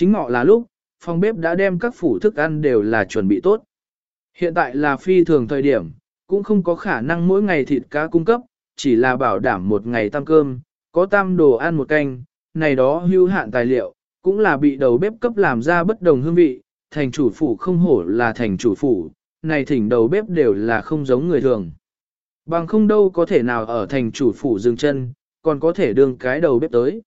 chính ngọ là lúc, phòng bếp đã đem các phủ thức ăn đều là chuẩn bị tốt. Hiện tại là phi thường thời điểm, cũng không có khả năng mỗi ngày thịt cá cung cấp, chỉ là bảo đảm một ngày tam cơm, có tam đồ ăn một canh, này đó hưu hạn tài liệu, cũng là bị đầu bếp cấp làm ra bất đồng hương vị, thành chủ phủ không hổ là thành chủ phủ, này thỉnh đầu bếp đều là không giống người thường. Bằng không đâu có thể nào ở thành chủ phủ dừng chân, còn có thể đương cái đầu bếp tới.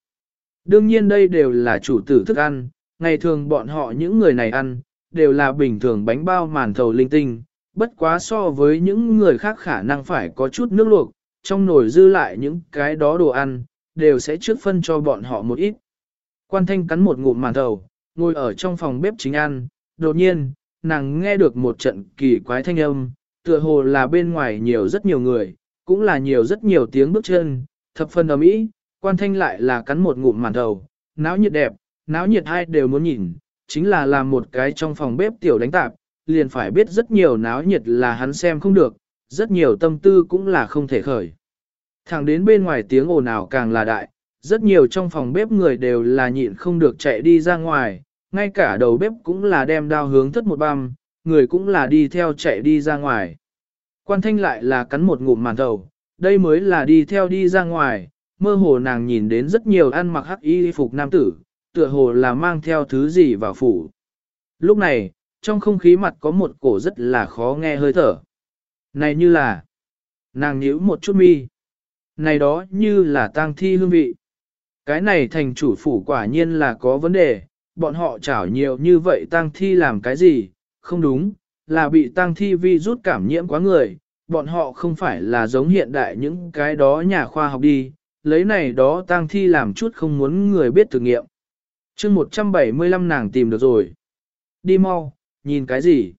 Đương nhiên đây đều là chủ tử thức ăn, ngày thường bọn họ những người này ăn, đều là bình thường bánh bao màn thầu linh tinh, bất quá so với những người khác khả năng phải có chút nước luộc, trong nồi dư lại những cái đó đồ ăn, đều sẽ trước phân cho bọn họ một ít. Quan thanh cắn một ngụm màn thầu, ngồi ở trong phòng bếp chính ăn, đột nhiên, nàng nghe được một trận kỳ quái thanh âm, tựa hồ là bên ngoài nhiều rất nhiều người, cũng là nhiều rất nhiều tiếng bước chân, thập phần ầm ĩ, quan thanh lại là cắn một ngụm màn thầu, náo nhiệt đẹp, náo nhiệt hai đều muốn nhìn, chính là làm một cái trong phòng bếp tiểu đánh tạp, liền phải biết rất nhiều náo nhiệt là hắn xem không được, rất nhiều tâm tư cũng là không thể khởi. Thẳng đến bên ngoài tiếng ồn ào càng là đại, rất nhiều trong phòng bếp người đều là nhịn không được chạy đi ra ngoài, ngay cả đầu bếp cũng là đem đao hướng thất một băm, người cũng là đi theo chạy đi ra ngoài. Quan thanh lại là cắn một ngụm màn đầu, đây mới là đi theo đi ra ngoài, mơ hồ nàng nhìn đến rất nhiều ăn mặc hắc y phục nam tử, tựa hồ là mang theo thứ gì vào phủ. Lúc này, trong không khí mặt có một cổ rất là khó nghe hơi thở. Này như là, nàng nhíu một chút mi. Này đó như là tang thi hương vị. Cái này thành chủ phủ quả nhiên là có vấn đề, bọn họ chảo nhiều như vậy tang thi làm cái gì, không đúng, là bị tang thi vi rút cảm nhiễm quá người, bọn họ không phải là giống hiện đại những cái đó nhà khoa học đi, lấy này đó tang thi làm chút không muốn người biết thử nghiệm chương 175 nàng tìm được rồi. Đi mau, nhìn cái gì?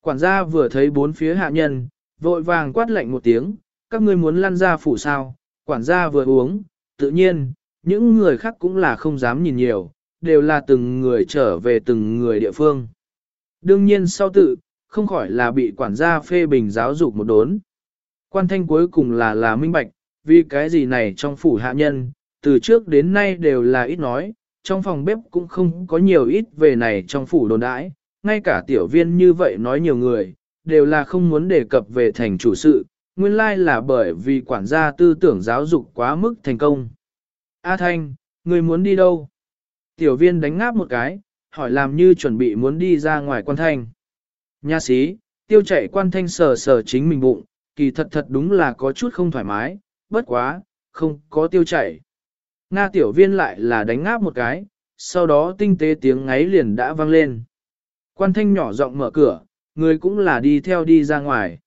Quản gia vừa thấy bốn phía hạ nhân, vội vàng quát lạnh một tiếng, các ngươi muốn lăn ra phủ sao, quản gia vừa uống, tự nhiên, những người khác cũng là không dám nhìn nhiều, đều là từng người trở về từng người địa phương. Đương nhiên sau tự, không khỏi là bị quản gia phê bình giáo dục một đốn. Quan thanh cuối cùng là là minh bạch, vì cái gì này trong phủ hạ nhân, từ trước đến nay đều là ít nói, trong phòng bếp cũng không có nhiều ít về này trong phủ đồn đãi, ngay cả tiểu viên như vậy nói nhiều người, đều là không muốn đề cập về thành chủ sự, nguyên lai là bởi vì quản gia tư tưởng giáo dục quá mức thành công. A Thanh, người muốn đi đâu? Tiểu viên đánh ngáp một cái, hỏi làm như chuẩn bị muốn đi ra ngoài quan thanh. Nha sĩ, tiêu chạy quan thanh sờ sờ chính mình bụng, kỳ thật thật đúng là có chút không thoải mái, bất quá, không có tiêu chảy. Nga tiểu viên lại là đánh ngáp một cái, sau đó tinh tế tiếng ngáy liền đã vang lên. Quan thanh nhỏ giọng mở cửa, người cũng là đi theo đi ra ngoài.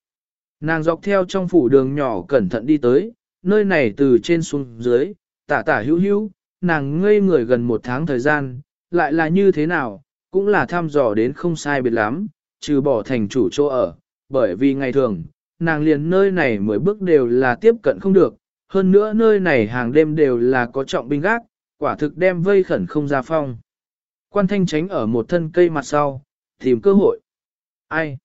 Nàng dọc theo trong phủ đường nhỏ cẩn thận đi tới, nơi này từ trên xuống dưới, tả tả hữu hữu, nàng ngây người gần một tháng thời gian, lại là như thế nào, cũng là thăm dò đến không sai biệt lắm, trừ bỏ thành chủ chỗ ở, bởi vì ngày thường, nàng liền nơi này mới bước đều là tiếp cận không được, hơn nữa nơi này hàng đêm đều là có trọng binh gác, quả thực đem vây khẩn không ra phong. Quan thanh tránh ở một thân cây mặt sau, tìm cơ hội. Ai?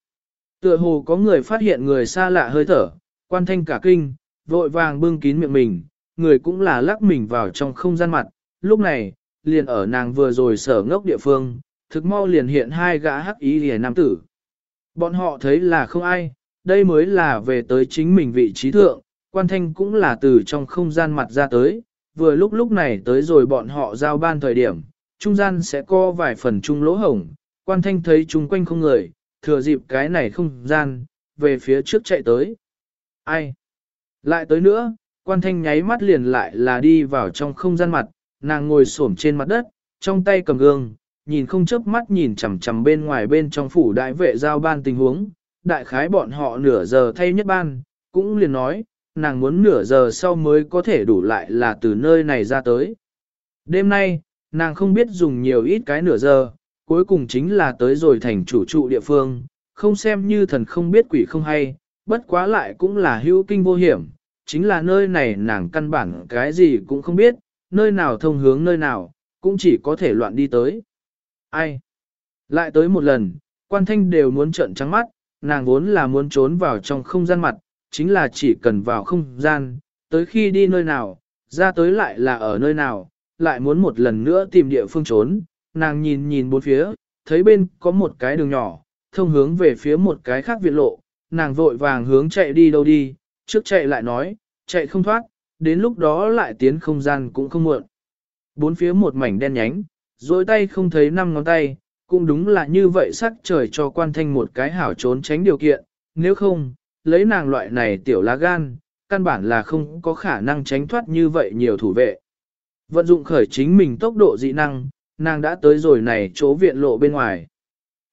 Tựa hồ có người phát hiện người xa lạ hơi thở, quan thanh cả kinh, vội vàng bưng kín miệng mình, người cũng là lắc mình vào trong không gian mặt. Lúc này, liền ở nàng vừa rồi sở ngốc địa phương, thực mau liền hiện hai gã hắc ý lìa nam tử. Bọn họ thấy là không ai, đây mới là về tới chính mình vị trí thượng, quan thanh cũng là từ trong không gian mặt ra tới, vừa lúc lúc này tới rồi bọn họ giao ban thời điểm, trung gian sẽ có vài phần trung lỗ hổng, quan thanh thấy chung quanh không người, thừa dịp cái này không gian, về phía trước chạy tới. Ai? Lại tới nữa, quan thanh nháy mắt liền lại là đi vào trong không gian mặt, nàng ngồi xổm trên mặt đất, trong tay cầm gương, nhìn không chớp mắt nhìn chằm chằm bên ngoài bên trong phủ đại vệ giao ban tình huống, đại khái bọn họ nửa giờ thay nhất ban, cũng liền nói, nàng muốn nửa giờ sau mới có thể đủ lại là từ nơi này ra tới. Đêm nay, nàng không biết dùng nhiều ít cái nửa giờ, cuối cùng chính là tới rồi thành chủ trụ địa phương, không xem như thần không biết quỷ không hay, bất quá lại cũng là hữu kinh vô hiểm, chính là nơi này nàng căn bản cái gì cũng không biết, nơi nào thông hướng nơi nào, cũng chỉ có thể loạn đi tới. Ai? Lại tới một lần, quan thanh đều muốn trợn trắng mắt, nàng vốn là muốn trốn vào trong không gian mặt, chính là chỉ cần vào không gian, tới khi đi nơi nào, ra tới lại là ở nơi nào, lại muốn một lần nữa tìm địa phương trốn, nàng nhìn nhìn bốn phía, thấy bên có một cái đường nhỏ, thông hướng về phía một cái khác viện lộ, nàng vội vàng hướng chạy đi đâu đi, trước chạy lại nói, chạy không thoát, đến lúc đó lại tiến không gian cũng không muộn. Bốn phía một mảnh đen nhánh, dối tay không thấy năm ngón tay, cũng đúng là như vậy sắc trời cho quan thanh một cái hảo trốn tránh điều kiện, nếu không, lấy nàng loại này tiểu lá gan, căn bản là không có khả năng tránh thoát như vậy nhiều thủ vệ. Vận dụng khởi chính mình tốc độ dị năng, nàng đã tới rồi này chỗ viện lộ bên ngoài.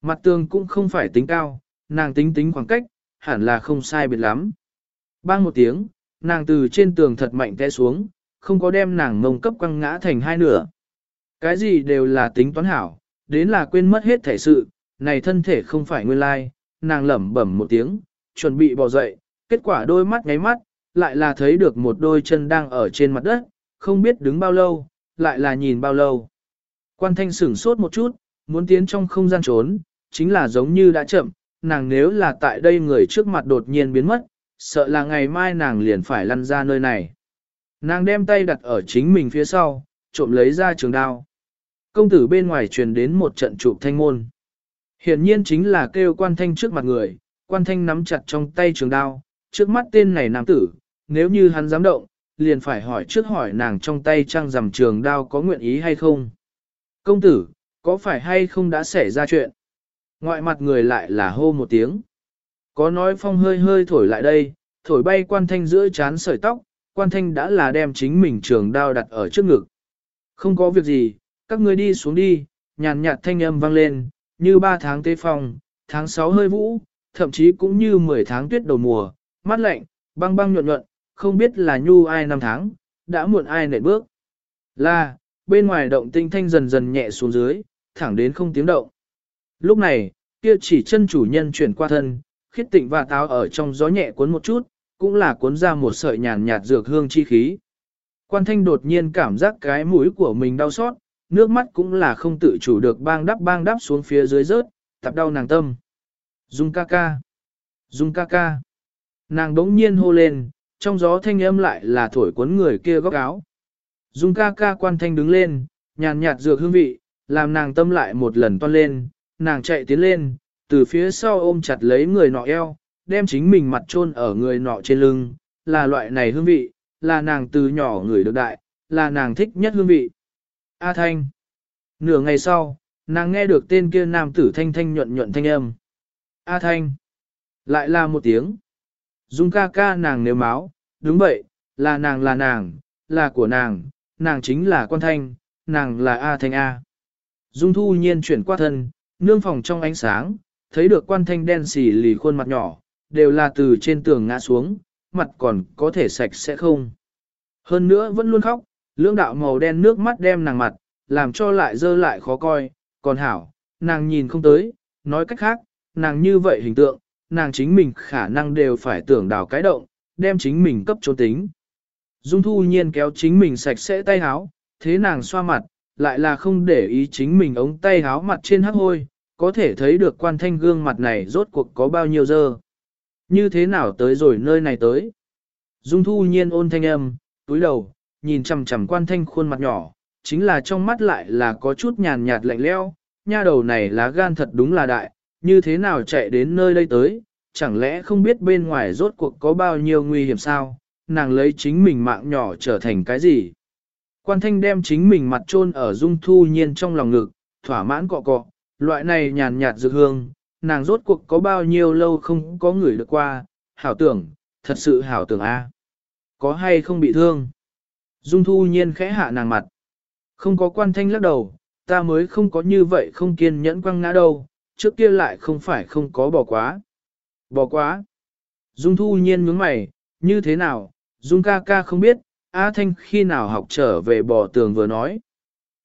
Mặt tường cũng không phải tính cao, nàng tính tính khoảng cách, hẳn là không sai biệt lắm. Bang một tiếng, nàng từ trên tường thật mạnh té xuống, không có đem nàng mông cấp quăng ngã thành hai nửa. Cái gì đều là tính toán hảo, đến là quên mất hết thể sự, này thân thể không phải nguyên lai, nàng lẩm bẩm một tiếng, chuẩn bị bỏ dậy, kết quả đôi mắt nháy mắt, lại là thấy được một đôi chân đang ở trên mặt đất, không biết đứng bao lâu, lại là nhìn bao lâu. Quan thanh sửng sốt một chút, muốn tiến trong không gian trốn, chính là giống như đã chậm, nàng nếu là tại đây người trước mặt đột nhiên biến mất, sợ là ngày mai nàng liền phải lăn ra nơi này. Nàng đem tay đặt ở chính mình phía sau, trộm lấy ra trường đao. Công tử bên ngoài truyền đến một trận trụ thanh môn. Hiển nhiên chính là kêu quan thanh trước mặt người, quan thanh nắm chặt trong tay trường đao, trước mắt tên này nam tử, nếu như hắn dám động, liền phải hỏi trước hỏi nàng trong tay trang rằm trường đao có nguyện ý hay không. Công tử, có phải hay không đã xảy ra chuyện? Ngoại mặt người lại là hô một tiếng. Có nói phong hơi hơi thổi lại đây, thổi bay quan thanh giữa chán sợi tóc, quan thanh đã là đem chính mình trường đao đặt ở trước ngực. Không có việc gì, các ngươi đi xuống đi, nhàn nhạt thanh âm vang lên, như ba tháng tê phong, tháng sáu hơi vũ, thậm chí cũng như 10 tháng tuyết đầu mùa, mát lạnh, băng băng nhuận nhuận, không biết là nhu ai năm tháng, đã muộn ai nệ bước. Là, bên ngoài động tinh thanh dần dần nhẹ xuống dưới, thẳng đến không tiếng động. Lúc này, kia chỉ chân chủ nhân chuyển qua thân, khiết tịnh và táo ở trong gió nhẹ cuốn một chút, cũng là cuốn ra một sợi nhàn nhạt dược hương chi khí. Quan thanh đột nhiên cảm giác cái mũi của mình đau xót, nước mắt cũng là không tự chủ được bang đắp bang đắp xuống phía dưới rớt, tập đau nàng tâm. Dung ca ca. Dung ca ca. Nàng đống nhiên hô lên, trong gió thanh âm lại là thổi cuốn người kia góc áo. Dung ca ca quan thanh đứng lên, nhàn nhạt dược hương vị, làm nàng tâm lại một lần toan lên, nàng chạy tiến lên, từ phía sau ôm chặt lấy người nọ eo, đem chính mình mặt chôn ở người nọ trên lưng, là loại này hương vị, là nàng từ nhỏ người được đại, là nàng thích nhất hương vị. A Thanh. Nửa ngày sau, nàng nghe được tên kia nam tử thanh thanh nhuận nhuận thanh âm. A Thanh. Lại là một tiếng. Dung ca ca nàng nếu máu, đúng vậy, là nàng là nàng, là của nàng, nàng chính là quan thanh, nàng là A Thanh A. Dung thu nhiên chuyển qua thân, nương phòng trong ánh sáng, thấy được quan thanh đen xì lì khuôn mặt nhỏ, đều là từ trên tường ngã xuống, mặt còn có thể sạch sẽ không. Hơn nữa vẫn luôn khóc, lưỡng đạo màu đen nước mắt đem nàng mặt, làm cho lại dơ lại khó coi, còn hảo, nàng nhìn không tới, nói cách khác, nàng như vậy hình tượng, nàng chính mình khả năng đều phải tưởng đào cái động, đem chính mình cấp trốn tính. Dung thu nhiên kéo chính mình sạch sẽ tay háo, thế nàng xoa mặt, lại là không để ý chính mình ống tay háo mặt trên hắc hôi, có thể thấy được quan thanh gương mặt này rốt cuộc có bao nhiêu giờ. Như thế nào tới rồi nơi này tới? Dung thu nhiên ôn thanh âm, túi đầu, nhìn chằm chằm quan thanh khuôn mặt nhỏ, chính là trong mắt lại là có chút nhàn nhạt lạnh leo, nha đầu này lá gan thật đúng là đại, như thế nào chạy đến nơi đây tới, chẳng lẽ không biết bên ngoài rốt cuộc có bao nhiêu nguy hiểm sao, nàng lấy chính mình mạng nhỏ trở thành cái gì. Quan thanh đem chính mình mặt chôn ở dung thu nhiên trong lòng ngực, thỏa mãn cọ cọ, loại này nhàn nhạt dược hương, nàng rốt cuộc có bao nhiêu lâu không có người được qua, hảo tưởng, thật sự hảo tưởng a. Có hay không bị thương? Dung thu nhiên khẽ hạ nàng mặt. Không có quan thanh lắc đầu, ta mới không có như vậy không kiên nhẫn quăng ngã đâu, trước kia lại không phải không có bỏ quá. Bỏ quá. Dung thu nhiên nhướng mày, như thế nào, Dung ca ca không biết, A Thanh khi nào học trở về bỏ tường vừa nói.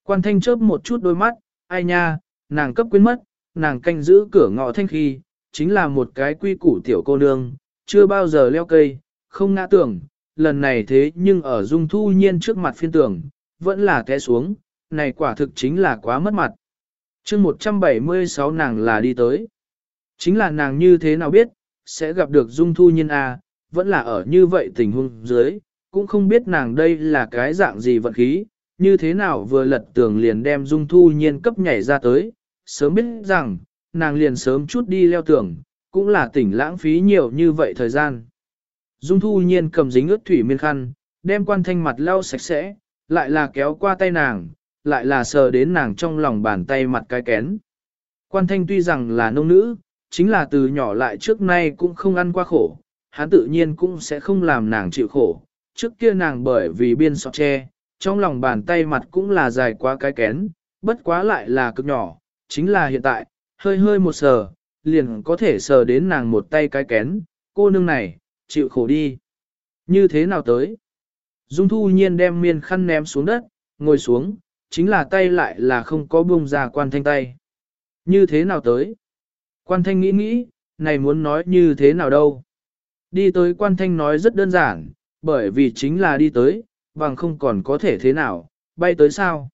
Quan Thanh chớp một chút đôi mắt, ai nha, nàng cấp quên mất, nàng canh giữ cửa ngõ Thanh khi, chính là một cái quy củ tiểu cô nương, chưa bao giờ leo cây, không ngã tưởng, lần này thế nhưng ở Dung Thu Nhiên trước mặt phiên tưởng, vẫn là té xuống, này quả thực chính là quá mất mặt chương 176 nàng là đi tới. Chính là nàng như thế nào biết, sẽ gặp được Dung Thu Nhiên A, à, vẫn là ở như vậy tình huống dưới, cũng không biết nàng đây là cái dạng gì vận khí, như thế nào vừa lật tường liền đem Dung Thu Nhiên cấp nhảy ra tới, sớm biết rằng, nàng liền sớm chút đi leo tường, cũng là tỉnh lãng phí nhiều như vậy thời gian. Dung Thu Nhiên cầm dính ướt thủy miên khăn, đem quan thanh mặt lau sạch sẽ, lại là kéo qua tay nàng, lại là sờ đến nàng trong lòng bàn tay mặt cái kén. Quan thanh tuy rằng là nông nữ, chính là từ nhỏ lại trước nay cũng không ăn qua khổ, hắn tự nhiên cũng sẽ không làm nàng chịu khổ. Trước kia nàng bởi vì biên sọ tre, trong lòng bàn tay mặt cũng là dài quá cái kén, bất quá lại là cực nhỏ, chính là hiện tại, hơi hơi một sờ, liền có thể sờ đến nàng một tay cái kén, cô nương này, chịu khổ đi. Như thế nào tới? Dung thu nhiên đem miên khăn ném xuống đất, ngồi xuống, chính là tay lại là không có buông ra quan thanh tay. Như thế nào tới? Quan thanh nghĩ nghĩ, này muốn nói như thế nào đâu? Đi tới quan thanh nói rất đơn giản, bởi vì chính là đi tới, bằng không còn có thể thế nào, bay tới sao?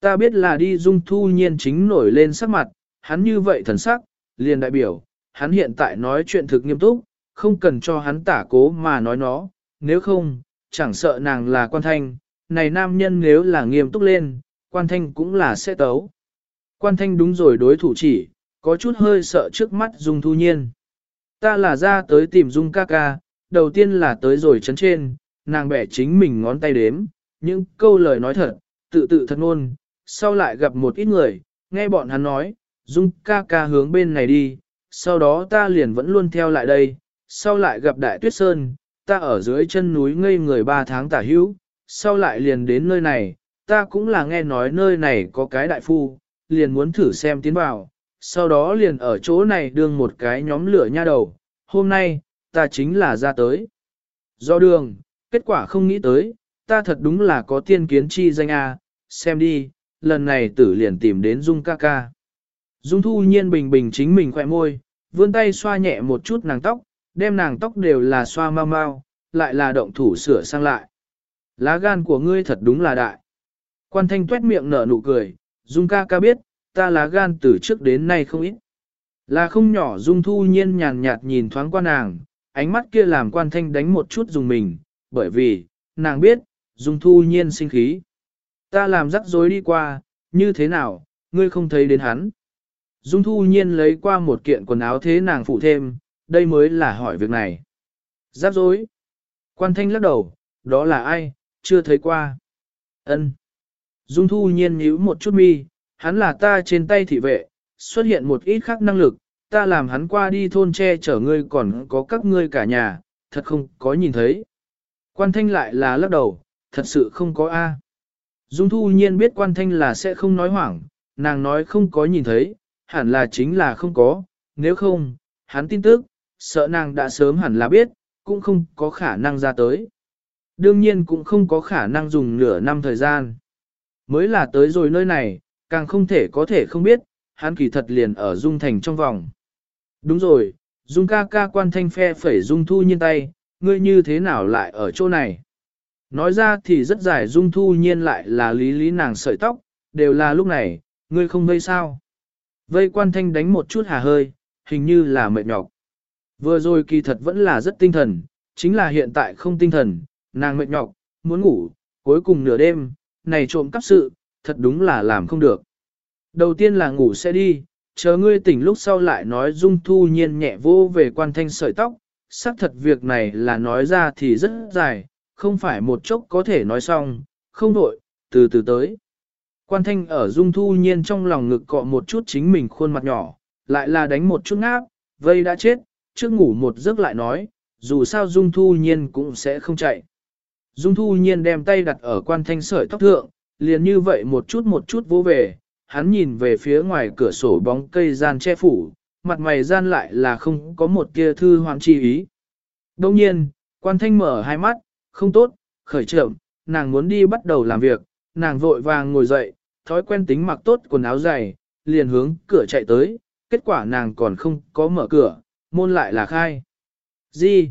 Ta biết là đi dung thu nhiên chính nổi lên sắc mặt, hắn như vậy thần sắc, liền đại biểu, hắn hiện tại nói chuyện thực nghiêm túc, không cần cho hắn tả cố mà nói nó, nếu không, chẳng sợ nàng là quan thanh, này nam nhân nếu là nghiêm túc lên, quan thanh cũng là sẽ tấu. Quan thanh đúng rồi đối thủ chỉ, có chút hơi sợ trước mắt Dung Thu Nhiên. Ta là ra tới tìm Dung ca ca, đầu tiên là tới rồi chấn trên, nàng bẻ chính mình ngón tay đếm, những câu lời nói thật, tự tự thật ngôn, sau lại gặp một ít người, nghe bọn hắn nói, Dung ca ca hướng bên này đi, sau đó ta liền vẫn luôn theo lại đây, sau lại gặp Đại Tuyết Sơn, ta ở dưới chân núi ngây người ba tháng tả hữu, sau lại liền đến nơi này, ta cũng là nghe nói nơi này có cái đại phu, liền muốn thử xem tiến vào, sau đó liền ở chỗ này đương một cái nhóm lửa nha đầu, hôm nay, ta chính là ra tới. Do đường, kết quả không nghĩ tới, ta thật đúng là có tiên kiến chi danh A, xem đi, lần này tử liền tìm đến Dung ca ca. Dung thu nhiên bình bình chính mình khỏe môi, vươn tay xoa nhẹ một chút nàng tóc, đem nàng tóc đều là xoa mau mau, lại là động thủ sửa sang lại. Lá gan của ngươi thật đúng là đại. Quan thanh tuét miệng nở nụ cười, Dung ca ca biết, ta lá gan từ trước đến nay không ít. Là không nhỏ Dung thu nhiên nhàn nhạt nhìn thoáng qua nàng, ánh mắt kia làm quan thanh đánh một chút dùng mình, bởi vì, nàng biết, Dung thu nhiên sinh khí. Ta làm rắc rối đi qua, như thế nào, ngươi không thấy đến hắn. Dung thu nhiên lấy qua một kiện quần áo thế nàng phụ thêm, đây mới là hỏi việc này. Giáp dối. Quan thanh lắc đầu, đó là ai, chưa thấy qua. ân Dung thu nhiên nhíu một chút mi, hắn là ta trên tay thị vệ, xuất hiện một ít khác năng lực, ta làm hắn qua đi thôn che chở ngươi còn có các ngươi cả nhà, thật không có nhìn thấy. Quan thanh lại là lắc đầu, thật sự không có A. Dung thu nhiên biết quan thanh là sẽ không nói hoảng, nàng nói không có nhìn thấy, hẳn là chính là không có, nếu không, hắn tin tức, sợ nàng đã sớm hẳn là biết, cũng không có khả năng ra tới. Đương nhiên cũng không có khả năng dùng nửa năm thời gian. Mới là tới rồi nơi này, càng không thể có thể không biết, hắn kỳ thật liền ở Dung Thành trong vòng. Đúng rồi, Dung ca ca quan thanh phe phẩy Dung Thu Nhiên tay, ngươi như thế nào lại ở chỗ này? Nói ra thì rất dài Dung Thu Nhiên lại là lý lý nàng sợi tóc, đều là lúc này, ngươi không vây sao? Vây quan thanh đánh một chút hà hơi, hình như là mệt nhọc. Vừa rồi kỳ thật vẫn là rất tinh thần, chính là hiện tại không tinh thần, nàng mệt nhọc, muốn ngủ, cuối cùng nửa đêm, này trộm cắp sự, thật đúng là làm không được. Đầu tiên là ngủ sẽ đi, chờ ngươi tỉnh lúc sau lại nói dung thu nhiên nhẹ vô về quan thanh sợi tóc, xác thật việc này là nói ra thì rất dài, không phải một chốc có thể nói xong, không đổi, từ từ tới. Quan thanh ở dung thu nhiên trong lòng ngực cọ một chút chính mình khuôn mặt nhỏ, lại là đánh một chút ngáp, vây đã chết, trước ngủ một giấc lại nói, dù sao dung thu nhiên cũng sẽ không chạy. Dung thu nhiên đem tay đặt ở quan thanh sợi tóc thượng, liền như vậy một chút một chút vô về, hắn nhìn về phía ngoài cửa sổ bóng cây gian che phủ, mặt mày gian lại là không có một kia thư hoang chi ý. Đồng nhiên, quan thanh mở hai mắt, không tốt, khởi trợm, nàng muốn đi bắt đầu làm việc, nàng vội vàng ngồi dậy, thói quen tính mặc tốt quần áo dày, liền hướng cửa chạy tới, kết quả nàng còn không có mở cửa, môn lại là khai. Gì?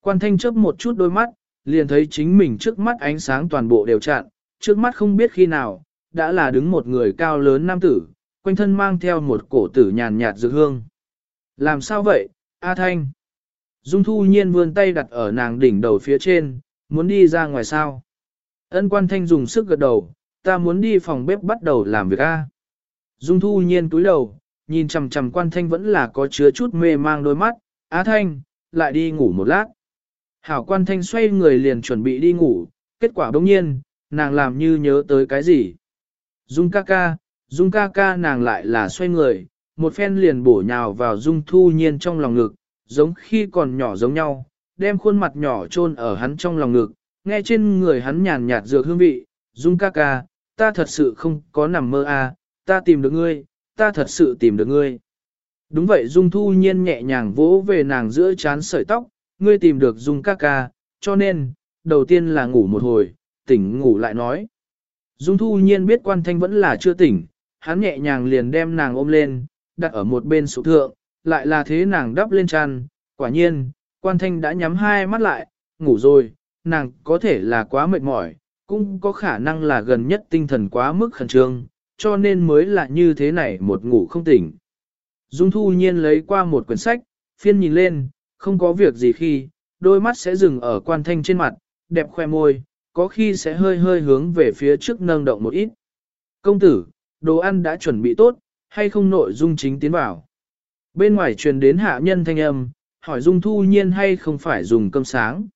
Quan thanh chớp một chút đôi mắt, liền thấy chính mình trước mắt ánh sáng toàn bộ đều chặn, trước mắt không biết khi nào, đã là đứng một người cao lớn nam tử, quanh thân mang theo một cổ tử nhàn nhạt dược hương. Làm sao vậy, A Thanh? Dung Thu Nhiên vươn tay đặt ở nàng đỉnh đầu phía trên, muốn đi ra ngoài sao? Ân quan thanh dùng sức gật đầu, ta muốn đi phòng bếp bắt đầu làm việc a. Dung thu nhiên túi đầu, nhìn chằm chằm quan thanh vẫn là có chứa chút mê mang đôi mắt, á thanh, lại đi ngủ một lát. Hảo quan thanh xoay người liền chuẩn bị đi ngủ, kết quả đông nhiên, nàng làm như nhớ tới cái gì. Dung ca ca, dung ca ca nàng lại là xoay người, một phen liền bổ nhào vào dung thu nhiên trong lòng ngực, giống khi còn nhỏ giống nhau, đem khuôn mặt nhỏ chôn ở hắn trong lòng ngực, nghe trên người hắn nhàn nhạt dược hương vị, dung ca ca, ta thật sự không có nằm mơ à, ta tìm được ngươi, ta thật sự tìm được ngươi. Đúng vậy dung thu nhiên nhẹ nhàng vỗ về nàng giữa chán sợi tóc, ngươi tìm được dung ca ca, cho nên, đầu tiên là ngủ một hồi, tỉnh ngủ lại nói. Dung thu nhiên biết quan thanh vẫn là chưa tỉnh, hắn nhẹ nhàng liền đem nàng ôm lên, đặt ở một bên sụp thượng, lại là thế nàng đắp lên chăn, quả nhiên, quan thanh đã nhắm hai mắt lại, ngủ rồi, nàng có thể là quá mệt mỏi, cũng có khả năng là gần nhất tinh thần quá mức khẩn trương, cho nên mới là như thế này một ngủ không tỉnh. Dung thu nhiên lấy qua một quyển sách, phiên nhìn lên, không có việc gì khi, đôi mắt sẽ dừng ở quan thanh trên mặt, đẹp khoe môi, có khi sẽ hơi hơi hướng về phía trước nâng động một ít. Công tử, đồ ăn đã chuẩn bị tốt, hay không nội dung chính tiến vào. Bên ngoài truyền đến hạ nhân thanh âm, hỏi Dung Thu Nhiên hay không phải dùng cơm sáng.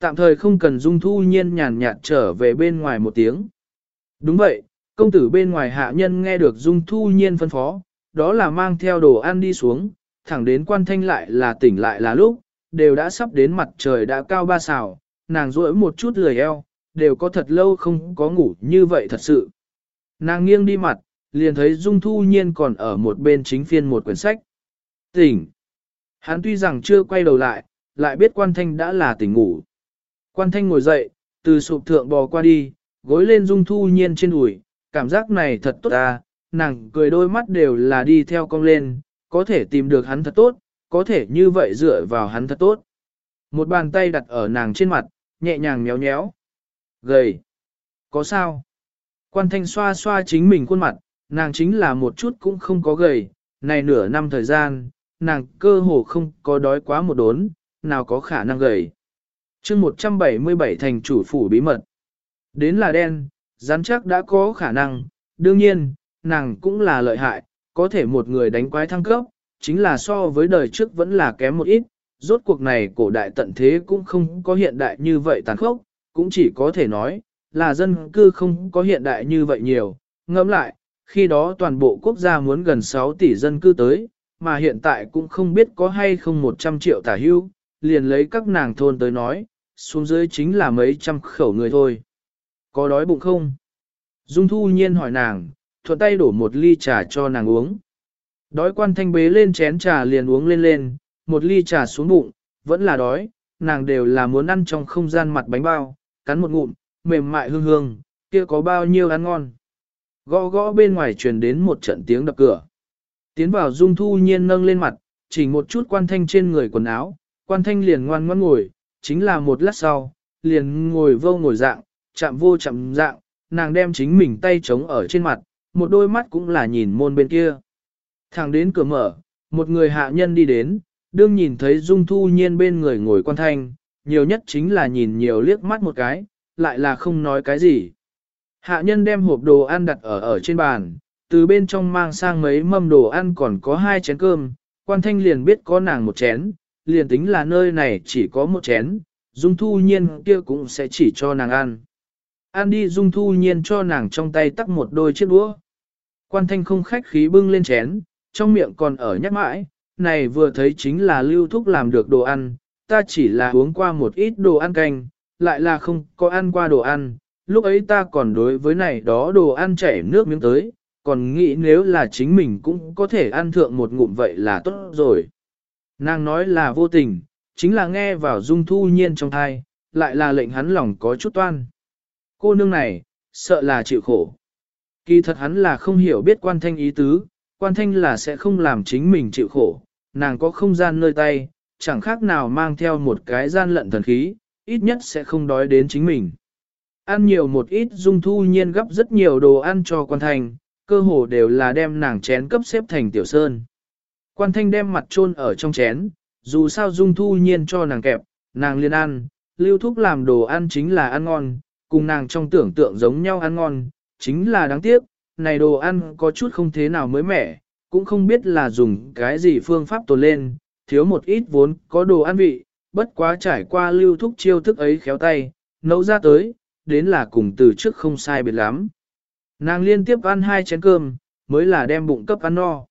Tạm thời không cần Dung Thu Nhiên nhàn nhạt trở về bên ngoài một tiếng. Đúng vậy, công tử bên ngoài hạ nhân nghe được Dung Thu Nhiên phân phó, đó là mang theo đồ ăn đi xuống, thẳng đến quan thanh lại là tỉnh lại là lúc, đều đã sắp đến mặt trời đã cao ba xào, nàng duỗi một chút lười eo, đều có thật lâu không có ngủ như vậy thật sự. Nàng nghiêng đi mặt, liền thấy Dung Thu Nhiên còn ở một bên chính phiên một quyển sách. Tỉnh! Hắn tuy rằng chưa quay đầu lại, lại biết quan thanh đã là tỉnh ngủ. Quan thanh ngồi dậy, từ sụp thượng bò qua đi, gối lên Dung Thu Nhiên trên đùi, cảm giác này thật tốt à, nàng cười đôi mắt đều là đi theo cong lên, có thể tìm được hắn thật tốt, có thể như vậy dựa vào hắn thật tốt. Một bàn tay đặt ở nàng trên mặt, nhẹ nhàng méo méo. Gầy. Có sao? Quan thanh xoa xoa chính mình khuôn mặt, nàng chính là một chút cũng không có gầy, này nửa năm thời gian, nàng cơ hồ không có đói quá một đốn, nào có khả năng gầy. chương 177 thành chủ phủ bí mật. Đến là đen, rắn chắc đã có khả năng, đương nhiên, nàng cũng là lợi hại, có thể một người đánh quái thăng cấp, chính là so với đời trước vẫn là kém một ít, rốt cuộc này cổ đại tận thế cũng không có hiện đại như vậy tàn khốc, cũng chỉ có thể nói, là dân cư không có hiện đại như vậy nhiều, ngẫm lại, khi đó toàn bộ quốc gia muốn gần 6 tỷ dân cư tới, mà hiện tại cũng không biết có hay không 100 triệu tả hưu, liền lấy các nàng thôn tới nói, xuống dưới chính là mấy trăm khẩu người thôi. Có đói bụng không? Dung thu nhiên hỏi nàng, thuận tay đổ một ly trà cho nàng uống. Đói quan thanh bế lên chén trà liền uống lên lên, một ly trà xuống bụng, vẫn là đói, nàng đều là muốn ăn trong không gian mặt bánh bao, cắn một ngụm, mềm mại hương hương, kia có bao nhiêu ăn ngon. Gõ gõ bên ngoài truyền đến một trận tiếng đập cửa. Tiến vào dung thu nhiên nâng lên mặt, chỉ một chút quan thanh trên người quần áo, quan thanh liền ngoan ngoan ngồi, chính là một lát sau, liền ngồi vô ngồi dạng, chạm vô chạm dạng, nàng đem chính mình tay trống ở trên mặt, một đôi mắt cũng là nhìn môn bên kia. Thẳng đến cửa mở, một người hạ nhân đi đến, đương nhìn thấy dung thu nhiên bên người ngồi quan thanh, nhiều nhất chính là nhìn nhiều liếc mắt một cái, lại là không nói cái gì. Hạ nhân đem hộp đồ ăn đặt ở ở trên bàn, từ bên trong mang sang mấy mâm đồ ăn còn có hai chén cơm, quan thanh liền biết có nàng một chén, liền tính là nơi này chỉ có một chén, dung thu nhiên kia cũng sẽ chỉ cho nàng ăn. Ăn đi dung thu nhiên cho nàng trong tay tắt một đôi chiếc đũa. Quan thanh không khách khí bưng lên chén, trong miệng còn ở nhắc mãi, này vừa thấy chính là lưu thúc làm được đồ ăn, ta chỉ là uống qua một ít đồ ăn canh, lại là không có ăn qua đồ ăn, lúc ấy ta còn đối với này đó đồ ăn chảy nước miếng tới, còn nghĩ nếu là chính mình cũng có thể ăn thượng một ngụm vậy là tốt rồi. Nàng nói là vô tình, chính là nghe vào dung thu nhiên trong thai, lại là lệnh hắn lòng có chút toan. Cô nương này, sợ là chịu khổ. Kỳ thật hắn là không hiểu biết quan thanh ý tứ, quan thanh là sẽ không làm chính mình chịu khổ, nàng có không gian nơi tay, chẳng khác nào mang theo một cái gian lận thần khí, ít nhất sẽ không đói đến chính mình. Ăn nhiều một ít dung thu nhiên gấp rất nhiều đồ ăn cho quan thanh, cơ hồ đều là đem nàng chén cấp xếp thành tiểu sơn. Quan thanh đem mặt chôn ở trong chén, dù sao dung thu nhiên cho nàng kẹp, nàng liên ăn, lưu thúc làm đồ ăn chính là ăn ngon, cùng nàng trong tưởng tượng giống nhau ăn ngon, chính là đáng tiếc, này đồ ăn có chút không thế nào mới mẻ, cũng không biết là dùng cái gì phương pháp tồn lên, thiếu một ít vốn có đồ ăn vị, bất quá trải qua lưu thúc chiêu thức ấy khéo tay, nấu ra tới, đến là cùng từ trước không sai biệt lắm. Nàng liên tiếp ăn hai chén cơm, mới là đem bụng cấp ăn no.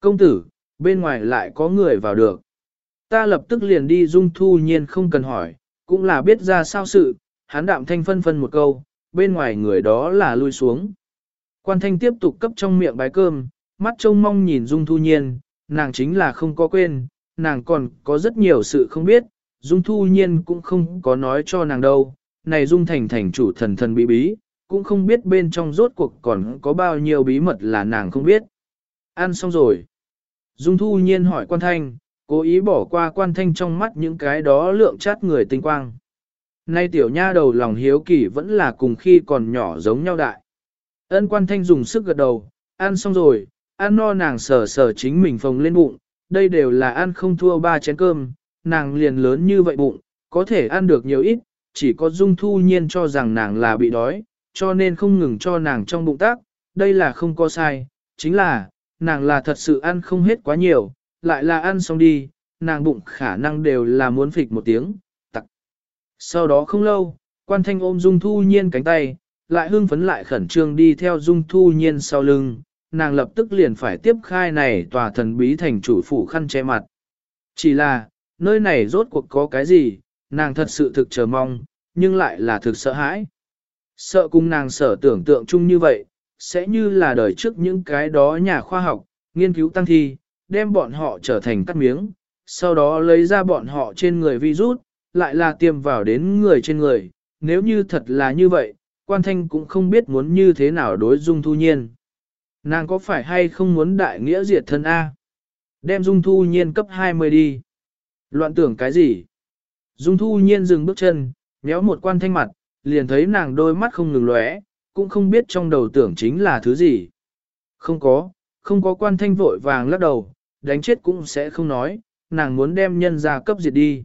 Công tử, bên ngoài lại có người vào được. Ta lập tức liền đi dung thu nhiên không cần hỏi, cũng là biết ra sao sự, hắn đạm thanh phân phân một câu, bên ngoài người đó là lui xuống. Quan thanh tiếp tục cấp trong miệng bái cơm, mắt trông mong nhìn dung thu nhiên, nàng chính là không có quên, nàng còn có rất nhiều sự không biết, dung thu nhiên cũng không có nói cho nàng đâu, này dung thành thành chủ thần thần bí bí, cũng không biết bên trong rốt cuộc còn có bao nhiêu bí mật là nàng không biết. Ăn xong rồi. Dung thu nhiên hỏi quan thanh, cố ý bỏ qua quan thanh trong mắt những cái đó lượng chát người tinh quang. Nay tiểu nha đầu lòng hiếu kỳ vẫn là cùng khi còn nhỏ giống nhau đại. Ân quan thanh dùng sức gật đầu, ăn xong rồi, ăn no nàng sờ sờ chính mình phồng lên bụng, đây đều là ăn không thua ba chén cơm, nàng liền lớn như vậy bụng, có thể ăn được nhiều ít, chỉ có dung thu nhiên cho rằng nàng là bị đói, cho nên không ngừng cho nàng trong bụng tác, đây là không có sai, chính là, nàng là thật sự ăn không hết quá nhiều, lại là ăn xong đi, nàng bụng khả năng đều là muốn phịch một tiếng. Sau đó không lâu, quan thanh ôm dung thu nhiên cánh tay, lại hưng phấn lại khẩn trương đi theo dung thu nhiên sau lưng, nàng lập tức liền phải tiếp khai này tòa thần bí thành chủ phủ khăn che mặt. Chỉ là, nơi này rốt cuộc có cái gì, nàng thật sự thực chờ mong, nhưng lại là thực sợ hãi. Sợ cùng nàng sở tưởng tượng chung như vậy, sẽ như là đời trước những cái đó nhà khoa học, nghiên cứu tăng thi, đem bọn họ trở thành cắt miếng, sau đó lấy ra bọn họ trên người virus, lại là tiêm vào đến người trên người. Nếu như thật là như vậy, quan thanh cũng không biết muốn như thế nào đối dung thu nhiên. Nàng có phải hay không muốn đại nghĩa diệt thân A? Đem dung thu nhiên cấp 20 đi. Loạn tưởng cái gì? Dung thu nhiên dừng bước chân, méo một quan thanh mặt, liền thấy nàng đôi mắt không ngừng lóe, cũng không biết trong đầu tưởng chính là thứ gì. Không có, không có quan thanh vội vàng lắc đầu, đánh chết cũng sẽ không nói, nàng muốn đem nhân ra cấp diệt đi.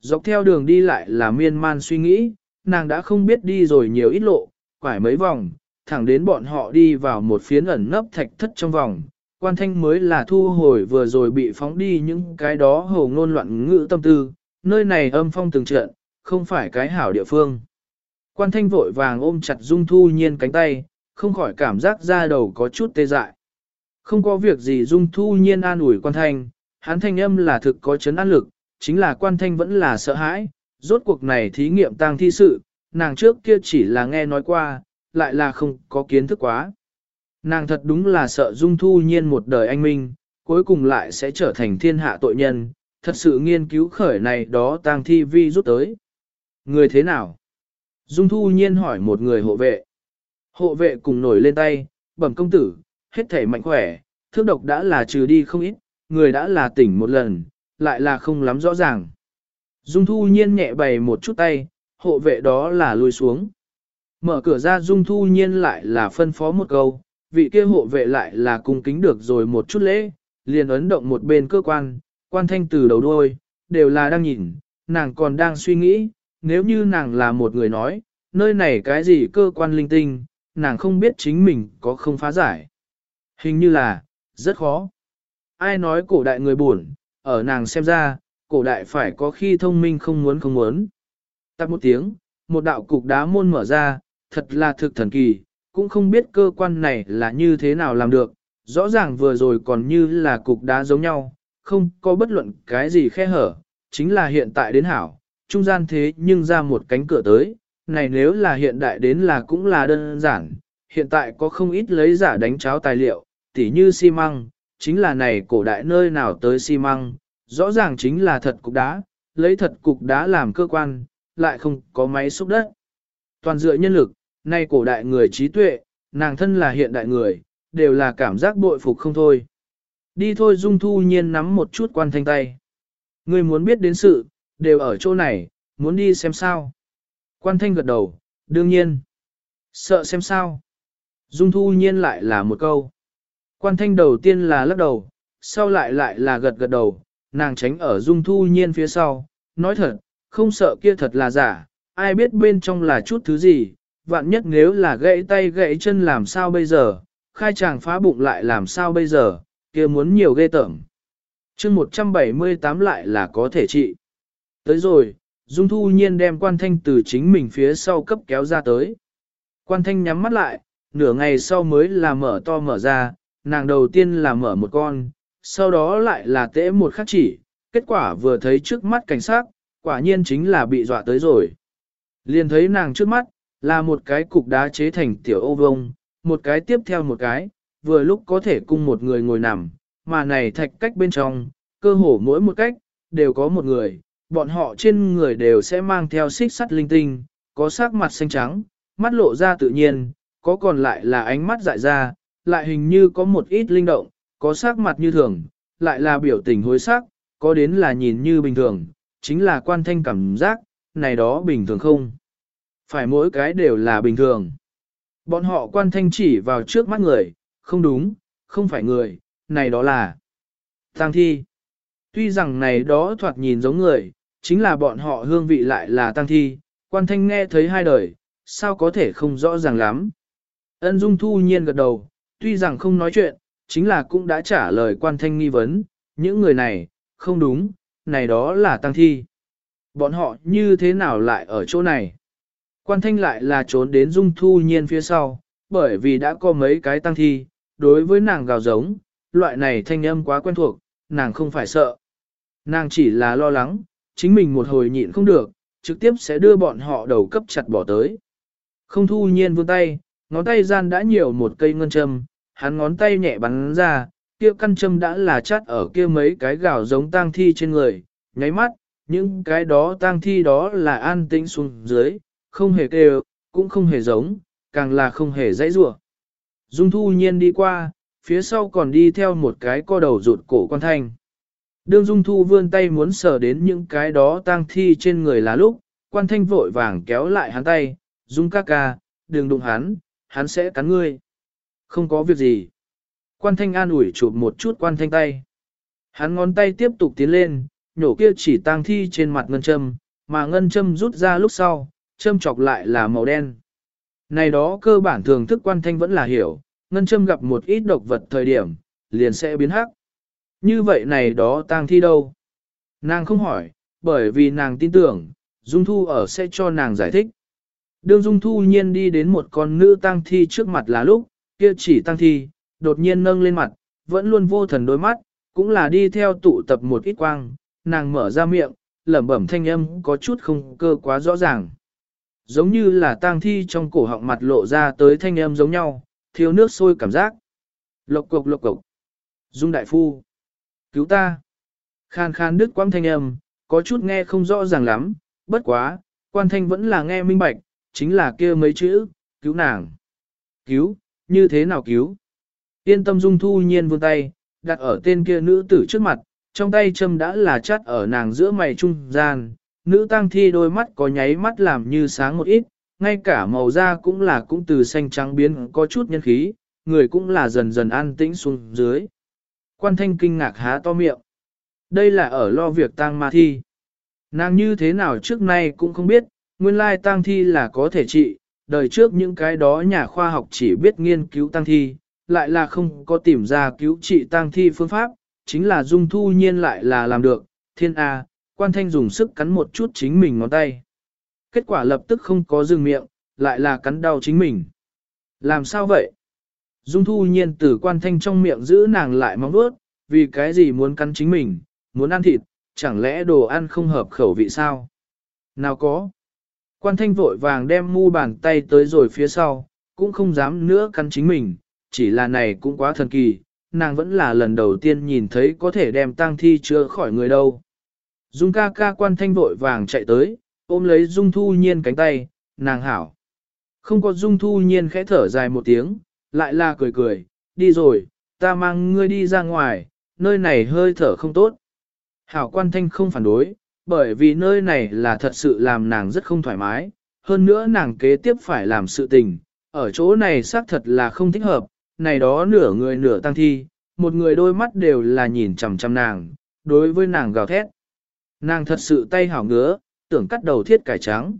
Dọc theo đường đi lại là miên man suy nghĩ, nàng đã không biết đi rồi nhiều ít lộ, quải mấy vòng, thẳng đến bọn họ đi vào một phiến ẩn nấp thạch thất trong vòng. Quan thanh mới là thu hồi vừa rồi bị phóng đi những cái đó hồ ngôn loạn ngữ tâm tư, nơi này âm phong từng trận, không phải cái hảo địa phương. Quan thanh vội vàng ôm chặt Dung Thu Nhiên cánh tay, không khỏi cảm giác da đầu có chút tê dại. Không có việc gì Dung Thu Nhiên an ủi quan thanh, hắn thanh âm là thực có chấn an lực, chính là quan thanh vẫn là sợ hãi, rốt cuộc này thí nghiệm tang thi sự, nàng trước kia chỉ là nghe nói qua, lại là không có kiến thức quá. Nàng thật đúng là sợ Dung Thu Nhiên một đời anh minh, cuối cùng lại sẽ trở thành thiên hạ tội nhân, thật sự nghiên cứu khởi này đó tang thi vi rút tới. Người thế nào? Dung Thu Nhiên hỏi một người hộ vệ. Hộ vệ cùng nổi lên tay, bẩm công tử, hết thể mạnh khỏe, thước độc đã là trừ đi không ít, người đã là tỉnh một lần, lại là không lắm rõ ràng. Dung Thu Nhiên nhẹ bày một chút tay, hộ vệ đó là lùi xuống. Mở cửa ra Dung Thu Nhiên lại là phân phó một câu, vị kia hộ vệ lại là cung kính được rồi một chút lễ, liền ấn động một bên cơ quan, quan thanh từ đầu đuôi, đều là đang nhìn, nàng còn đang suy nghĩ, nếu như nàng là một người nói, nơi này cái gì cơ quan linh tinh, nàng không biết chính mình có không phá giải. Hình như là, rất khó. Ai nói cổ đại người buồn, ở nàng xem ra, cổ đại phải có khi thông minh không muốn không muốn. Tắt một tiếng, một đạo cục đá môn mở ra, thật là thực thần kỳ, cũng không biết cơ quan này là như thế nào làm được, rõ ràng vừa rồi còn như là cục đá giống nhau, không có bất luận cái gì khe hở, chính là hiện tại đến hảo, trung gian thế nhưng ra một cánh cửa tới, này nếu là hiện đại đến là cũng là đơn giản, hiện tại có không ít lấy giả đánh cháo tài liệu, tỉ như xi măng, chính là này cổ đại nơi nào tới xi măng, rõ ràng chính là thật cục đá, lấy thật cục đá làm cơ quan, lại không có máy xúc đất. Toàn dựa nhân lực, nay cổ đại người trí tuệ, nàng thân là hiện đại người, đều là cảm giác bội phục không thôi. Đi thôi Dung Thu Nhiên nắm một chút quan thanh tay. Người muốn biết đến sự, đều ở chỗ này, muốn đi xem sao. Quan thanh gật đầu, đương nhiên. Sợ xem sao. Dung Thu Nhiên lại là một câu. Quan thanh đầu tiên là lắc đầu, sau lại lại là gật gật đầu, nàng tránh ở Dung Thu Nhiên phía sau, nói thật, không sợ kia thật là giả, ai biết bên trong là chút thứ gì, vạn nhất nếu là gãy tay gãy chân làm sao bây giờ, khai chàng phá bụng lại làm sao bây giờ, kia muốn nhiều ghê tởm. chương 178 lại là có thể trị. Tới rồi, Dung Thu Nhiên đem quan thanh từ chính mình phía sau cấp kéo ra tới. Quan thanh nhắm mắt lại, nửa ngày sau mới là mở to mở ra, nàng đầu tiên là mở một con, sau đó lại là tễ một khắc chỉ, kết quả vừa thấy trước mắt cảnh sát, quả nhiên chính là bị dọa tới rồi. Liền thấy nàng trước mắt, là một cái cục đá chế thành tiểu ô vông, một cái tiếp theo một cái, vừa lúc có thể cung một người ngồi nằm, mà này thạch cách bên trong, cơ hồ mỗi một cách, đều có một người, bọn họ trên người đều sẽ mang theo xích sắt linh tinh, có sắc mặt xanh trắng, mắt lộ ra tự nhiên, có còn lại là ánh mắt dại ra, lại hình như có một ít linh động, có sắc mặt như thường, lại là biểu tình hối sắc, có đến là nhìn như bình thường, chính là quan thanh cảm giác, này đó bình thường không. Phải mỗi cái đều là bình thường. Bọn họ quan thanh chỉ vào trước mắt người, không đúng, không phải người, này đó là tang thi. Tuy rằng này đó thoạt nhìn giống người, chính là bọn họ hương vị lại là tang thi, quan thanh nghe thấy hai đời, sao có thể không rõ ràng lắm. Ân Dung thu nhiên gật đầu, tuy rằng không nói chuyện, chính là cũng đã trả lời quan thanh nghi vấn, những người này, không đúng, này đó là tăng thi. Bọn họ như thế nào lại ở chỗ này? Quan thanh lại là trốn đến dung thu nhiên phía sau, bởi vì đã có mấy cái tăng thi, đối với nàng gào giống, loại này thanh âm quá quen thuộc, nàng không phải sợ. Nàng chỉ là lo lắng, chính mình một hồi nhịn không được, trực tiếp sẽ đưa bọn họ đầu cấp chặt bỏ tới. Không thu nhiên vươn tay, ngón tay gian đã nhiều một cây ngân châm, hắn ngón tay nhẹ bắn ra, kia căn châm đã là chắt ở kia mấy cái gạo giống tang thi trên người, nháy mắt, những cái đó tang thi đó là an tĩnh xuống dưới, không hề kêu, cũng không hề giống, càng là không hề dãy rủa. Dung thu nhiên đi qua, phía sau còn đi theo một cái co đầu rụt cổ quan thanh. Đương Dung Thu vươn tay muốn sờ đến những cái đó tang thi trên người là lúc, quan thanh vội vàng kéo lại hắn tay, Dung ca ca, đừng đụng hắn, hắn sẽ cắn ngươi. Không có việc gì. Quan thanh an ủi chụp một chút quan thanh tay. Hắn ngón tay tiếp tục tiến lên, nhổ kia chỉ tang thi trên mặt ngân châm, mà ngân châm rút ra lúc sau, châm chọc lại là màu đen. Này đó cơ bản thường thức quan thanh vẫn là hiểu, ngân châm gặp một ít độc vật thời điểm, liền sẽ biến hắc. Như vậy này đó tang thi đâu? Nàng không hỏi, bởi vì nàng tin tưởng, Dung Thu ở sẽ cho nàng giải thích. Đương Dung Thu nhiên đi đến một con nữ tang thi trước mặt là lúc, kia chỉ tang thi, đột nhiên nâng lên mặt, vẫn luôn vô thần đôi mắt, cũng là đi theo tụ tập một ít quang, nàng mở ra miệng, lẩm bẩm thanh âm có chút không cơ quá rõ ràng. Giống như là tang thi trong cổ họng mặt lộ ra tới thanh âm giống nhau, thiếu nước sôi cảm giác. Lộc cục lộc cục. Dung đại phu. Cứu ta. Khan khan đứt quãng thanh âm, có chút nghe không rõ ràng lắm, bất quá, quan thanh vẫn là nghe minh bạch, chính là kia mấy chữ, cứu nàng. Cứu, như thế nào cứu? Yên tâm dung thu nhiên vươn tay, đặt ở tên kia nữ tử trước mặt, trong tay châm đã là chắt ở nàng giữa mày trung gian, nữ tăng thi đôi mắt có nháy mắt làm như sáng một ít, ngay cả màu da cũng là cũng từ xanh trắng biến có chút nhân khí, người cũng là dần dần an tĩnh xuống dưới. Quan thanh kinh ngạc há to miệng. Đây là ở lo việc tang ma thi. Nàng như thế nào trước nay cũng không biết, nguyên lai tang thi là có thể trị, đời trước những cái đó nhà khoa học chỉ biết nghiên cứu tang thi, lại là không có tìm ra cứu trị tang thi phương pháp, chính là dung thu nhiên lại là làm được, thiên A, quan thanh dùng sức cắn một chút chính mình ngón tay. Kết quả lập tức không có dừng miệng, lại là cắn đau chính mình. Làm sao vậy? Dung thu nhiên từ quan thanh trong miệng giữ nàng lại mong vuốt, vì cái gì muốn cắn chính mình, muốn ăn thịt, chẳng lẽ đồ ăn không hợp khẩu vị sao? Nào có. Quan thanh vội vàng đem mu bàn tay tới rồi phía sau, cũng không dám nữa cắn chính mình, chỉ là này cũng quá thần kỳ, nàng vẫn là lần đầu tiên nhìn thấy có thể đem tang thi chữa khỏi người đâu. Dung ca ca quan thanh vội vàng chạy tới, ôm lấy Dung thu nhiên cánh tay, nàng hảo. Không có Dung thu nhiên khẽ thở dài một tiếng, lại là cười cười, đi rồi, ta mang ngươi đi ra ngoài, nơi này hơi thở không tốt. Hảo quan thanh không phản đối, bởi vì nơi này là thật sự làm nàng rất không thoải mái, hơn nữa nàng kế tiếp phải làm sự tình, ở chỗ này xác thật là không thích hợp, này đó nửa người nửa tăng thi, một người đôi mắt đều là nhìn chằm chằm nàng, đối với nàng gào thét. Nàng thật sự tay hảo ngứa, tưởng cắt đầu thiết cải trắng.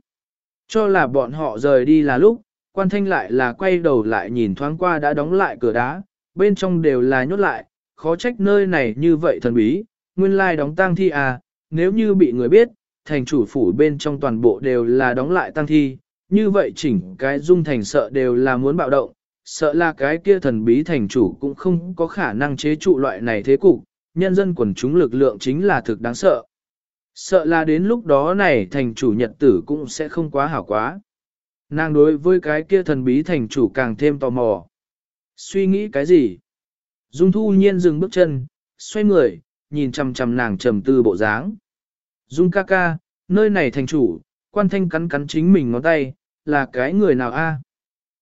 Cho là bọn họ rời đi là lúc, quan thanh lại là quay đầu lại nhìn thoáng qua đã đóng lại cửa đá, bên trong đều là nhốt lại, khó trách nơi này như vậy thần bí, nguyên lai đóng tang thi à, nếu như bị người biết, thành chủ phủ bên trong toàn bộ đều là đóng lại tăng thi, như vậy chỉnh cái dung thành sợ đều là muốn bạo động, sợ là cái kia thần bí thành chủ cũng không có khả năng chế trụ loại này thế cục, nhân dân quần chúng lực lượng chính là thực đáng sợ. Sợ là đến lúc đó này thành chủ nhật tử cũng sẽ không quá hảo quá. Nàng đối với cái kia thần bí thành chủ càng thêm tò mò. Suy nghĩ cái gì? Dung thu nhiên dừng bước chân, xoay người, nhìn chằm chằm nàng trầm tư bộ dáng. Dung ca ca, nơi này thành chủ, quan thanh cắn cắn chính mình ngón tay, là cái người nào a?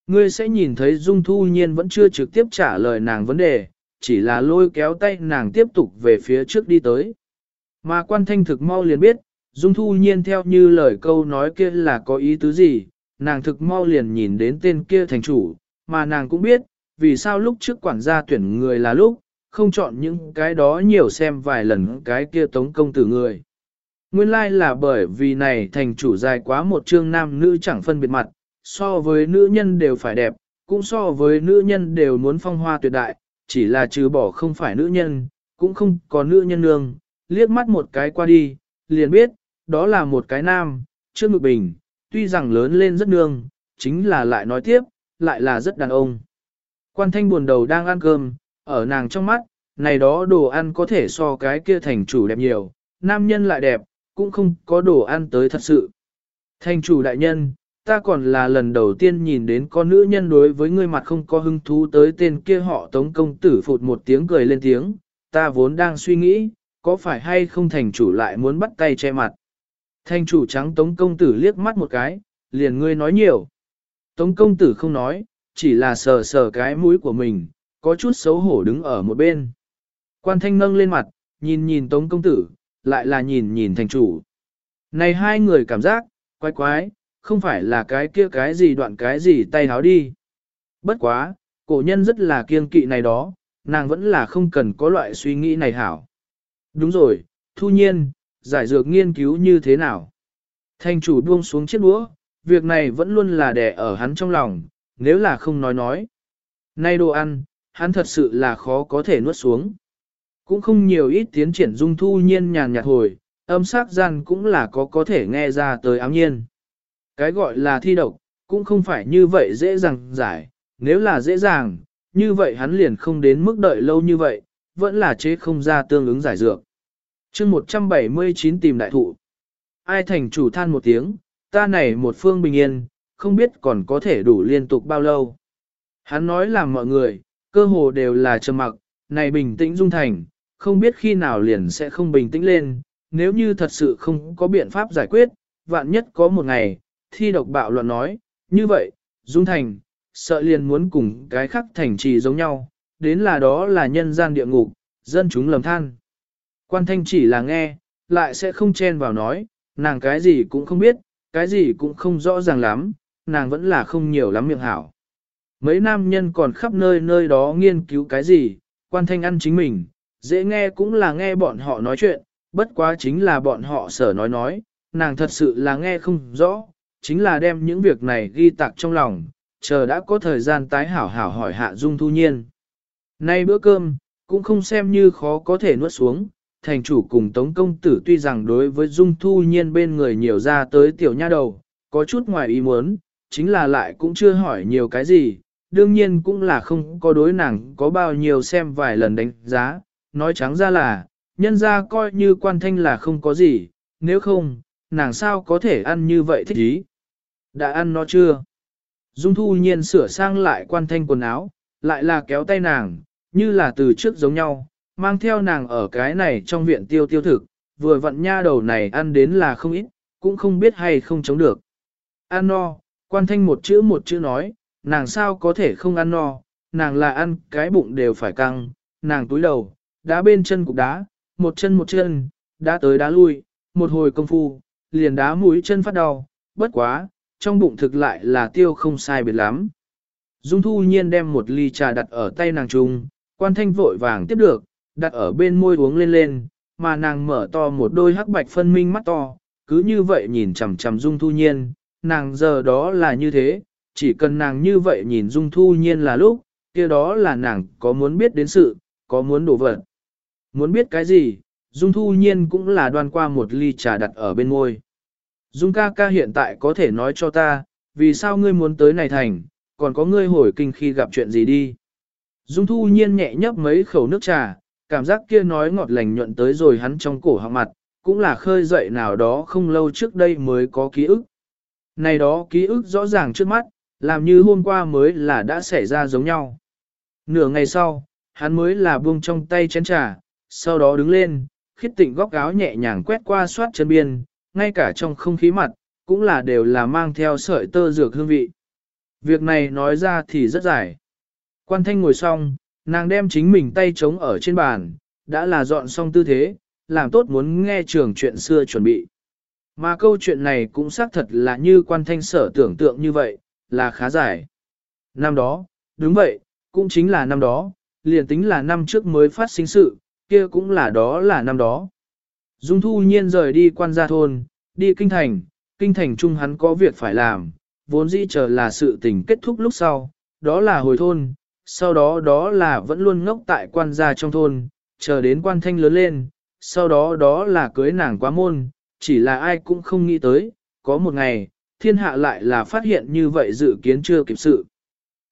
Ngươi sẽ nhìn thấy Dung Thu Nhiên vẫn chưa trực tiếp trả lời nàng vấn đề, chỉ là lôi kéo tay nàng tiếp tục về phía trước đi tới. Mà quan thanh thực mau liền biết, Dung Thu Nhiên theo như lời câu nói kia là có ý tứ gì, nàng thực mau liền nhìn đến tên kia thành chủ, mà nàng cũng biết, vì sao lúc trước quản gia tuyển người là lúc, không chọn những cái đó nhiều xem vài lần cái kia tống công tử người. Nguyên lai like là bởi vì này thành chủ dài quá một chương nam nữ chẳng phân biệt mặt, so với nữ nhân đều phải đẹp, cũng so với nữ nhân đều muốn phong hoa tuyệt đại, chỉ là trừ bỏ không phải nữ nhân, cũng không có nữ nhân nương, liếc mắt một cái qua đi, liền biết, đó là một cái nam, chưa ngực bình, tuy rằng lớn lên rất nương, chính là lại nói tiếp, lại là rất đàn ông. Quan thanh buồn đầu đang ăn cơm, ở nàng trong mắt, này đó đồ ăn có thể so cái kia thành chủ đẹp nhiều, nam nhân lại đẹp, cũng không có đồ ăn tới thật sự. Thành chủ đại nhân, ta còn là lần đầu tiên nhìn đến con nữ nhân đối với ngươi mặt không có hứng thú tới tên kia họ tống công tử phụt một tiếng cười lên tiếng, ta vốn đang suy nghĩ, có phải hay không thành chủ lại muốn bắt tay che mặt. Thành chủ trắng tống công tử liếc mắt một cái, liền ngươi nói nhiều. Tống công tử không nói, chỉ là sờ sờ cái mũi của mình, có chút xấu hổ đứng ở một bên. Quan thanh nâng lên mặt, nhìn nhìn tống công tử, lại là nhìn nhìn thành chủ. Này hai người cảm giác, quái quái, không phải là cái kia cái gì đoạn cái gì tay háo đi. Bất quá, cổ nhân rất là kiên kỵ này đó, nàng vẫn là không cần có loại suy nghĩ này hảo. Đúng rồi, thu nhiên, giải dược nghiên cứu như thế nào? Thành chủ buông xuống chiếc đũa, việc này vẫn luôn là đè ở hắn trong lòng, nếu là không nói nói. Nay đồ ăn, hắn thật sự là khó có thể nuốt xuống. Cũng không nhiều ít tiến triển dung thu nhiên nhàn nhạt hồi, âm sắc gian cũng là có có thể nghe ra tới ám nhiên. Cái gọi là thi độc, cũng không phải như vậy dễ dàng giải, nếu là dễ dàng, như vậy hắn liền không đến mức đợi lâu như vậy, vẫn là chế không ra tương ứng giải dược. chương 179 tìm đại thụ. Ai thành chủ than một tiếng, ta này một phương bình yên, không biết còn có thể đủ liên tục bao lâu. Hắn nói là mọi người, cơ hồ đều là trầm mặc, này bình tĩnh dung thành, không biết khi nào liền sẽ không bình tĩnh lên, nếu như thật sự không có biện pháp giải quyết, vạn nhất có một ngày, thi độc bạo luận nói, như vậy, Dung Thành, sợ liền muốn cùng cái khác thành trì giống nhau, đến là đó là nhân gian địa ngục, dân chúng lầm than. Quan thanh chỉ là nghe, lại sẽ không chen vào nói, nàng cái gì cũng không biết, cái gì cũng không rõ ràng lắm, nàng vẫn là không nhiều lắm miệng hảo. Mấy nam nhân còn khắp nơi nơi đó nghiên cứu cái gì, quan thanh ăn chính mình, dễ nghe cũng là nghe bọn họ nói chuyện, bất quá chính là bọn họ sở nói nói, nàng thật sự là nghe không rõ, chính là đem những việc này ghi tạc trong lòng, chờ đã có thời gian tái hảo hảo hỏi hạ Dung Thu Nhiên. Nay bữa cơm, cũng không xem như khó có thể nuốt xuống, thành chủ cùng Tống Công Tử tuy rằng đối với Dung Thu Nhiên bên người nhiều ra tới tiểu nha đầu, có chút ngoài ý muốn, chính là lại cũng chưa hỏi nhiều cái gì, đương nhiên cũng là không có đối nàng có bao nhiêu xem vài lần đánh giá, nói trắng ra là, nhân ra coi như quan thanh là không có gì, nếu không, nàng sao có thể ăn như vậy thích ý. Đã ăn nó chưa? Dung thu nhiên sửa sang lại quan thanh quần áo, lại là kéo tay nàng, như là từ trước giống nhau, mang theo nàng ở cái này trong viện tiêu tiêu thực, vừa vặn nha đầu này ăn đến là không ít, cũng không biết hay không chống được. Ăn no, quan thanh một chữ một chữ nói, nàng sao có thể không ăn no, nàng là ăn cái bụng đều phải căng, nàng túi đầu, đá bên chân cục đá, một chân một chân, đá tới đá lui, một hồi công phu, liền đá mũi chân phát đau, bất quá, trong bụng thực lại là tiêu không sai biệt lắm. Dung thu nhiên đem một ly trà đặt ở tay nàng trung, quan thanh vội vàng tiếp được, đặt ở bên môi uống lên lên, mà nàng mở to một đôi hắc bạch phân minh mắt to, cứ như vậy nhìn chằm chằm dung thu nhiên, nàng giờ đó là như thế, chỉ cần nàng như vậy nhìn Dung Thu Nhiên là lúc, kia đó là nàng có muốn biết đến sự, có muốn đổ vật. Muốn biết cái gì, Dung Thu Nhiên cũng là đoan qua một ly trà đặt ở bên môi. Dung ca ca hiện tại có thể nói cho ta, vì sao ngươi muốn tới này thành, còn có ngươi hồi kinh khi gặp chuyện gì đi. Dung Thu Nhiên nhẹ nhấp mấy khẩu nước trà, cảm giác kia nói ngọt lành nhuận tới rồi hắn trong cổ họng mặt, cũng là khơi dậy nào đó không lâu trước đây mới có ký ức. Này đó ký ức rõ ràng trước mắt, làm như hôm qua mới là đã xảy ra giống nhau. Nửa ngày sau, hắn mới là buông trong tay chén trà, sau đó đứng lên, khít tịnh góc áo nhẹ nhàng quét qua soát chân biên, ngay cả trong không khí mặt, cũng là đều là mang theo sợi tơ dược hương vị. Việc này nói ra thì rất dài. Quan thanh ngồi xong, nàng đem chính mình tay trống ở trên bàn, đã là dọn xong tư thế, làm tốt muốn nghe trường chuyện xưa chuẩn bị. Mà câu chuyện này cũng xác thật là như quan thanh sở tưởng tượng như vậy, là khá dài. Năm đó, đúng vậy, cũng chính là năm đó, liền tính là năm trước mới phát sinh sự, kia cũng là đó là năm đó. Dung thu nhiên rời đi quan gia thôn, đi kinh thành, kinh thành chung hắn có việc phải làm, vốn dĩ chờ là sự tình kết thúc lúc sau, đó là hồi thôn, sau đó đó là vẫn luôn ngốc tại quan gia trong thôn, chờ đến quan thanh lớn lên, sau đó đó là cưới nàng quá môn, chỉ là ai cũng không nghĩ tới, có một ngày, thiên hạ lại là phát hiện như vậy dự kiến chưa kịp sự.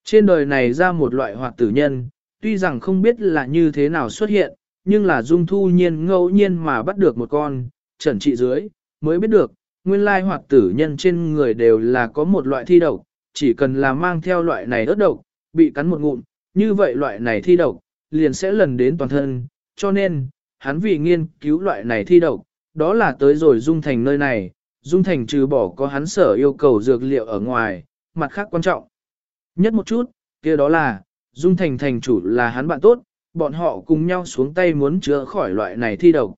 Trên đời này ra một loại hoạt tử nhân, tuy rằng không biết là như thế nào xuất hiện, nhưng là dung thu nhiên ngẫu nhiên mà bắt được một con, trần trị dưới, mới biết được, nguyên lai hoạt tử nhân trên người đều là có một loại thi độc, chỉ cần là mang theo loại này ớt độc, bị cắn một ngụm, như vậy loại này thi độc, liền sẽ lần đến toàn thân, cho nên, hắn vì nghiên cứu loại này thi độc, đó là tới rồi dung thành nơi này, dung thành trừ bỏ có hắn sở yêu cầu dược liệu ở ngoài, mặt khác quan trọng. Nhất một chút, kia đó là, dung thành thành chủ là hắn bạn tốt, bọn họ cùng nhau xuống tay muốn chữa khỏi loại này thi độc.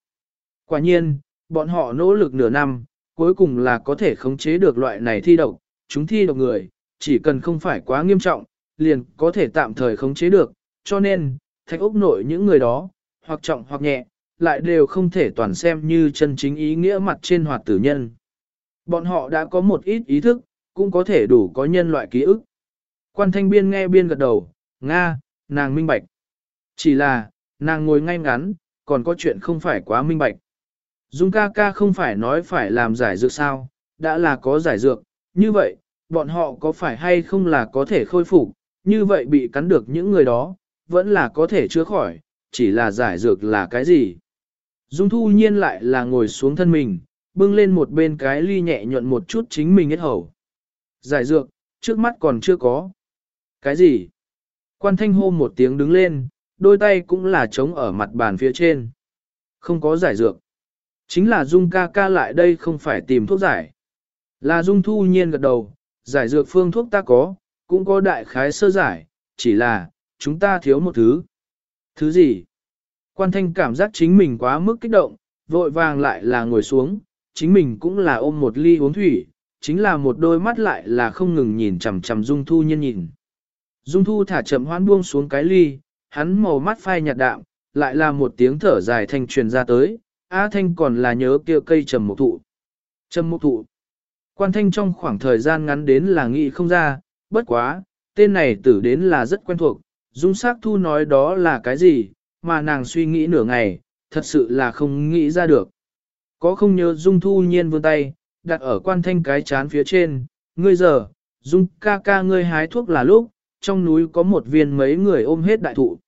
Quả nhiên, bọn họ nỗ lực nửa năm, cuối cùng là có thể khống chế được loại này thi độc, chúng thi độc người, chỉ cần không phải quá nghiêm trọng, liền có thể tạm thời khống chế được, cho nên, thạch ốc nội những người đó, hoặc trọng hoặc nhẹ, lại đều không thể toàn xem như chân chính ý nghĩa mặt trên hoạt tử nhân. Bọn họ đã có một ít ý thức, cũng có thể đủ có nhân loại ký ức. Quan thanh biên nghe biên gật đầu, Nga, nàng minh bạch. Chỉ là, nàng ngồi ngay ngắn, còn có chuyện không phải quá minh bạch. Dung ca ca không phải nói phải làm giải dược sao, đã là có giải dược, như vậy, bọn họ có phải hay không là có thể khôi phục, như vậy bị cắn được những người đó, vẫn là có thể chữa khỏi, chỉ là giải dược là cái gì. Dung thu nhiên lại là ngồi xuống thân mình, bưng lên một bên cái ly nhẹ nhuận một chút chính mình hết hầu. Giải dược, trước mắt còn chưa có. Cái gì? Quan thanh hô một tiếng đứng lên, đôi tay cũng là trống ở mặt bàn phía trên. Không có giải dược. Chính là Dung ca ca lại đây không phải tìm thuốc giải. Là Dung thu nhiên gật đầu, giải dược phương thuốc ta có, cũng có đại khái sơ giải, chỉ là, chúng ta thiếu một thứ. Thứ gì? Quan thanh cảm giác chính mình quá mức kích động, vội vàng lại là ngồi xuống, chính mình cũng là ôm một ly uống thủy, chính là một đôi mắt lại là không ngừng nhìn chằm chằm Dung Thu nhiên nhìn. Dung Thu thả chậm hoãn buông xuống cái ly, hắn màu mắt phai nhạt đạm, lại là một tiếng thở dài thanh truyền ra tới, A Thanh còn là nhớ kia cây trầm mục thụ. Trầm mục thụ. Quan Thanh trong khoảng thời gian ngắn đến là nghĩ không ra, bất quá, tên này tử đến là rất quen thuộc, Dung Sắc Thu nói đó là cái gì, mà nàng suy nghĩ nửa ngày, thật sự là không nghĩ ra được. Có không nhớ Dung Thu nhiên vươn tay, đặt ở quan thanh cái chán phía trên, ngươi giờ, Dung ca ca ngươi hái thuốc là lúc, trong núi có một viên mấy người ôm hết đại thụ.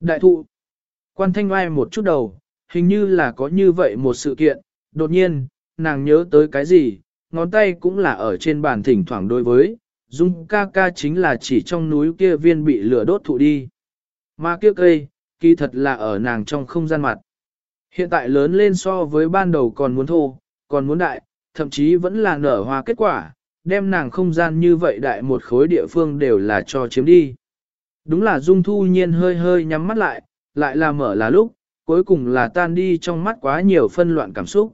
Đại thụ, quan thanh oai một chút đầu, hình như là có như vậy một sự kiện, đột nhiên, nàng nhớ tới cái gì, ngón tay cũng là ở trên bàn thỉnh thoảng đối với, Dung ca ca chính là chỉ trong núi kia viên bị lửa đốt thụ đi. Mà kia cây, kỳ thật là ở nàng trong không gian mặt. Hiện tại lớn lên so với ban đầu còn muốn thô, còn muốn đại, thậm chí vẫn là nở hoa kết quả, đem nàng không gian như vậy đại một khối địa phương đều là cho chiếm đi. Đúng là Dung Thu Nhiên hơi hơi nhắm mắt lại, lại là mở là lúc, cuối cùng là tan đi trong mắt quá nhiều phân loạn cảm xúc.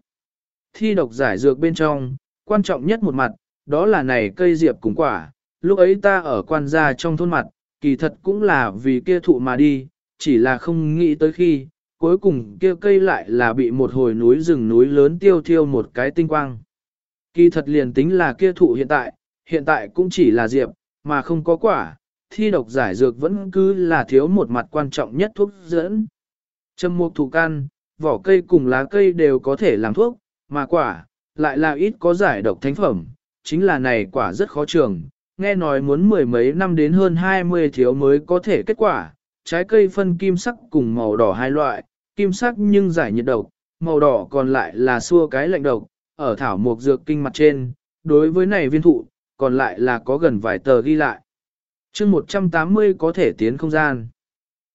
Thi độc giải dược bên trong, quan trọng nhất một mặt, đó là này cây diệp cùng quả, lúc ấy ta ở quan gia trong thôn mặt, kỳ thật cũng là vì kia thụ mà đi, chỉ là không nghĩ tới khi, cuối cùng kia cây lại là bị một hồi núi rừng núi lớn tiêu thiêu một cái tinh quang. Kỳ thật liền tính là kia thụ hiện tại, hiện tại cũng chỉ là diệp, mà không có quả, thi độc giải dược vẫn cứ là thiếu một mặt quan trọng nhất thuốc dẫn. Trầm mục thủ can, vỏ cây cùng lá cây đều có thể làm thuốc, mà quả, lại là ít có giải độc thánh phẩm, chính là này quả rất khó trường, nghe nói muốn mười mấy năm đến hơn 20 thiếu mới có thể kết quả, trái cây phân kim sắc cùng màu đỏ hai loại, kim sắc nhưng giải nhiệt độc, màu đỏ còn lại là xua cái lạnh độc, ở thảo mục dược kinh mặt trên, đối với này viên thụ, còn lại là có gần vài tờ ghi lại. chương 180 có thể tiến không gian.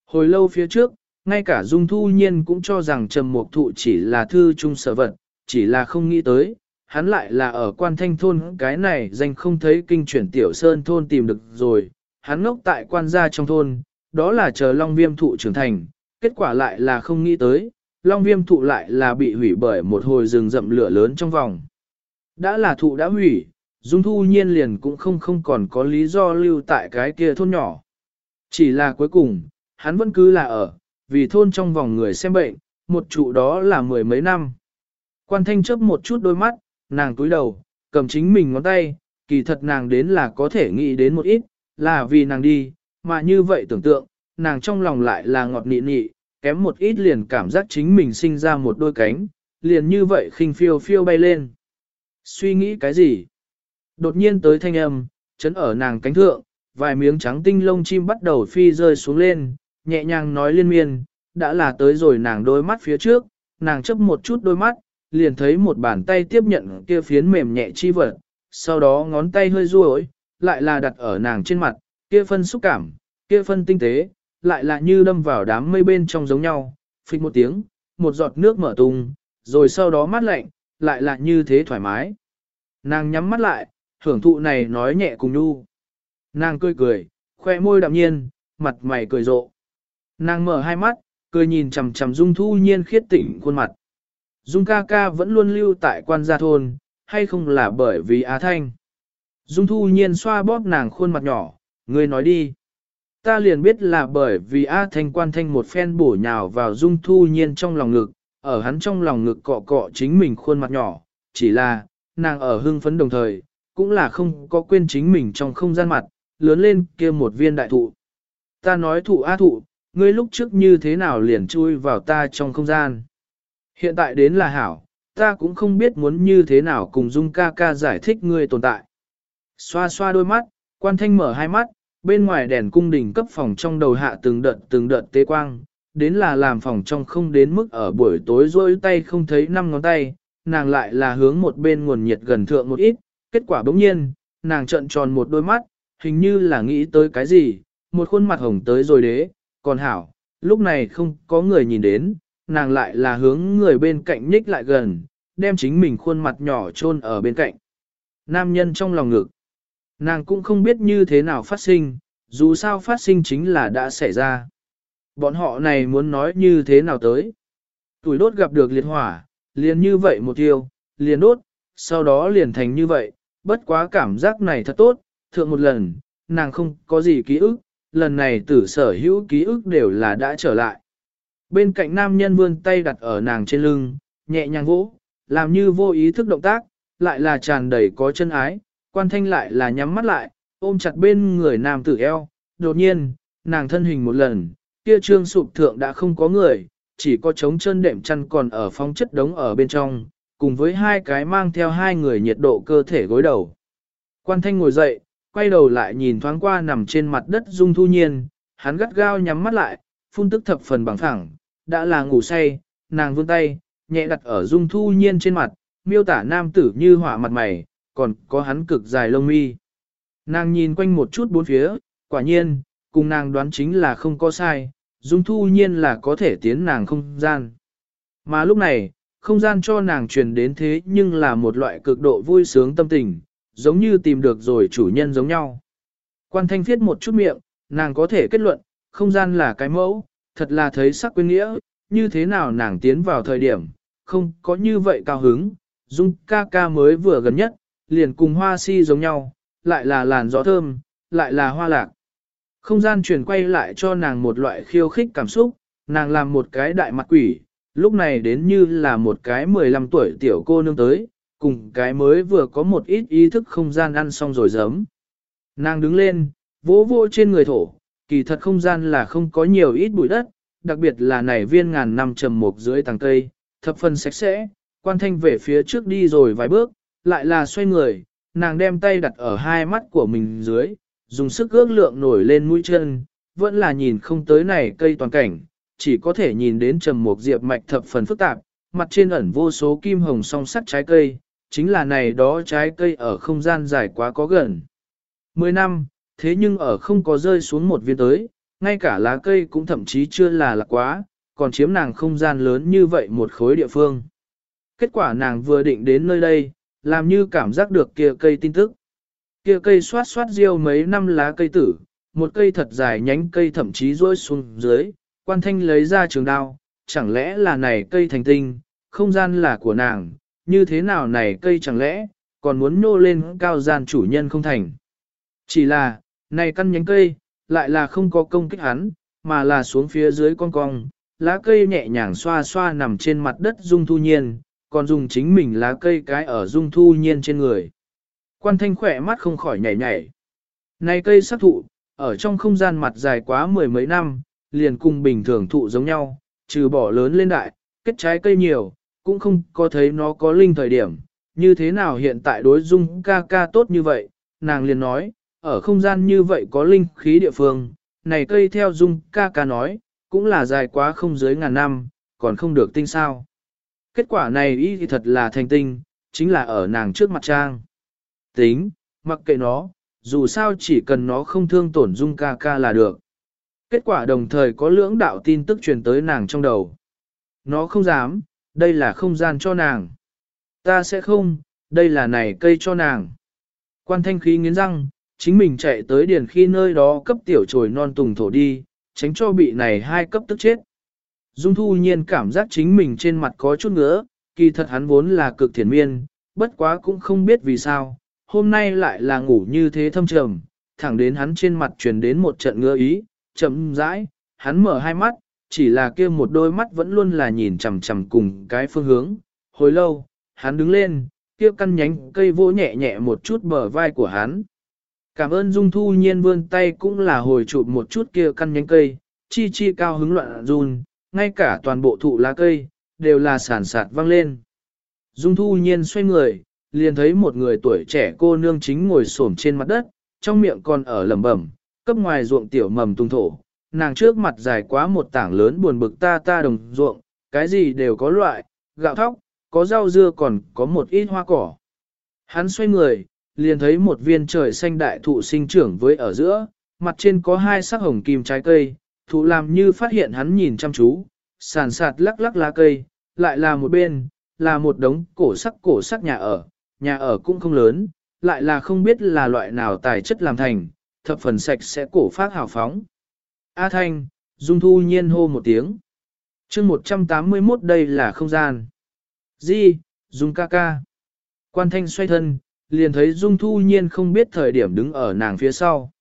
Hồi lâu phía trước, ngay cả Dung Thu Nhiên cũng cho rằng trầm mục thụ chỉ là thư trung sở vật, chỉ là không nghĩ tới, hắn lại là ở quan thanh thôn cái này danh không thấy kinh chuyển tiểu sơn thôn tìm được rồi, hắn ngốc tại quan gia trong thôn, đó là chờ long viêm thụ trưởng thành, kết quả lại là không nghĩ tới, long viêm thụ lại là bị hủy bởi một hồi rừng rậm lửa lớn trong vòng. Đã là thụ đã hủy, Dung Thu Nhiên liền cũng không không còn có lý do lưu tại cái kia thôn nhỏ. Chỉ là cuối cùng, hắn vẫn cứ là ở, vì thôn trong vòng người xem bệnh, một trụ đó là mười mấy năm. Quan thanh chớp một chút đôi mắt, nàng túi đầu, cầm chính mình ngón tay, kỳ thật nàng đến là có thể nghĩ đến một ít, là vì nàng đi, mà như vậy tưởng tượng, nàng trong lòng lại là ngọt nị nị, kém một ít liền cảm giác chính mình sinh ra một đôi cánh, liền như vậy khinh phiêu phiêu bay lên. Suy nghĩ cái gì? Đột nhiên tới thanh âm, chấn ở nàng cánh thượng, vài miếng trắng tinh lông chim bắt đầu phi rơi xuống lên, nhẹ nhàng nói liên miên, đã là tới rồi nàng đôi mắt phía trước, nàng chấp một chút đôi mắt, liền thấy một bàn tay tiếp nhận kia phiến mềm nhẹ chi vật, sau đó ngón tay hơi ruồi, lại là đặt ở nàng trên mặt, kia phân xúc cảm, kia phân tinh tế, lại là như đâm vào đám mây bên trong giống nhau, phịch một tiếng, một giọt nước mở tung, rồi sau đó mát lạnh, lại là như thế thoải mái. Nàng nhắm mắt lại, hưởng thụ này nói nhẹ cùng nhu. Nàng cười cười, khoe môi đạm nhiên, mặt mày cười rộ. Nàng mở hai mắt, cười nhìn chằm chằm Dung Thu Nhiên khiết tỉnh khuôn mặt. Dung ca ca vẫn luôn lưu tại quan gia thôn, hay không là bởi vì Á Thanh. Dung Thu Nhiên xoa bóp nàng khuôn mặt nhỏ, ngươi nói đi. Ta liền biết là bởi vì A Thanh quan thanh một phen bổ nhào vào Dung Thu Nhiên trong lòng ngực, ở hắn trong lòng ngực cọ cọ chính mình khuôn mặt nhỏ, chỉ là, nàng ở hưng phấn đồng thời, cũng là không có quên chính mình trong không gian mặt, lớn lên kia một viên đại thụ. Ta nói thụ A thụ, ngươi lúc trước như thế nào liền chui vào ta trong không gian. Hiện tại đến là hảo, ta cũng không biết muốn như thế nào cùng Dung ca ca giải thích ngươi tồn tại. Xoa xoa đôi mắt, quan thanh mở hai mắt, bên ngoài đèn cung đình cấp phòng trong đầu hạ từng đợt từng đợt tế quang, đến là làm phòng trong không đến mức ở buổi tối rôi tay không thấy năm ngón tay, nàng lại là hướng một bên nguồn nhiệt gần thượng một ít, kết quả bỗng nhiên, nàng trợn tròn một đôi mắt, hình như là nghĩ tới cái gì, một khuôn mặt hồng tới rồi đế, còn hảo, lúc này không có người nhìn đến, nàng lại là hướng người bên cạnh nhích lại gần, đem chính mình khuôn mặt nhỏ chôn ở bên cạnh. Nam nhân trong lòng ngực. Nàng cũng không biết như thế nào phát sinh, dù sao phát sinh chính là đã xảy ra. Bọn họ này muốn nói như thế nào tới. Tuổi đốt gặp được liệt hỏa, liền như vậy một tiêu, liền đốt, sau đó liền thành như vậy, bất quá cảm giác này thật tốt, thượng một lần, nàng không có gì ký ức, lần này tử sở hữu ký ức đều là đã trở lại. Bên cạnh nam nhân vươn tay đặt ở nàng trên lưng, nhẹ nhàng vỗ, làm như vô ý thức động tác, lại là tràn đầy có chân ái, quan thanh lại là nhắm mắt lại, ôm chặt bên người nam tử eo, đột nhiên, nàng thân hình một lần, kia trương sụp thượng đã không có người, chỉ có trống chân đệm chăn còn ở phong chất đống ở bên trong, cùng với hai cái mang theo hai người nhiệt độ cơ thể gối đầu. Quan thanh ngồi dậy, quay đầu lại nhìn thoáng qua nằm trên mặt đất dung thu nhiên, hắn gắt gao nhắm mắt lại, phun tức thập phần bằng thẳng, đã là ngủ say, nàng vươn tay, nhẹ đặt ở dung thu nhiên trên mặt, miêu tả nam tử như hỏa mặt mày, còn có hắn cực dài lông mi. Nàng nhìn quanh một chút bốn phía, quả nhiên, cùng nàng đoán chính là không có sai, dung thu nhiên là có thể tiến nàng không gian. Mà lúc này, không gian cho nàng truyền đến thế nhưng là một loại cực độ vui sướng tâm tình, giống như tìm được rồi chủ nhân giống nhau. Quan thanh thiết một chút miệng, nàng có thể kết luận, không gian là cái mẫu, thật là thấy sắc quyến nghĩa, như thế nào nàng tiến vào thời điểm, không có như vậy cao hứng, dung ca ca mới vừa gần nhất, liền cùng hoa si giống nhau, lại là làn gió thơm, lại là hoa lạc. Không gian chuyển quay lại cho nàng một loại khiêu khích cảm xúc, nàng làm một cái đại mặt quỷ, lúc này đến như là một cái 15 tuổi tiểu cô nương tới, cùng cái mới vừa có một ít ý thức không gian ăn xong rồi giấm. Nàng đứng lên, vỗ vỗ trên người thổ, kỳ thật không gian là không có nhiều ít bụi đất, đặc biệt là nảy viên ngàn năm trầm mục dưới tầng cây, thập phần sạch sẽ, quan thanh về phía trước đi rồi vài bước, lại là xoay người, nàng đem tay đặt ở hai mắt của mình dưới, dùng sức ước lượng nổi lên mũi chân, vẫn là nhìn không tới này cây toàn cảnh, chỉ có thể nhìn đến trầm một diệp mạch thập phần phức tạp, mặt trên ẩn vô số kim hồng song sắt trái cây, chính là này đó trái cây ở không gian dài quá có gần. Mười năm, thế nhưng ở không có rơi xuống một viên tới, ngay cả lá cây cũng thậm chí chưa là lạc quá, còn chiếm nàng không gian lớn như vậy một khối địa phương. Kết quả nàng vừa định đến nơi đây, làm như cảm giác được kia cây tin tức. Kia cây xoát xoát riêu mấy năm lá cây tử, một cây thật dài nhánh cây thậm chí rôi xuống dưới, quan thanh lấy ra trường đao, chẳng lẽ là này cây thành tinh, không gian là của nàng, như thế nào này cây chẳng lẽ, còn muốn nô lên cao gian chủ nhân không thành. Chỉ là, này căn nhánh cây, lại là không có công kích hắn, mà là xuống phía dưới con cong, lá cây nhẹ nhàng xoa xoa nằm trên mặt đất dung thu nhiên, còn dùng chính mình lá cây cái ở dung thu nhiên trên người. Quan thanh khỏe mắt không khỏi nhảy nhảy. Này cây sắc thụ, ở trong không gian mặt dài quá mười mấy năm, liền cùng bình thường thụ giống nhau, trừ bỏ lớn lên đại, kết trái cây nhiều, cũng không có thấy nó có linh thời điểm. Như thế nào hiện tại đối dung ca ca tốt như vậy, nàng liền nói, ở không gian như vậy có linh khí địa phương, này cây theo dung ca ca nói, cũng là dài quá không dưới ngàn năm, còn không được tinh sao. Kết quả này y thì thật là thành tinh, chính là ở nàng trước mặt trang. Tính, mặc kệ nó, dù sao chỉ cần nó không thương tổn dung ca ca là được. Kết quả đồng thời có lưỡng đạo tin tức truyền tới nàng trong đầu. Nó không dám, đây là không gian cho nàng. Ta sẽ không, đây là này cây cho nàng. Quan thanh khí nghiến răng, chính mình chạy tới điền khi nơi đó cấp tiểu trồi non tùng thổ đi, tránh cho bị này hai cấp tức chết. Dung thu nhiên cảm giác chính mình trên mặt có chút ngứa, kỳ thật hắn vốn là cực thiền miên, bất quá cũng không biết vì sao, hôm nay lại là ngủ như thế thâm trầm, thẳng đến hắn trên mặt truyền đến một trận ngứa ý, chậm rãi, hắn mở hai mắt, chỉ là kia một đôi mắt vẫn luôn là nhìn chằm chằm cùng cái phương hướng. Hồi lâu, hắn đứng lên, kia căn nhánh cây vỗ nhẹ nhẹ một chút bờ vai của hắn. Cảm ơn Dung Thu Nhiên vươn tay cũng là hồi chụp một chút kia căn nhánh cây, chi chi cao hứng loạn run, ngay cả toàn bộ thụ lá cây, đều là sản sạt vang lên. Dung Thu Nhiên xoay người, liền thấy một người tuổi trẻ cô nương chính ngồi xổm trên mặt đất, trong miệng còn ở lẩm bẩm, cấp ngoài ruộng tiểu mầm tung thổ, nàng trước mặt dài quá một tảng lớn buồn bực ta ta đồng ruộng, cái gì đều có loại, gạo thóc, có rau dưa còn có một ít hoa cỏ. Hắn xoay người, liền thấy một viên trời xanh đại thụ sinh trưởng với ở giữa, mặt trên có hai sắc hồng kim trái cây, thụ làm như phát hiện hắn nhìn chăm chú, sàn sạt lắc lắc lá cây, lại là một bên, là một đống cổ sắc cổ sắc nhà ở, nhà ở cũng không lớn, lại là không biết là loại nào tài chất làm thành, thập phần sạch sẽ cổ phát hào phóng. A Thanh, Dung Thu nhiên hô một tiếng. chương 181 đây là không gian. Di, Dung ca ca. Quan Thanh xoay thân, liền thấy Dung Thu nhiên không biết thời điểm đứng ở nàng phía sau.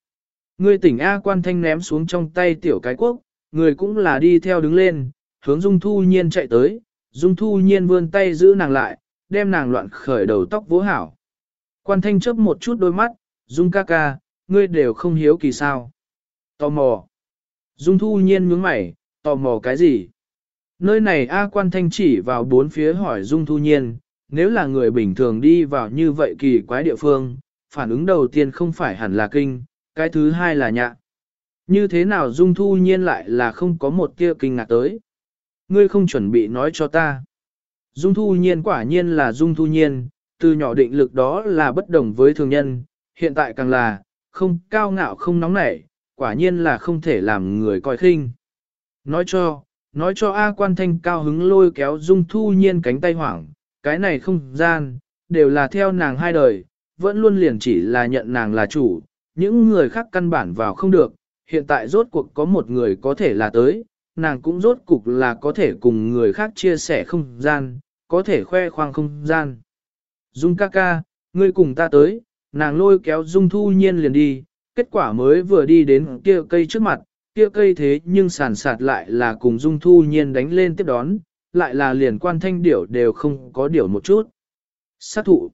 Người tỉnh A Quan Thanh ném xuống trong tay tiểu cái quốc, người cũng là đi theo đứng lên, hướng Dung Thu nhiên chạy tới. Dung Thu nhiên vươn tay giữ nàng lại, đem nàng loạn khởi đầu tóc vỗ hảo. Quan Thanh chớp một chút đôi mắt, Dung ca ca, ngươi đều không hiếu kỳ sao. Tò mò. Dung thu nhiên nhướng mày, tò mò cái gì? Nơi này A quan thanh chỉ vào bốn phía hỏi Dung thu nhiên, nếu là người bình thường đi vào như vậy kỳ quái địa phương, phản ứng đầu tiên không phải hẳn là kinh, cái thứ hai là nhạ. Như thế nào Dung thu nhiên lại là không có một tia kinh ngạc tới? Ngươi không chuẩn bị nói cho ta. Dung thu nhiên quả nhiên là Dung thu nhiên, từ nhỏ định lực đó là bất đồng với thường nhân, hiện tại càng là, không cao ngạo không nóng nảy, quả nhiên là không thể làm người coi khinh. Nói cho, nói cho A quan thanh cao hứng lôi kéo dung thu nhiên cánh tay hoảng, cái này không gian, đều là theo nàng hai đời, vẫn luôn liền chỉ là nhận nàng là chủ, những người khác căn bản vào không được, hiện tại rốt cuộc có một người có thể là tới, nàng cũng rốt cuộc là có thể cùng người khác chia sẻ không gian, có thể khoe khoang không gian. Dung ca ca, ngươi cùng ta tới, nàng lôi kéo Dung thu nhiên liền đi, kết quả mới vừa đi đến kia cây trước mặt, kia cây thế nhưng sàn sạt lại là cùng Dung Thu Nhiên đánh lên tiếp đón, lại là liền quan thanh điểu đều không có điểu một chút. Sát thụ.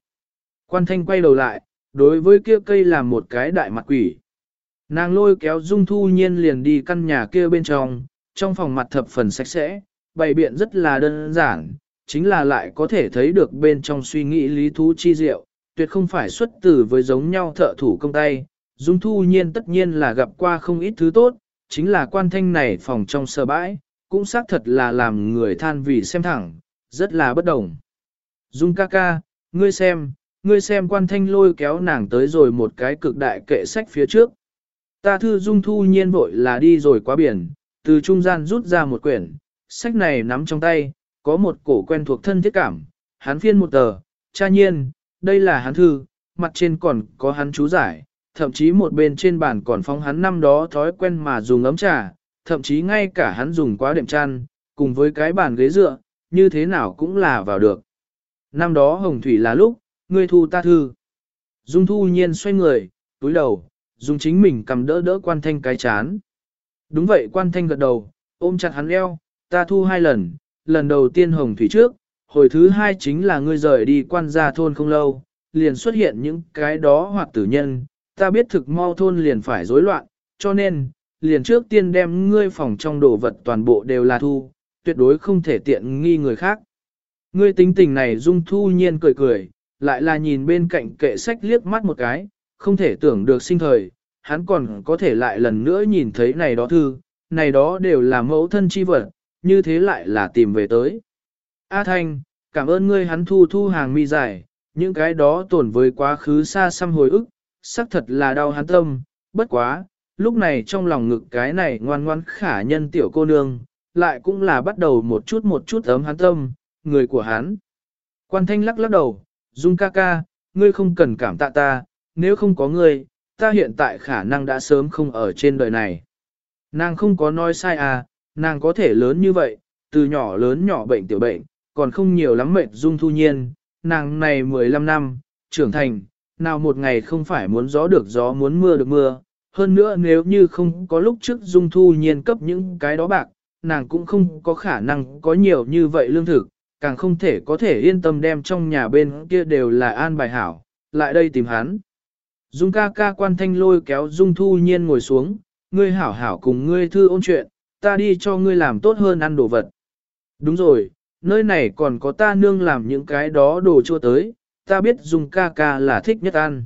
Quan thanh quay đầu lại, đối với kia cây làm một cái đại mặt quỷ. Nàng lôi kéo Dung Thu Nhiên liền đi căn nhà kia bên trong, trong phòng mặt thập phần sạch sẽ, bày biện rất là đơn giản, chính là lại có thể thấy được bên trong suy nghĩ lý thú chi diệu, tuyệt không phải xuất từ với giống nhau thợ thủ công tay. Dung Thu Nhiên tất nhiên là gặp qua không ít thứ tốt, chính là quan thanh này phòng trong sơ bãi, cũng xác thật là làm người than vì xem thẳng, rất là bất đồng. Dung ca ca, ngươi xem, ngươi xem quan thanh lôi kéo nàng tới rồi một cái cực đại kệ sách phía trước. Ta thư dung thu nhiên vội là đi rồi qua biển, từ trung gian rút ra một quyển, sách này nắm trong tay, có một cổ quen thuộc thân thiết cảm, hắn phiên một tờ, cha nhiên, đây là hắn thư, mặt trên còn có hắn chú giải, thậm chí một bên trên bàn còn phóng hắn năm đó thói quen mà dùng ấm trà, thậm chí ngay cả hắn dùng quá đệm chăn, cùng với cái bàn ghế dựa, như thế nào cũng là vào được. Năm đó hồng thủy là lúc, ngươi thu ta thư. Dung thu nhiên xoay người, túi đầu, dùng chính mình cầm đỡ đỡ quan thanh cái chán. Đúng vậy quan thanh gật đầu, ôm chặt hắn eo, ta thu hai lần, lần đầu tiên hồng thủy trước, hồi thứ hai chính là ngươi rời đi quan gia thôn không lâu, liền xuất hiện những cái đó hoặc tử nhân, ta biết thực mau thôn liền phải rối loạn, cho nên, liền trước tiên đem ngươi phòng trong đồ vật toàn bộ đều là thu, tuyệt đối không thể tiện nghi người khác. Ngươi tính tình này dung thu nhiên cười cười, lại là nhìn bên cạnh kệ sách liếc mắt một cái, không thể tưởng được sinh thời, hắn còn có thể lại lần nữa nhìn thấy này đó thư, này đó đều là mẫu thân chi vật, như thế lại là tìm về tới. A Thanh, cảm ơn ngươi hắn thu thu hàng mi dài, những cái đó tổn với quá khứ xa xăm hồi ức, xác thật là đau hắn tâm, bất quá, lúc này trong lòng ngực cái này ngoan ngoan khả nhân tiểu cô nương, lại cũng là bắt đầu một chút một chút ấm hắn tâm, người của hắn. Quan thanh lắc lắc đầu, Dung ca ca, ngươi không cần cảm tạ ta, nếu không có ngươi, ta hiện tại khả năng đã sớm không ở trên đời này. Nàng không có nói sai à, nàng có thể lớn như vậy, từ nhỏ lớn nhỏ bệnh tiểu bệnh, còn không nhiều lắm mệt Dung thu nhiên, nàng này 15 năm, trưởng thành, nào một ngày không phải muốn gió được gió muốn mưa được mưa, hơn nữa nếu như không có lúc trước Dung thu nhiên cấp những cái đó bạc, nàng cũng không có khả năng có nhiều như vậy lương thực, càng không thể có thể yên tâm đem trong nhà bên kia đều là an bài hảo, lại đây tìm hắn. Dung ca ca quan thanh lôi kéo Dung thu nhiên ngồi xuống, ngươi hảo hảo cùng ngươi thư ôn chuyện, ta đi cho ngươi làm tốt hơn ăn đồ vật. Đúng rồi, nơi này còn có ta nương làm những cái đó đồ chua tới, ta biết Dung ca ca là thích nhất ăn.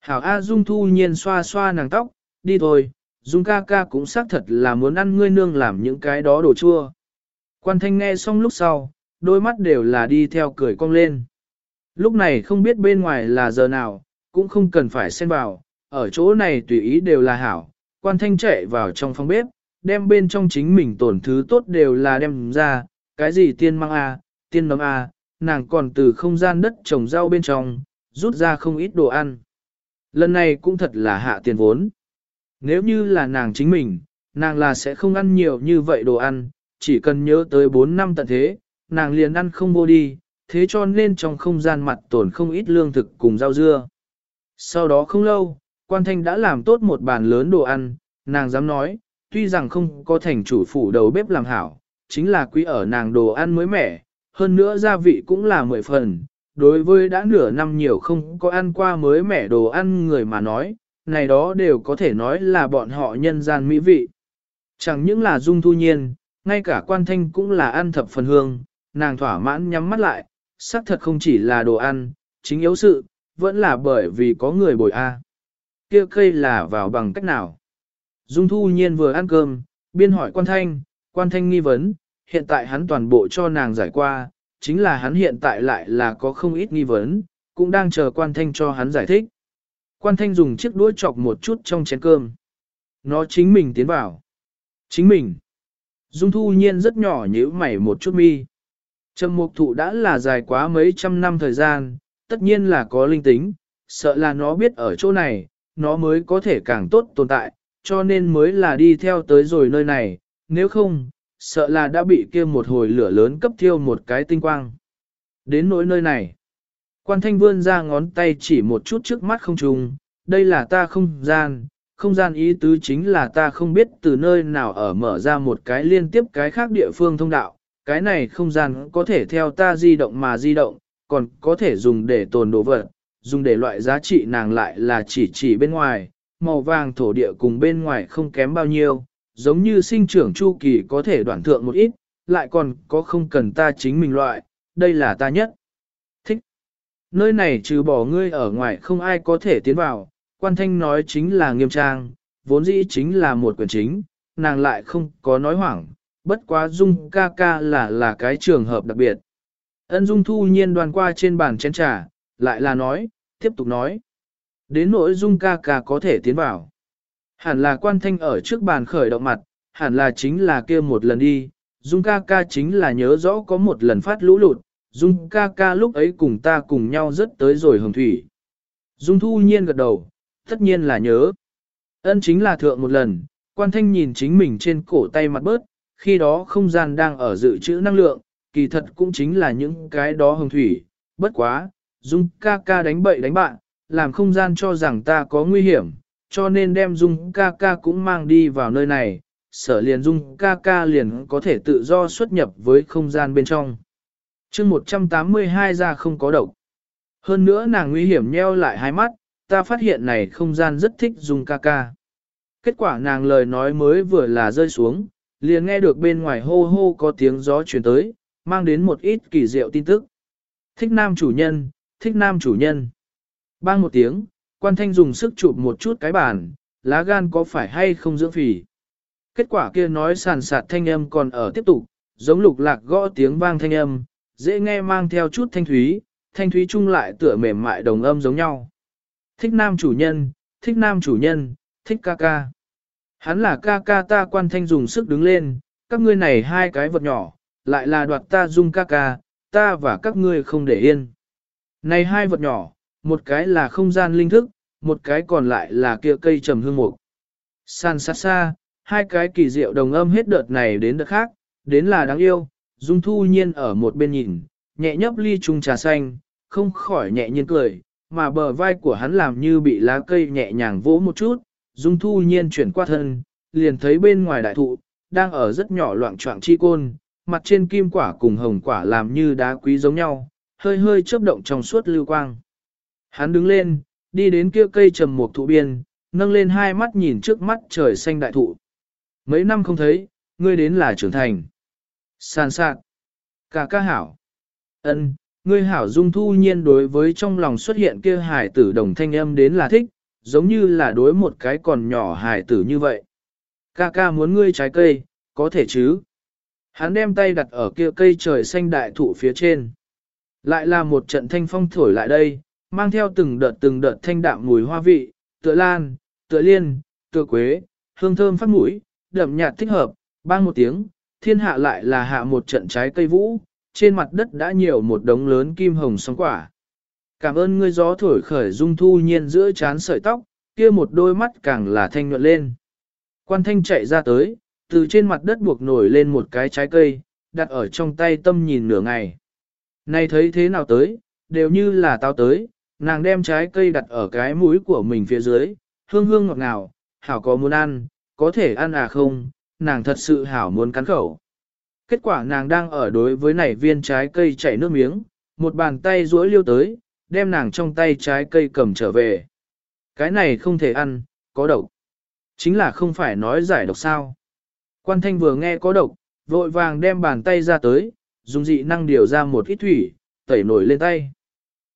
Hảo A Dung thu nhiên xoa xoa nàng tóc, đi thôi, Dung ca ca cũng xác thật là muốn ăn ngươi nương làm những cái đó đồ chua. Quan thanh nghe xong lúc sau, đôi mắt đều là đi theo cười cong lên. Lúc này không biết bên ngoài là giờ nào, cũng không cần phải xen vào, ở chỗ này tùy ý đều là hảo. Quan thanh chạy vào trong phòng bếp, đem bên trong chính mình tổn thứ tốt đều là đem ra, cái gì tiên mang a, tiên nấm a, nàng còn từ không gian đất trồng rau bên trong, rút ra không ít đồ ăn. Lần này cũng thật là hạ tiền vốn. Nếu như là nàng chính mình, nàng là sẽ không ăn nhiều như vậy đồ ăn, chỉ cần nhớ tới 4 năm tận thế, nàng liền ăn không vô đi, thế cho nên trong không gian mặt tổn không ít lương thực cùng rau dưa. Sau đó không lâu, quan thanh đã làm tốt một bàn lớn đồ ăn, nàng dám nói, tuy rằng không có thành chủ phủ đầu bếp làm hảo, chính là quý ở nàng đồ ăn mới mẻ, hơn nữa gia vị cũng là mười phần. Đối với đã nửa năm nhiều không có ăn qua mới mẻ đồ ăn người mà nói, này đó đều có thể nói là bọn họ nhân gian mỹ vị. Chẳng những là dung thu nhiên, ngay cả quan thanh cũng là ăn thập phần hương, nàng thỏa mãn nhắm mắt lại, xác thật không chỉ là đồ ăn, chính yếu sự, vẫn là bởi vì có người bồi A. Kia cây là vào bằng cách nào? Dung thu nhiên vừa ăn cơm, biên hỏi quan thanh, quan thanh nghi vấn, hiện tại hắn toàn bộ cho nàng giải qua, chính là hắn hiện tại lại là có không ít nghi vấn, cũng đang chờ quan thanh cho hắn giải thích. Quan thanh dùng chiếc đũa chọc một chút trong chén cơm. Nó chính mình tiến vào. Chính mình. Dung thu nhiên rất nhỏ nhíu mày một chút mi. Trầm mục thụ đã là dài quá mấy trăm năm thời gian, tất nhiên là có linh tính, sợ là nó biết ở chỗ này, nó mới có thể càng tốt tồn tại, cho nên mới là đi theo tới rồi nơi này, nếu không, sợ là đã bị kia một hồi lửa lớn cấp thiêu một cái tinh quang. Đến nỗi nơi này, quan thanh vươn ra ngón tay chỉ một chút trước mắt không trùng, đây là ta không gian, không gian ý tứ chính là ta không biết từ nơi nào ở mở ra một cái liên tiếp cái khác địa phương thông đạo, cái này không gian có thể theo ta di động mà di động, còn có thể dùng để tồn đồ vật, dùng để loại giá trị nàng lại là chỉ chỉ bên ngoài, màu vàng thổ địa cùng bên ngoài không kém bao nhiêu, giống như sinh trưởng chu kỳ có thể đoạn thượng một ít, lại còn có không cần ta chính mình loại, đây là ta nhất. Thích. Nơi này trừ bỏ ngươi ở ngoài không ai có thể tiến vào, quan thanh nói chính là nghiêm trang, vốn dĩ chính là một quyền chính, nàng lại không có nói hoảng, bất quá dung ca ca là là cái trường hợp đặc biệt. Ân dung thu nhiên đoàn qua trên bàn chén trà, lại là nói, tiếp tục nói. Đến nỗi dung ca ca có thể tiến vào. Hẳn là quan thanh ở trước bàn khởi động mặt, hẳn là chính là kia một lần đi, dung ca ca chính là nhớ rõ có một lần phát lũ lụt, dung ca ca lúc ấy cùng ta cùng nhau rất tới rồi hồng thủy. Dung thu nhiên gật đầu, tất nhiên là nhớ. Ân chính là thượng một lần, quan thanh nhìn chính mình trên cổ tay mặt bớt, khi đó không gian đang ở dự trữ năng lượng, kỳ thật cũng chính là những cái đó hồng thủy, bất quá, dung ca ca đánh bậy đánh bạn, làm không gian cho rằng ta có nguy hiểm, cho nên đem dung ca ca cũng mang đi vào nơi này, sở liền dung ca ca liền có thể tự do xuất nhập với không gian bên trong. chương 182 ra không có độc. Hơn nữa nàng nguy hiểm nheo lại hai mắt, ta phát hiện này không gian rất thích dung ca ca. Kết quả nàng lời nói mới vừa là rơi xuống, liền nghe được bên ngoài hô hô có tiếng gió truyền tới, mang đến một ít kỳ diệu tin tức. Thích nam chủ nhân, thích nam chủ nhân. Bang một tiếng, quan thanh dùng sức chụp một chút cái bàn, lá gan có phải hay không dưỡng phì. Kết quả kia nói sàn sạt thanh âm còn ở tiếp tục, giống lục lạc gõ tiếng vang thanh âm, dễ nghe mang theo chút thanh thúy, thanh thúy chung lại tựa mềm mại đồng âm giống nhau. Thích nam chủ nhân, thích nam chủ nhân, thích ca ca. Hắn là ca ca ta quan thanh dùng sức đứng lên, các ngươi này hai cái vật nhỏ, lại là đoạt ta dung ca ca, ta và các ngươi không để yên. Này hai vật nhỏ, một cái là không gian linh thức, một cái còn lại là kia cây trầm hương mục. San sát xa, hai cái kỳ diệu đồng âm hết đợt này đến đợt khác, đến là đáng yêu, dung thu nhiên ở một bên nhìn, nhẹ nhấp ly chung trà xanh, không khỏi nhẹ nhiên cười, mà bờ vai của hắn làm như bị lá cây nhẹ nhàng vỗ một chút, dung thu nhiên chuyển qua thân, liền thấy bên ngoài đại thụ, đang ở rất nhỏ loạn trọng chi côn, mặt trên kim quả cùng hồng quả làm như đá quý giống nhau, hơi hơi chớp động trong suốt lưu quang. Hắn đứng lên, đi đến kia cây trầm một thụ biên, nâng lên hai mắt nhìn trước mắt trời xanh đại thụ. Mấy năm không thấy, ngươi đến là trưởng thành. Sàn sạc. Cả ca hảo. ân ngươi hảo dung thu nhiên đối với trong lòng xuất hiện kia hải tử đồng thanh âm đến là thích, giống như là đối một cái còn nhỏ hải tử như vậy. Ca ca muốn ngươi trái cây, có thể chứ? Hắn đem tay đặt ở kia cây trời xanh đại thụ phía trên. Lại là một trận thanh phong thổi lại đây, mang theo từng đợt từng đợt thanh đạm mùi hoa vị, tựa lan, tựa liên, tựa quế, hương thơm phát mũi, đậm nhạt thích hợp, bang một tiếng, thiên hạ lại là hạ một trận trái cây vũ, trên mặt đất đã nhiều một đống lớn kim hồng sóng quả. Cảm ơn ngươi gió thổi khởi dung thu nhiên giữa chán sợi tóc, kia một đôi mắt càng là thanh nhuận lên. Quan thanh chạy ra tới, từ trên mặt đất buộc nổi lên một cái trái cây, đặt ở trong tay tâm nhìn nửa ngày. Này thấy thế nào tới, đều như là tao tới, nàng đem trái cây đặt ở cái mũi của mình phía dưới, hương hương ngọt ngào, hảo có muốn ăn, có thể ăn à không, nàng thật sự hảo muốn cắn khẩu. Kết quả nàng đang ở đối với nảy viên trái cây chảy nước miếng, một bàn tay duỗi liêu tới, đem nàng trong tay trái cây cầm trở về. Cái này không thể ăn, có độc. Chính là không phải nói giải độc sao. Quan thanh vừa nghe có độc, vội vàng đem bàn tay ra tới, dùng dị năng điều ra một ít thủy, tẩy nổi lên tay.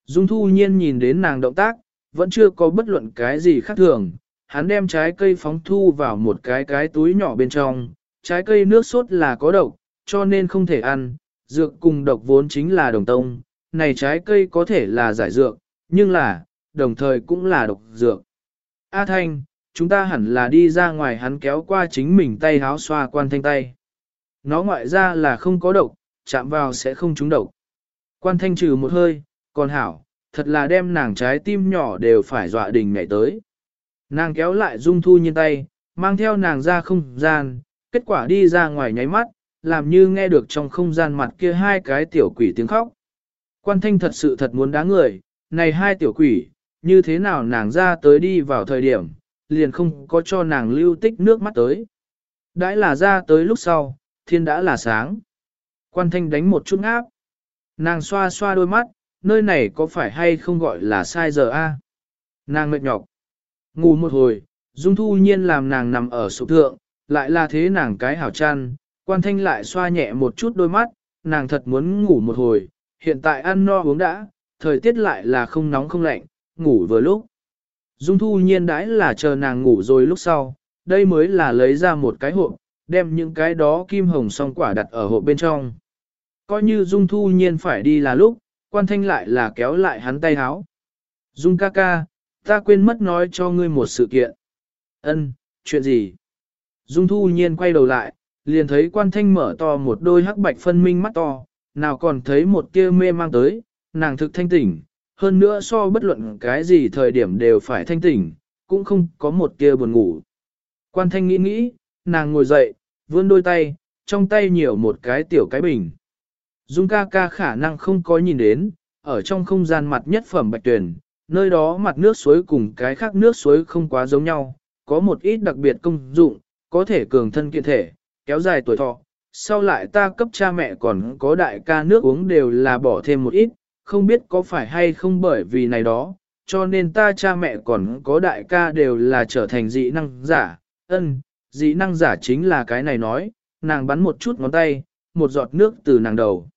Dung thu nhiên nhìn đến nàng động tác, vẫn chưa có bất luận cái gì khác thường, hắn đem trái cây phóng thu vào một cái cái túi nhỏ bên trong, trái cây nước sốt là có độc, cho nên không thể ăn, dược cùng độc vốn chính là đồng tông, này trái cây có thể là giải dược, nhưng là, đồng thời cũng là độc dược. A Thanh, chúng ta hẳn là đi ra ngoài hắn kéo qua chính mình tay háo xoa quan thanh tay. Nó ngoại ra là không có độc, chạm vào sẽ không trúng độc. Quan thanh trừ một hơi, còn hảo, thật là đem nàng trái tim nhỏ đều phải dọa đình ngày tới. Nàng kéo lại dung thu nhiên tay, mang theo nàng ra không gian, kết quả đi ra ngoài nháy mắt, làm như nghe được trong không gian mặt kia hai cái tiểu quỷ tiếng khóc. Quan thanh thật sự thật muốn đá người, này hai tiểu quỷ, như thế nào nàng ra tới đi vào thời điểm, liền không có cho nàng lưu tích nước mắt tới. Đãi là ra tới lúc sau, thiên đã là sáng. Quan thanh đánh một chút áp. Nàng xoa xoa đôi mắt, nơi này có phải hay không gọi là sai giờ a? Nàng mệt nhọc. Ngủ một hồi, Dung Thu Nhiên làm nàng nằm ở sụp thượng, lại là thế nàng cái hảo chăn, quan thanh lại xoa nhẹ một chút đôi mắt, nàng thật muốn ngủ một hồi, hiện tại ăn no uống đã, thời tiết lại là không nóng không lạnh, ngủ vừa lúc. Dung Thu Nhiên đãi là chờ nàng ngủ rồi lúc sau, đây mới là lấy ra một cái hộp, đem những cái đó kim hồng song quả đặt ở hộp bên trong. Coi như Dung Thu Nhiên phải đi là lúc, quan thanh lại là kéo lại hắn tay háo. Dung ca ca, ta quên mất nói cho ngươi một sự kiện. Ân, chuyện gì? Dung Thu Nhiên quay đầu lại, liền thấy quan thanh mở to một đôi hắc bạch phân minh mắt to, nào còn thấy một tia mê mang tới, nàng thực thanh tỉnh, hơn nữa so bất luận cái gì thời điểm đều phải thanh tỉnh, cũng không có một tia buồn ngủ. Quan thanh nghĩ nghĩ, nàng ngồi dậy, vươn đôi tay, trong tay nhiều một cái tiểu cái bình. Dung ca ca khả năng không có nhìn đến, ở trong không gian mặt nhất phẩm bạch tuyển, nơi đó mặt nước suối cùng cái khác nước suối không quá giống nhau, có một ít đặc biệt công dụng, có thể cường thân kiện thể, kéo dài tuổi thọ. Sau lại ta cấp cha mẹ còn có đại ca nước uống đều là bỏ thêm một ít, không biết có phải hay không bởi vì này đó, cho nên ta cha mẹ còn có đại ca đều là trở thành dị năng giả. Ân, dị năng giả chính là cái này nói, nàng bắn một chút ngón tay, một giọt nước từ nàng đầu.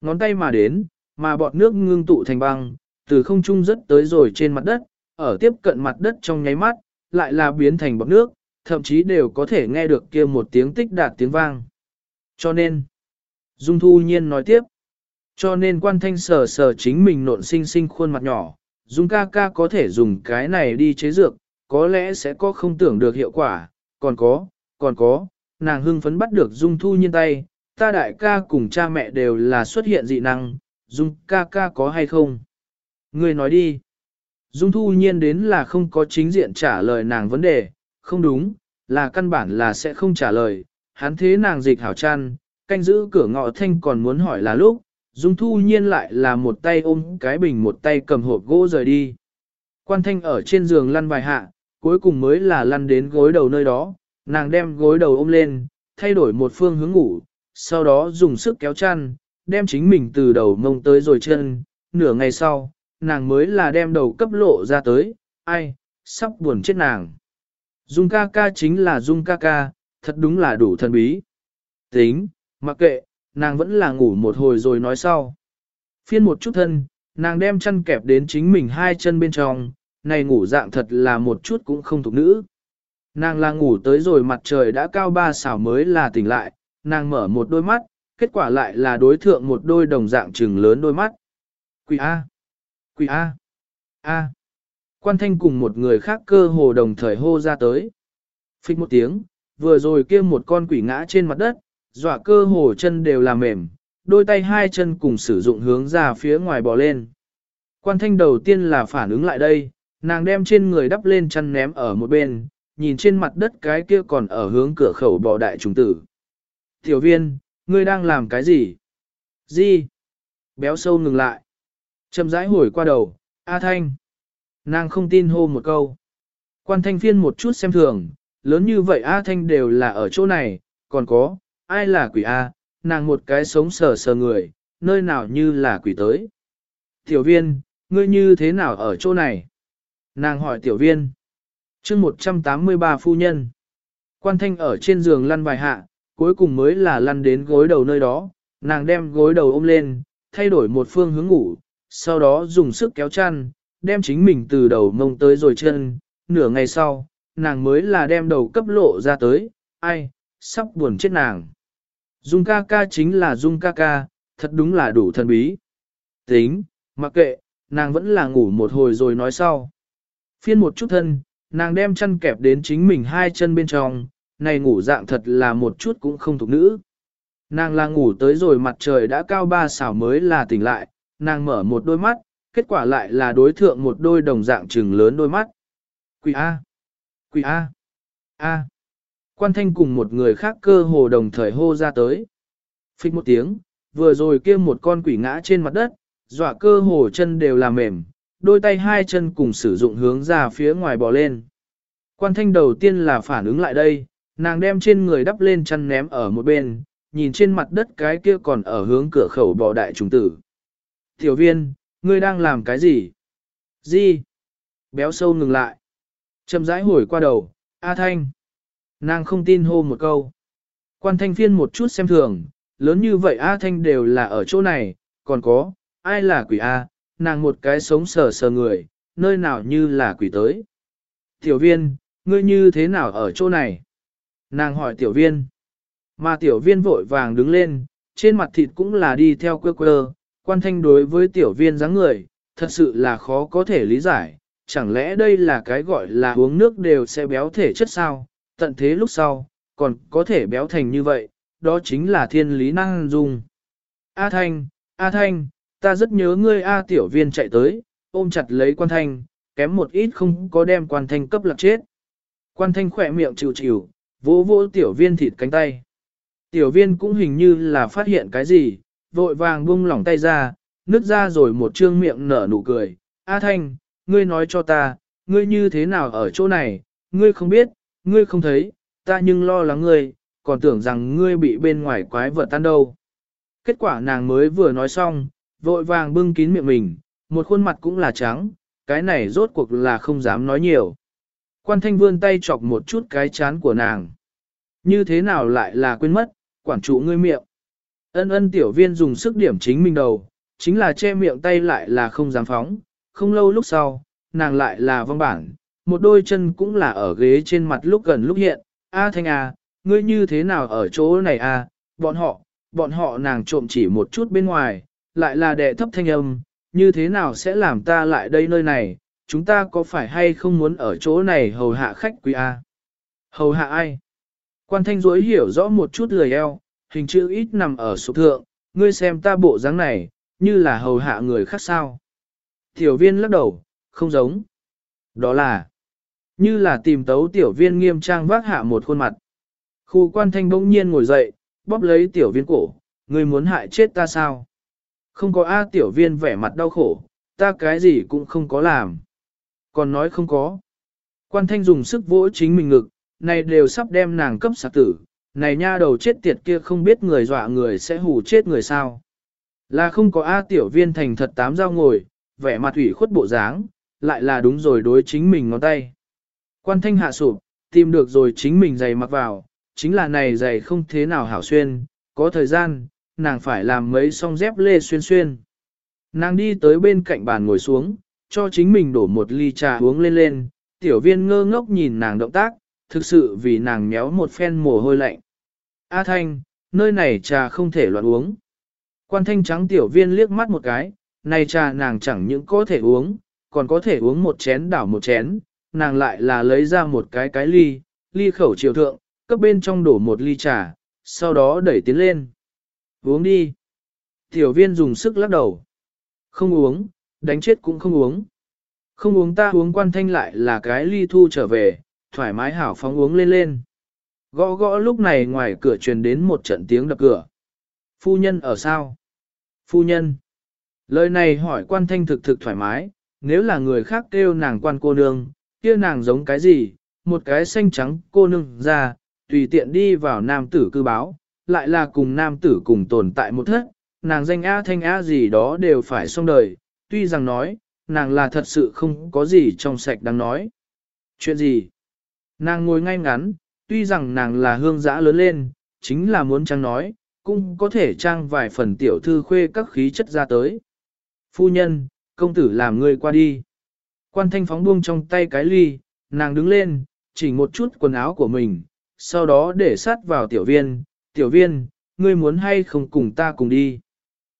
Ngón tay mà đến, mà bọt nước ngưng tụ thành băng, từ không trung rất tới rồi trên mặt đất, ở tiếp cận mặt đất trong nháy mắt, lại là biến thành bọt nước, thậm chí đều có thể nghe được kia một tiếng tích đạt tiếng vang. Cho nên, Dung Thu Nhiên nói tiếp, cho nên quan thanh sờ sờ chính mình nộn sinh sinh khuôn mặt nhỏ, Dung ca ca có thể dùng cái này đi chế dược, có lẽ sẽ có không tưởng được hiệu quả, còn có, còn có, nàng hưng phấn bắt được Dung Thu Nhiên tay, ta đại ca cùng cha mẹ đều là xuất hiện dị năng, Dung ca ca có hay không? Người nói đi. Dung Thu Nhiên đến là không có chính diện trả lời nàng vấn đề, không đúng, là căn bản là sẽ không trả lời, hắn thế nàng dịch hảo chăn, canh giữ cửa ngọ thanh còn muốn hỏi là lúc, Dung Thu Nhiên lại là một tay ôm cái bình một tay cầm hộp gỗ rời đi. Quan thanh ở trên giường lăn vài hạ, cuối cùng mới là lăn đến gối đầu nơi đó, nàng đem gối đầu ôm lên, thay đổi một phương hướng ngủ, sau đó dùng sức kéo chăn, đem chính mình từ đầu mông tới rồi chân, nửa ngày sau, nàng mới là đem đầu cấp lộ ra tới, ai, sắp buồn chết nàng. Dung ca ca chính là Dung ca ca, thật đúng là đủ thần bí. Tính, mặc kệ, nàng vẫn là ngủ một hồi rồi nói sau. Phiên một chút thân, nàng đem chăn kẹp đến chính mình hai chân bên trong, này ngủ dạng thật là một chút cũng không thuộc nữ. Nàng là ngủ tới rồi mặt trời đã cao ba xảo mới là tỉnh lại, nàng mở một đôi mắt, kết quả lại là đối thượng một đôi đồng dạng trừng lớn đôi mắt. Quỷ A. Quỷ A. A. Quan thanh cùng một người khác cơ hồ đồng thời hô ra tới. Phích một tiếng, vừa rồi kia một con quỷ ngã trên mặt đất, dọa cơ hồ chân đều là mềm, đôi tay hai chân cùng sử dụng hướng ra phía ngoài bò lên. Quan thanh đầu tiên là phản ứng lại đây, nàng đem trên người đắp lên chăn ném ở một bên, nhìn trên mặt đất cái kia còn ở hướng cửa khẩu bò đại trùng tử. Tiểu viên, ngươi đang làm cái gì? Gì? Béo sâu ngừng lại. Chậm rãi hồi qua đầu, A Thanh. Nàng không tin hô một câu. Quan thanh phiên một chút xem thường, lớn như vậy A Thanh đều là ở chỗ này, còn có, ai là quỷ A, nàng một cái sống sờ sờ người, nơi nào như là quỷ tới. Tiểu viên, ngươi như thế nào ở chỗ này? Nàng hỏi tiểu viên. chương 183 phu nhân. Quan thanh ở trên giường lăn vài hạ, cuối cùng mới là lăn đến gối đầu nơi đó, nàng đem gối đầu ôm lên, thay đổi một phương hướng ngủ, sau đó dùng sức kéo chăn, đem chính mình từ đầu mông tới rồi chân, nửa ngày sau, nàng mới là đem đầu cấp lộ ra tới, ai, sắp buồn chết nàng. Dung ca ca chính là Dung ca ca, thật đúng là đủ thần bí. Tính, mặc kệ, nàng vẫn là ngủ một hồi rồi nói sau. Phiên một chút thân, nàng đem chân kẹp đến chính mình hai chân bên trong, này ngủ dạng thật là một chút cũng không thuộc nữ. Nàng là ngủ tới rồi mặt trời đã cao ba xảo mới là tỉnh lại, nàng mở một đôi mắt, kết quả lại là đối thượng một đôi đồng dạng trừng lớn đôi mắt. Quỷ A. Quỷ A. A. Quan thanh cùng một người khác cơ hồ đồng thời hô ra tới. Phích một tiếng, vừa rồi kia một con quỷ ngã trên mặt đất, dọa cơ hồ chân đều là mềm, đôi tay hai chân cùng sử dụng hướng ra phía ngoài bò lên. Quan thanh đầu tiên là phản ứng lại đây, nàng đem trên người đắp lên chăn ném ở một bên, nhìn trên mặt đất cái kia còn ở hướng cửa khẩu bò đại trùng tử. Tiểu viên, ngươi đang làm cái gì? Gì? Béo sâu ngừng lại. Chậm rãi hồi qua đầu, A Thanh. Nàng không tin hô một câu. Quan thanh phiên một chút xem thường, lớn như vậy A Thanh đều là ở chỗ này, còn có, ai là quỷ A, nàng một cái sống sờ sờ người, nơi nào như là quỷ tới. Tiểu viên, ngươi như thế nào ở chỗ này? Nàng hỏi tiểu viên. Mà tiểu viên vội vàng đứng lên, trên mặt thịt cũng là đi theo quơ quơ, quan thanh đối với tiểu viên dáng người, thật sự là khó có thể lý giải, chẳng lẽ đây là cái gọi là uống nước đều sẽ béo thể chất sao, tận thế lúc sau, còn có thể béo thành như vậy, đó chính là thiên lý năng dung. A Thanh, A Thanh, ta rất nhớ ngươi A tiểu viên chạy tới, ôm chặt lấy quan thanh, kém một ít không có đem quan thanh cấp lạc chết. Quan thanh khỏe miệng chịu chịu, vỗ vỗ tiểu viên thịt cánh tay. Tiểu viên cũng hình như là phát hiện cái gì, vội vàng buông lỏng tay ra, nứt ra rồi một trương miệng nở nụ cười. A Thanh, ngươi nói cho ta, ngươi như thế nào ở chỗ này, ngươi không biết, ngươi không thấy, ta nhưng lo lắng ngươi, còn tưởng rằng ngươi bị bên ngoài quái vật tan đâu. Kết quả nàng mới vừa nói xong, vội vàng bưng kín miệng mình, một khuôn mặt cũng là trắng, cái này rốt cuộc là không dám nói nhiều. Quan thanh vươn tay chọc một chút cái chán của nàng. Như thế nào lại là quên mất, quản trụ ngươi miệng. Ân ân tiểu viên dùng sức điểm chính mình đầu, chính là che miệng tay lại là không dám phóng. Không lâu lúc sau, nàng lại là vong bản, một đôi chân cũng là ở ghế trên mặt lúc gần lúc hiện. A thanh à, ngươi như thế nào ở chỗ này à, bọn họ, bọn họ nàng trộm chỉ một chút bên ngoài, lại là đệ thấp thanh âm, như thế nào sẽ làm ta lại đây nơi này, chúng ta có phải hay không muốn ở chỗ này hầu hạ khách quý A? Hầu hạ ai? Quan thanh dối hiểu rõ một chút lười eo, hình chữ ít nằm ở số thượng, ngươi xem ta bộ dáng này, như là hầu hạ người khác sao. Tiểu viên lắc đầu, không giống. Đó là, như là tìm tấu tiểu viên nghiêm trang vác hạ một khuôn mặt. Khu quan thanh bỗng nhiên ngồi dậy, bóp lấy tiểu viên cổ, ngươi muốn hại chết ta sao? Không có A tiểu viên vẻ mặt đau khổ, ta cái gì cũng không có làm. Còn nói không có. Quan thanh dùng sức vỗ chính mình ngực, này đều sắp đem nàng cấp sạc tử, này nha đầu chết tiệt kia không biết người dọa người sẽ hù chết người sao. Là không có A tiểu viên thành thật tám dao ngồi, vẻ mặt ủy khuất bộ dáng, lại là đúng rồi đối chính mình ngón tay. Quan thanh hạ sụp, tìm được rồi chính mình giày mặc vào, chính là này giày không thế nào hảo xuyên, có thời gian, nàng phải làm mấy song dép lê xuyên xuyên. Nàng đi tới bên cạnh bàn ngồi xuống, cho chính mình đổ một ly trà uống lên lên, tiểu viên ngơ ngốc nhìn nàng động tác, thực sự vì nàng méo một phen mồ hôi lạnh. A Thanh, nơi này trà không thể loạn uống. Quan thanh trắng tiểu viên liếc mắt một cái, nay trà nàng chẳng những có thể uống, còn có thể uống một chén đảo một chén, nàng lại là lấy ra một cái cái ly, ly khẩu chiều thượng, cấp bên trong đổ một ly trà, sau đó đẩy tiến lên. Uống đi. Tiểu viên dùng sức lắc đầu. Không uống, đánh chết cũng không uống. Không uống ta uống quan thanh lại là cái ly thu trở về, thoải mái hảo phóng uống lên lên. Gõ gõ lúc này ngoài cửa truyền đến một trận tiếng đập cửa. Phu nhân ở sao? Phu nhân. Lời này hỏi quan thanh thực thực thoải mái, nếu là người khác kêu nàng quan cô nương, kia nàng giống cái gì, một cái xanh trắng cô nương ra, tùy tiện đi vào nam tử cư báo, lại là cùng nam tử cùng tồn tại một thất, nàng danh A thanh A gì đó đều phải xong đời, tuy rằng nói, nàng là thật sự không có gì trong sạch đang nói. Chuyện gì? Nàng ngồi ngay ngắn, tuy rằng nàng là hương giã lớn lên, chính là muốn trang nói, cũng có thể trang vài phần tiểu thư khuê các khí chất ra tới. Phu nhân, công tử làm người qua đi. Quan thanh phóng buông trong tay cái ly, nàng đứng lên, chỉnh một chút quần áo của mình, sau đó để sát vào tiểu viên, tiểu viên, ngươi muốn hay không cùng ta cùng đi.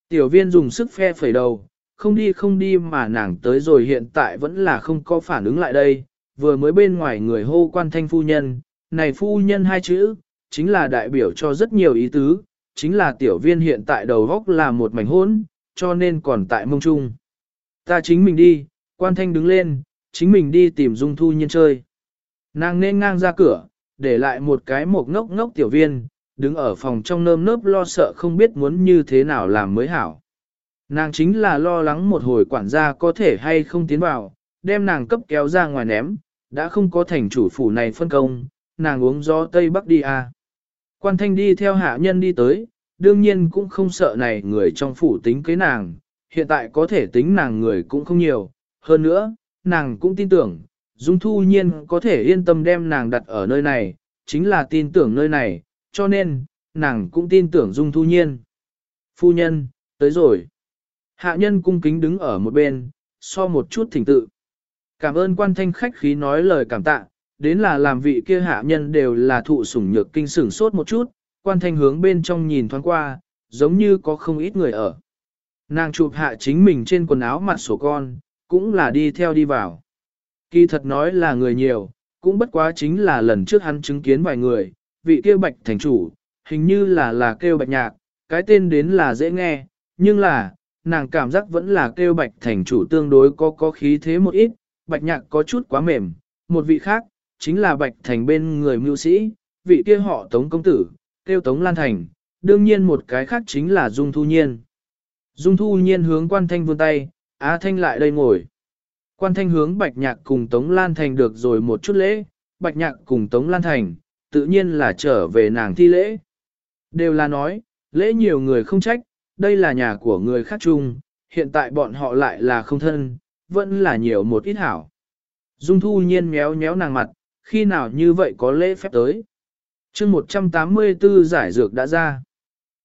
Tiểu viên dùng sức phe phẩy đầu, không đi không đi mà nàng tới rồi hiện tại vẫn là không có phản ứng lại đây, vừa mới bên ngoài người hô quan thanh phu nhân, này phu nhân hai chữ, chính là đại biểu cho rất nhiều ý tứ, chính là tiểu viên hiện tại đầu góc là một mảnh hôn, cho nên còn tại mông trung. Ta chính mình đi, quan thanh đứng lên, chính mình đi tìm dung thu nhân chơi. Nàng nên ngang ra cửa, để lại một cái một ngốc ngốc tiểu viên, đứng ở phòng trong nơm nớp lo sợ không biết muốn như thế nào làm mới hảo. Nàng chính là lo lắng một hồi quản gia có thể hay không tiến vào, đem nàng cấp kéo ra ngoài ném, đã không có thành chủ phủ này phân công, nàng uống gió Tây Bắc đi à. Quan thanh đi theo hạ nhân đi tới, đương nhiên cũng không sợ này người trong phủ tính kế nàng, hiện tại có thể tính nàng người cũng không nhiều, hơn nữa, nàng cũng tin tưởng, Dung Thu Nhiên có thể yên tâm đem nàng đặt ở nơi này, chính là tin tưởng nơi này, cho nên, nàng cũng tin tưởng Dung Thu Nhiên. Phu nhân, tới rồi. Hạ nhân cung kính đứng ở một bên, so một chút thỉnh tự. Cảm ơn quan thanh khách khí nói lời cảm tạ, đến là làm vị kia hạ nhân đều là thụ sủng nhược kinh sửng sốt một chút, quan thanh hướng bên trong nhìn thoáng qua, giống như có không ít người ở. Nàng chụp hạ chính mình trên quần áo mặt sổ con, cũng là đi theo đi vào. Kỳ thật nói là người nhiều, cũng bất quá chính là lần trước hắn chứng kiến vài người, vị kia bạch thành chủ, hình như là là kêu bạch nhạc, cái tên đến là dễ nghe, nhưng là, nàng cảm giác vẫn là kêu bạch thành chủ tương đối có có khí thế một ít, bạch nhạc có chút quá mềm, một vị khác, chính là bạch thành bên người mưu sĩ, vị kia họ tống công tử, kêu tống lan thành, đương nhiên một cái khác chính là dung thu nhiên. Dung thu nhiên hướng quan thanh vươn tay, á thanh lại đây ngồi. Quan thanh hướng bạch nhạc cùng tống lan thành được rồi một chút lễ, bạch nhạc cùng tống lan thành, tự nhiên là trở về nàng thi lễ. Đều là nói, lễ nhiều người không trách, đây là nhà của người khác chung, hiện tại bọn họ lại là không thân, vẫn là nhiều một ít hảo. Dung thu nhiên méo méo nàng mặt, khi nào như vậy có lễ phép tới chương 184 giải dược đã ra.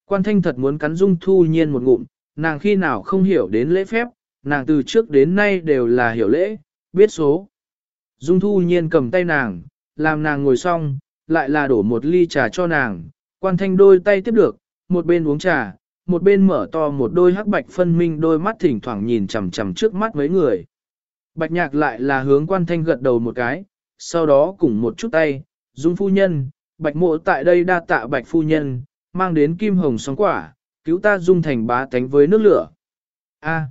Quan thanh thật muốn cắn dung thu nhiên một ngụm, nàng khi nào không hiểu đến lễ phép, nàng từ trước đến nay đều là hiểu lễ, biết số. Dung thu nhiên cầm tay nàng, làm nàng ngồi xong, lại là đổ một ly trà cho nàng, quan thanh đôi tay tiếp được, một bên uống trà, một bên mở to một đôi hắc bạch phân minh đôi mắt thỉnh thoảng nhìn chằm chằm trước mắt mấy người. Bạch nhạc lại là hướng quan thanh gật đầu một cái, sau đó cùng một chút tay, dung phu nhân, bạch mộ tại đây đa tạ bạch phu nhân, mang đến kim hồng sóng quả, cứu ta dung thành bá tánh với nước lửa. A. À.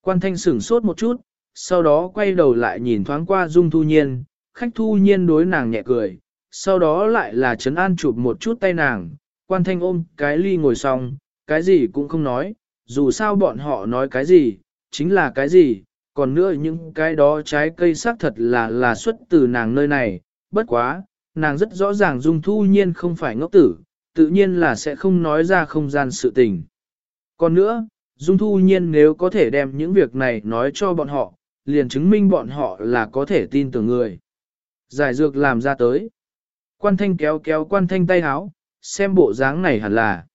quan thanh sửng sốt một chút, sau đó quay đầu lại nhìn thoáng qua dung thu nhiên, khách thu nhiên đối nàng nhẹ cười, sau đó lại là trấn an chụp một chút tay nàng, quan thanh ôm cái ly ngồi xong, cái gì cũng không nói, dù sao bọn họ nói cái gì, chính là cái gì, còn nữa những cái đó trái cây xác thật là là xuất từ nàng nơi này, bất quá, nàng rất rõ ràng dung thu nhiên không phải ngốc tử, tự nhiên là sẽ không nói ra không gian sự tình. Còn nữa, dung thu nhiên nếu có thể đem những việc này nói cho bọn họ, liền chứng minh bọn họ là có thể tin tưởng người. Giải dược làm ra tới. Quan thanh kéo kéo quan thanh tay háo, xem bộ dáng này hẳn là.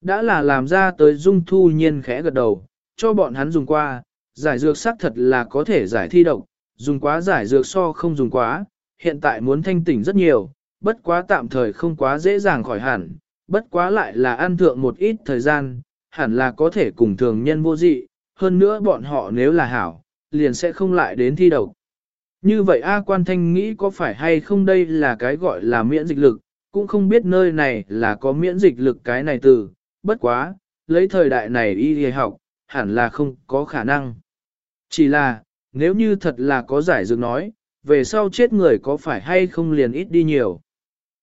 Đã là làm ra tới dung thu nhiên khẽ gật đầu, cho bọn hắn dùng qua, giải dược xác thật là có thể giải thi độc, dùng quá giải dược so không dùng quá, hiện tại muốn thanh tỉnh rất nhiều, bất quá tạm thời không quá dễ dàng khỏi hẳn, bất quá lại là ăn thượng một ít thời gian, hẳn là có thể cùng thường nhân vô dị, hơn nữa bọn họ nếu là hảo, liền sẽ không lại đến thi độc. Như vậy A quan thanh nghĩ có phải hay không đây là cái gọi là miễn dịch lực, cũng không biết nơi này là có miễn dịch lực cái này từ, bất quá, lấy thời đại này y y học, hẳn là không có khả năng. Chỉ là, nếu như thật là có giải dược nói, về sau chết người có phải hay không liền ít đi nhiều.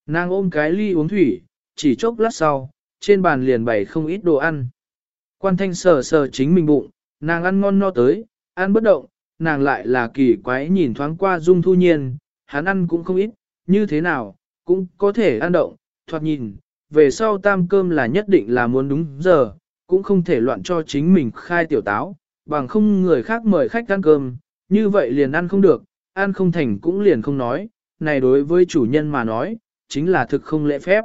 Nàng ôm cái ly uống thủy, chỉ chốc lát sau, trên bàn liền bày không ít đồ ăn. Quan thanh sờ sờ chính mình bụng, nàng ăn ngon no tới, ăn bất động, nàng lại là kỳ quái nhìn thoáng qua dung thu nhiên, hắn ăn cũng không ít, như thế nào, cũng có thể ăn động, thoạt nhìn, về sau tam cơm là nhất định là muốn đúng giờ, cũng không thể loạn cho chính mình khai tiểu táo, bằng không người khác mời khách ăn cơm, như vậy liền ăn không được, ăn không thành cũng liền không nói, này đối với chủ nhân mà nói, chính là thực không lễ phép.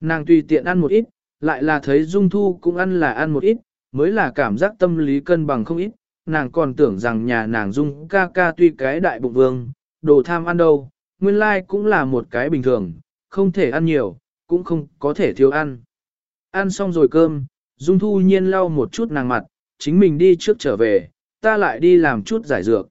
Nàng tùy tiện ăn một ít, lại là thấy Dung Thu cũng ăn là ăn một ít, mới là cảm giác tâm lý cân bằng không ít, nàng còn tưởng rằng nhà nàng Dung ca ca tuy cái đại bụng vương, đồ tham ăn đâu, nguyên lai like cũng là một cái bình thường, không thể ăn nhiều, cũng không có thể thiếu ăn. Ăn xong rồi cơm, Dung Thu nhiên lau một chút nàng mặt, chính mình đi trước trở về, ta lại đi làm chút giải dược.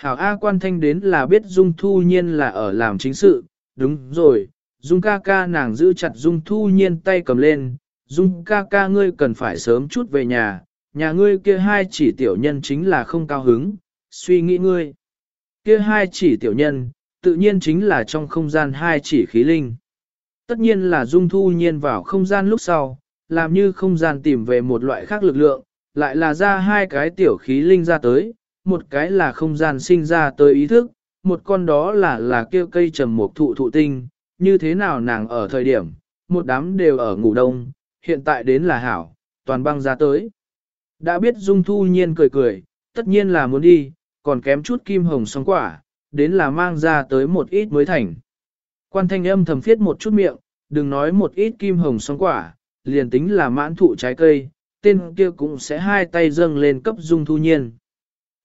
Hảo A quan thanh đến là biết Dung Thu nhiên là ở làm chính sự, đúng rồi, Dung ca ca nàng giữ chặt Dung Thu nhiên tay cầm lên, Dung ca ca ngươi cần phải sớm chút về nhà, nhà ngươi kia hai chỉ tiểu nhân chính là không cao hứng, suy nghĩ ngươi. Kia hai chỉ tiểu nhân, tự nhiên chính là trong không gian hai chỉ khí linh. Tất nhiên là Dung Thu nhiên vào không gian lúc sau, làm như không gian tìm về một loại khác lực lượng, lại là ra hai cái tiểu khí linh ra tới, một cái là không gian sinh ra tới ý thức, một con đó là là kêu cây trầm một thụ thụ tinh, như thế nào nàng ở thời điểm, một đám đều ở ngủ đông, hiện tại đến là hảo, toàn băng ra tới. Đã biết Dung Thu Nhiên cười cười, tất nhiên là muốn đi, còn kém chút kim hồng sóng quả, đến là mang ra tới một ít mới thành. Quan thanh âm thầm phiết một chút miệng, đừng nói một ít kim hồng sóng quả, liền tính là mãn thụ trái cây, tên kia cũng sẽ hai tay dâng lên cấp Dung Thu Nhiên.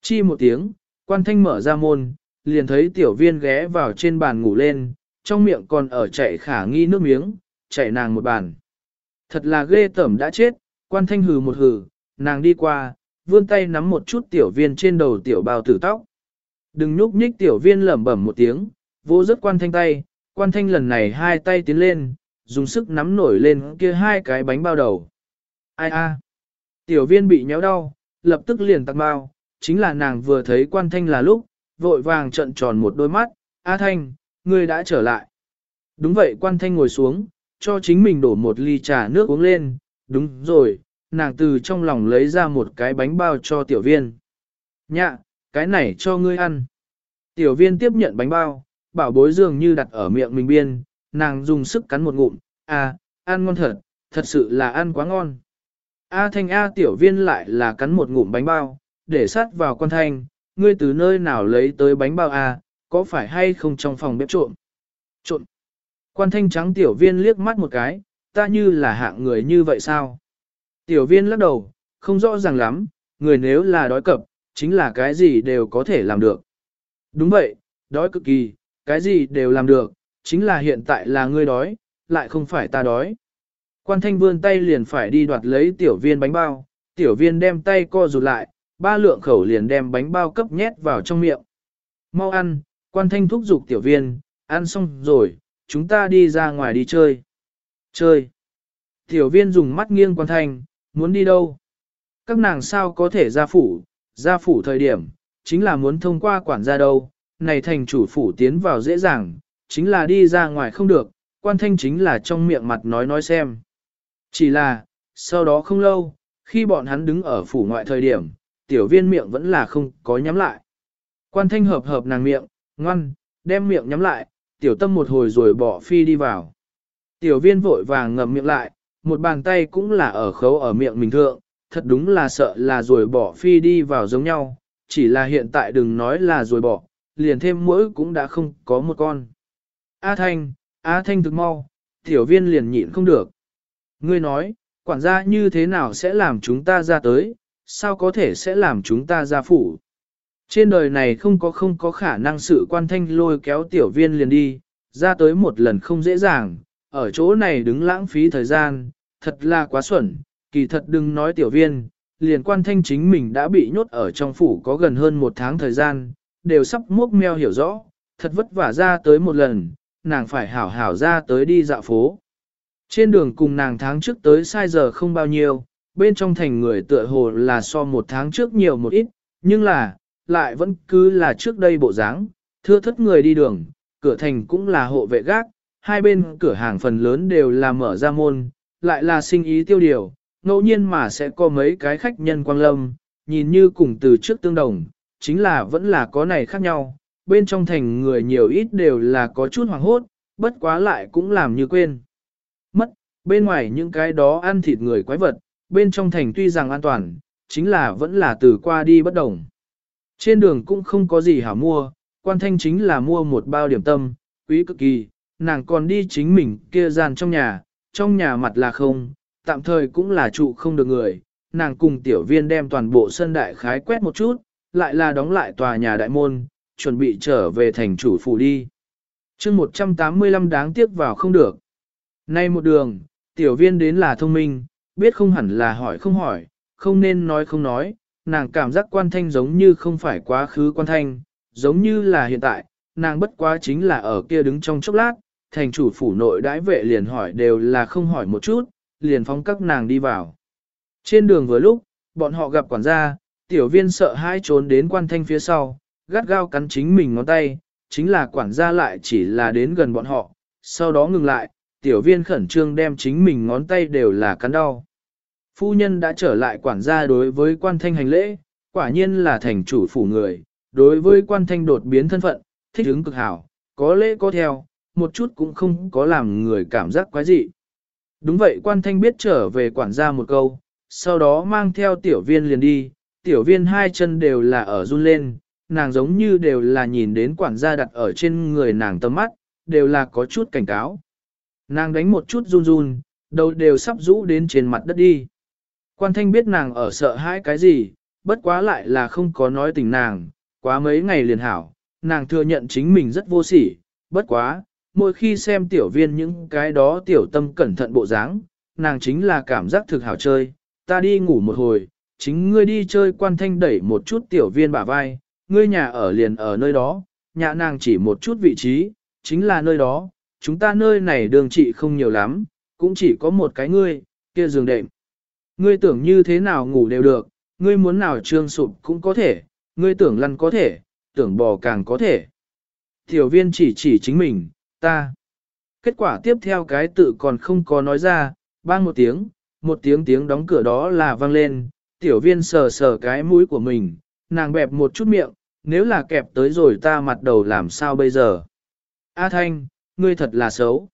Chi một tiếng, quan thanh mở ra môn, liền thấy tiểu viên ghé vào trên bàn ngủ lên, trong miệng còn ở chạy khả nghi nước miếng, chạy nàng một bàn. Thật là ghê tẩm đã chết, quan thanh hừ một hừ, nàng đi qua, vươn tay nắm một chút tiểu viên trên đầu tiểu bào tử tóc. Đừng nhúc nhích tiểu viên lẩm bẩm một tiếng, vô rất quan thanh tay, quan thanh lần này hai tay tiến lên, dùng sức nắm nổi lên kia hai cái bánh bao đầu. Ai a? Tiểu viên bị nhéo đau, lập tức liền tặng bao, chính là nàng vừa thấy quan thanh là lúc, vội vàng trận tròn một đôi mắt, A Thanh, ngươi đã trở lại. Đúng vậy quan thanh ngồi xuống, cho chính mình đổ một ly trà nước uống lên, đúng rồi, nàng từ trong lòng lấy ra một cái bánh bao cho tiểu viên. Nhạ, cái này cho ngươi ăn. Tiểu viên tiếp nhận bánh bao, bảo bối dường như đặt ở miệng mình biên, nàng dùng sức cắn một ngụm, à, ăn ngon thật, thật sự là ăn quá ngon. A thanh A tiểu viên lại là cắn một ngụm bánh bao, để sát vào quan thanh, ngươi từ nơi nào lấy tới bánh bao à? có phải hay không trong phòng bếp trộm? Trộm. Quan thanh trắng tiểu viên liếc mắt một cái, ta như là hạng người như vậy sao? Tiểu viên lắc đầu, không rõ ràng lắm, người nếu là đói cập, chính là cái gì đều có thể làm được. Đúng vậy, đói cực kỳ, cái gì đều làm được, chính là hiện tại là ngươi đói, lại không phải ta đói. Quan thanh vươn tay liền phải đi đoạt lấy tiểu viên bánh bao, tiểu viên đem tay co rụt lại, ba lượng khẩu liền đem bánh bao cấp nhét vào trong miệng. Mau ăn, quan thanh thúc giục tiểu viên, ăn xong rồi, chúng ta đi ra ngoài đi chơi. Chơi. Tiểu viên dùng mắt nghiêng quan thanh, muốn đi đâu? Các nàng sao có thể ra phủ, ra phủ thời điểm, chính là muốn thông qua quản gia đâu, này thành chủ phủ tiến vào dễ dàng, chính là đi ra ngoài không được, quan thanh chính là trong miệng mặt nói nói xem. Chỉ là, sau đó không lâu, khi bọn hắn đứng ở phủ ngoại thời điểm, tiểu viên miệng vẫn là không có nhắm lại. Quan thanh hợp hợp nàng miệng, ngoan, đem miệng nhắm lại, tiểu tâm một hồi rồi bỏ phi đi vào. Tiểu viên vội vàng ngậm miệng lại, một bàn tay cũng là ở khấu ở miệng mình thượng, thật đúng là sợ là rồi bỏ phi đi vào giống nhau, chỉ là hiện tại đừng nói là rồi bỏ, liền thêm mỗi cũng đã không có một con. A Thanh, A Thanh thực mau, tiểu viên liền nhịn không được. Ngươi nói, quản gia như thế nào sẽ làm chúng ta ra tới, sao có thể sẽ làm chúng ta ra phủ. Trên đời này không có không có khả năng sự quan thanh lôi kéo tiểu viên liền đi, ra tới một lần không dễ dàng, ở chỗ này đứng lãng phí thời gian, thật là quá xuẩn, kỳ thật đừng nói tiểu viên, liền quan thanh chính mình đã bị nhốt ở trong phủ có gần hơn một tháng thời gian, đều sắp mốc meo hiểu rõ, thật vất vả ra tới một lần, nàng phải hảo hảo ra tới đi dạo phố. Trên đường cùng nàng tháng trước tới sai giờ không bao nhiêu, bên trong thành người tựa hồ là so một tháng trước nhiều một ít, nhưng là, lại vẫn cứ là trước đây bộ dáng, thưa thất người đi đường, cửa thành cũng là hộ vệ gác, hai bên cửa hàng phần lớn đều là mở ra môn, lại là sinh ý tiêu điều, ngẫu nhiên mà sẽ có mấy cái khách nhân quang lâm, nhìn như cùng từ trước tương đồng, chính là vẫn là có này khác nhau, bên trong thành người nhiều ít đều là có chút hoàng hốt, bất quá lại cũng làm như quên. Mất, bên ngoài những cái đó ăn thịt người quái vật, bên trong thành tuy rằng an toàn, chính là vẫn là từ qua đi bất đồng. Trên đường cũng không có gì hảo mua, quan thanh chính là mua một bao điểm tâm, quý cực kỳ, nàng còn đi chính mình kia gian trong nhà, trong nhà mặt là không, tạm thời cũng là trụ không được người, nàng cùng tiểu viên đem toàn bộ sân đại khái quét một chút, lại là đóng lại tòa nhà đại môn, chuẩn bị trở về thành chủ phủ đi. chương 185 đáng tiếc vào không được. Nay một đường, tiểu viên đến là thông minh, biết không hẳn là hỏi không hỏi, không nên nói không nói, nàng cảm giác quan thanh giống như không phải quá khứ quan thanh, giống như là hiện tại, nàng bất quá chính là ở kia đứng trong chốc lát, thành chủ phủ nội đãi vệ liền hỏi đều là không hỏi một chút, liền phóng các nàng đi vào. Trên đường vừa lúc, bọn họ gặp quản gia, tiểu viên sợ hãi trốn đến quan thanh phía sau, gắt gao cắn chính mình ngón tay, chính là quản gia lại chỉ là đến gần bọn họ, sau đó ngừng lại, tiểu viên khẩn trương đem chính mình ngón tay đều là cắn đau. Phu nhân đã trở lại quản gia đối với quan thanh hành lễ, quả nhiên là thành chủ phủ người, đối với quan thanh đột biến thân phận, thích ứng cực hảo, có lễ có theo, một chút cũng không có làm người cảm giác quái dị. Đúng vậy quan thanh biết trở về quản gia một câu, sau đó mang theo tiểu viên liền đi, tiểu viên hai chân đều là ở run lên, nàng giống như đều là nhìn đến quản gia đặt ở trên người nàng tầm mắt, đều là có chút cảnh cáo. Nàng đánh một chút run run, đầu đều sắp rũ đến trên mặt đất đi. Quan thanh biết nàng ở sợ hãi cái gì, bất quá lại là không có nói tình nàng, quá mấy ngày liền hảo, nàng thừa nhận chính mình rất vô sỉ, bất quá, mỗi khi xem tiểu viên những cái đó tiểu tâm cẩn thận bộ dáng, nàng chính là cảm giác thực hảo chơi, ta đi ngủ một hồi, chính ngươi đi chơi quan thanh đẩy một chút tiểu viên bả vai, ngươi nhà ở liền ở nơi đó, nhà nàng chỉ một chút vị trí, chính là nơi đó, chúng ta nơi này đường trị không nhiều lắm, cũng chỉ có một cái ngươi, kia giường đệm. Ngươi tưởng như thế nào ngủ đều được, ngươi muốn nào trương sụp cũng có thể, ngươi tưởng lăn có thể, tưởng bò càng có thể. Tiểu viên chỉ chỉ chính mình, ta. Kết quả tiếp theo cái tự còn không có nói ra, bang một tiếng, một tiếng tiếng đóng cửa đó là vang lên, tiểu viên sờ sờ cái mũi của mình, nàng bẹp một chút miệng, nếu là kẹp tới rồi ta mặt đầu làm sao bây giờ. A Thanh, ngươi thật là xấu.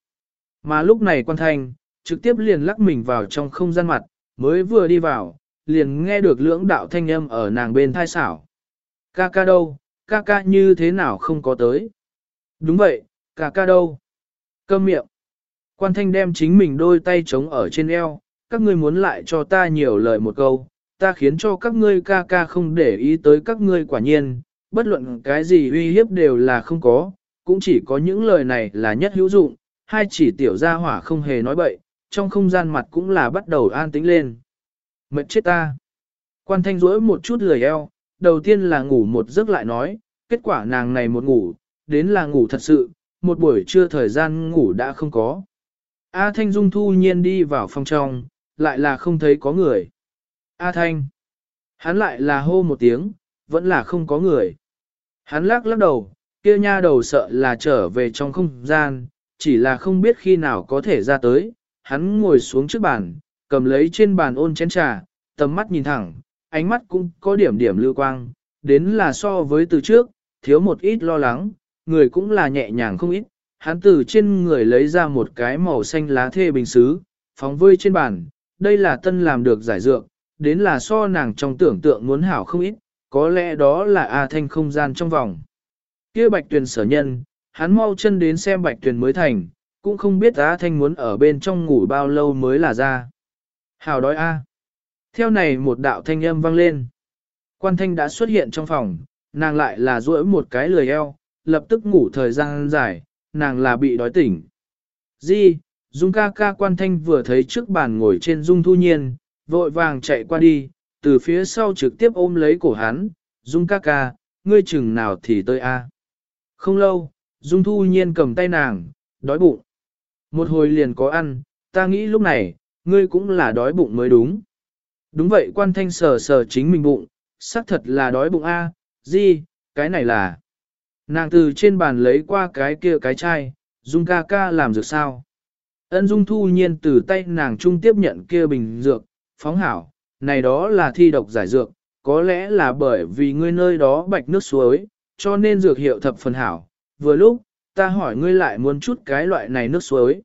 Mà lúc này quan thanh, trực tiếp liền lắc mình vào trong không gian mặt, mới vừa đi vào, liền nghe được lưỡng đạo thanh âm ở nàng bên thai xảo. Ca ca đâu, ca ca như thế nào không có tới. Đúng vậy, ca ca đâu. Cơm miệng. Quan thanh đem chính mình đôi tay trống ở trên eo, các ngươi muốn lại cho ta nhiều lời một câu, ta khiến cho các ngươi ca ca không để ý tới các ngươi quả nhiên, bất luận cái gì uy hiếp đều là không có, cũng chỉ có những lời này là nhất hữu dụng, hai chỉ tiểu gia hỏa không hề nói bậy, trong không gian mặt cũng là bắt đầu an tĩnh lên. Mệt chết ta. Quan thanh rỗi một chút lười eo, đầu tiên là ngủ một giấc lại nói, kết quả nàng này một ngủ, đến là ngủ thật sự, một buổi trưa thời gian ngủ đã không có. A Thanh Dung thu nhiên đi vào phòng trong, lại là không thấy có người. A Thanh. Hắn lại là hô một tiếng, vẫn là không có người. Hắn lắc lắc đầu, kia nha đầu sợ là trở về trong không gian, chỉ là không biết khi nào có thể ra tới. Hắn ngồi xuống trước bàn, cầm lấy trên bàn ôn chén trà, tầm mắt nhìn thẳng, ánh mắt cũng có điểm điểm lưu quang, đến là so với từ trước, thiếu một ít lo lắng, người cũng là nhẹ nhàng không ít. Hắn từ trên người lấy ra một cái màu xanh lá thê bình xứ, phóng vơi trên bàn, đây là tân làm được giải dược, đến là so nàng trong tưởng tượng muốn hảo không ít, có lẽ đó là A Thanh không gian trong vòng kia bạch tuyền sở nhân, hắn mau chân đến xem bạch tuyền mới thành, cũng không biết á Thanh muốn ở bên trong ngủ bao lâu mới là ra. hào đói A. Theo này một đạo thanh âm vang lên. Quan thanh đã xuất hiện trong phòng, nàng lại là duỗi một cái lười eo, lập tức ngủ thời gian dài, nàng là bị đói tỉnh. Di, Dung ca ca quan thanh vừa thấy trước bàn ngồi trên Dung thu nhiên, vội vàng chạy qua đi, từ phía sau trực tiếp ôm lấy cổ hắn, Dung ca ca, ngươi chừng nào thì tới a. Không lâu, Dung thu nhiên cầm tay nàng, đói bụng. Một hồi liền có ăn, ta nghĩ lúc này, ngươi cũng là đói bụng mới đúng. Đúng vậy quan thanh sờ sờ chính mình bụng, xác thật là đói bụng a. gì, cái này là. Nàng từ trên bàn lấy qua cái kia cái chai, Dung ca ca làm được sao? Ân Dung thu nhiên từ tay nàng trung tiếp nhận kia bình dược, phóng hảo, này đó là thi độc giải dược, có lẽ là bởi vì ngươi nơi đó bạch nước suối, cho nên dược hiệu thập phần hảo. Vừa lúc, ta hỏi ngươi lại muốn chút cái loại này nước suối.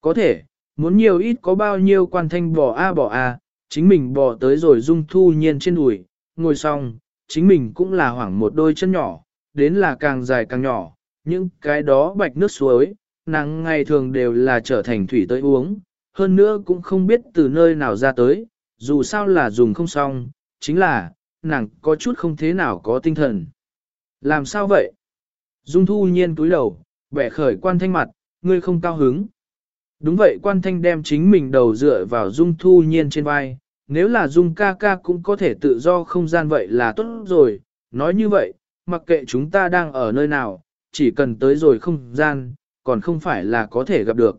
Có thể, muốn nhiều ít có bao nhiêu quan thanh bỏ a bỏ a, chính mình bỏ tới rồi Dung thu nhiên trên đùi, ngồi xong, chính mình cũng là hoảng một đôi chân nhỏ, đến là càng dài càng nhỏ, những cái đó bạch nước suối, nàng ngày thường đều là trở thành thủy tới uống, hơn nữa cũng không biết từ nơi nào ra tới, dù sao là dùng không xong, chính là, nàng có chút không thế nào có tinh thần. Làm sao vậy? Dung thu nhiên túi đầu, vẻ khởi quan thanh mặt, ngươi không cao hứng. Đúng vậy quan thanh đem chính mình đầu dựa vào dung thu nhiên trên vai, nếu là dung ca ca cũng có thể tự do không gian vậy là tốt rồi, nói như vậy, mặc kệ chúng ta đang ở nơi nào, chỉ cần tới rồi không gian, còn không phải là có thể gặp được.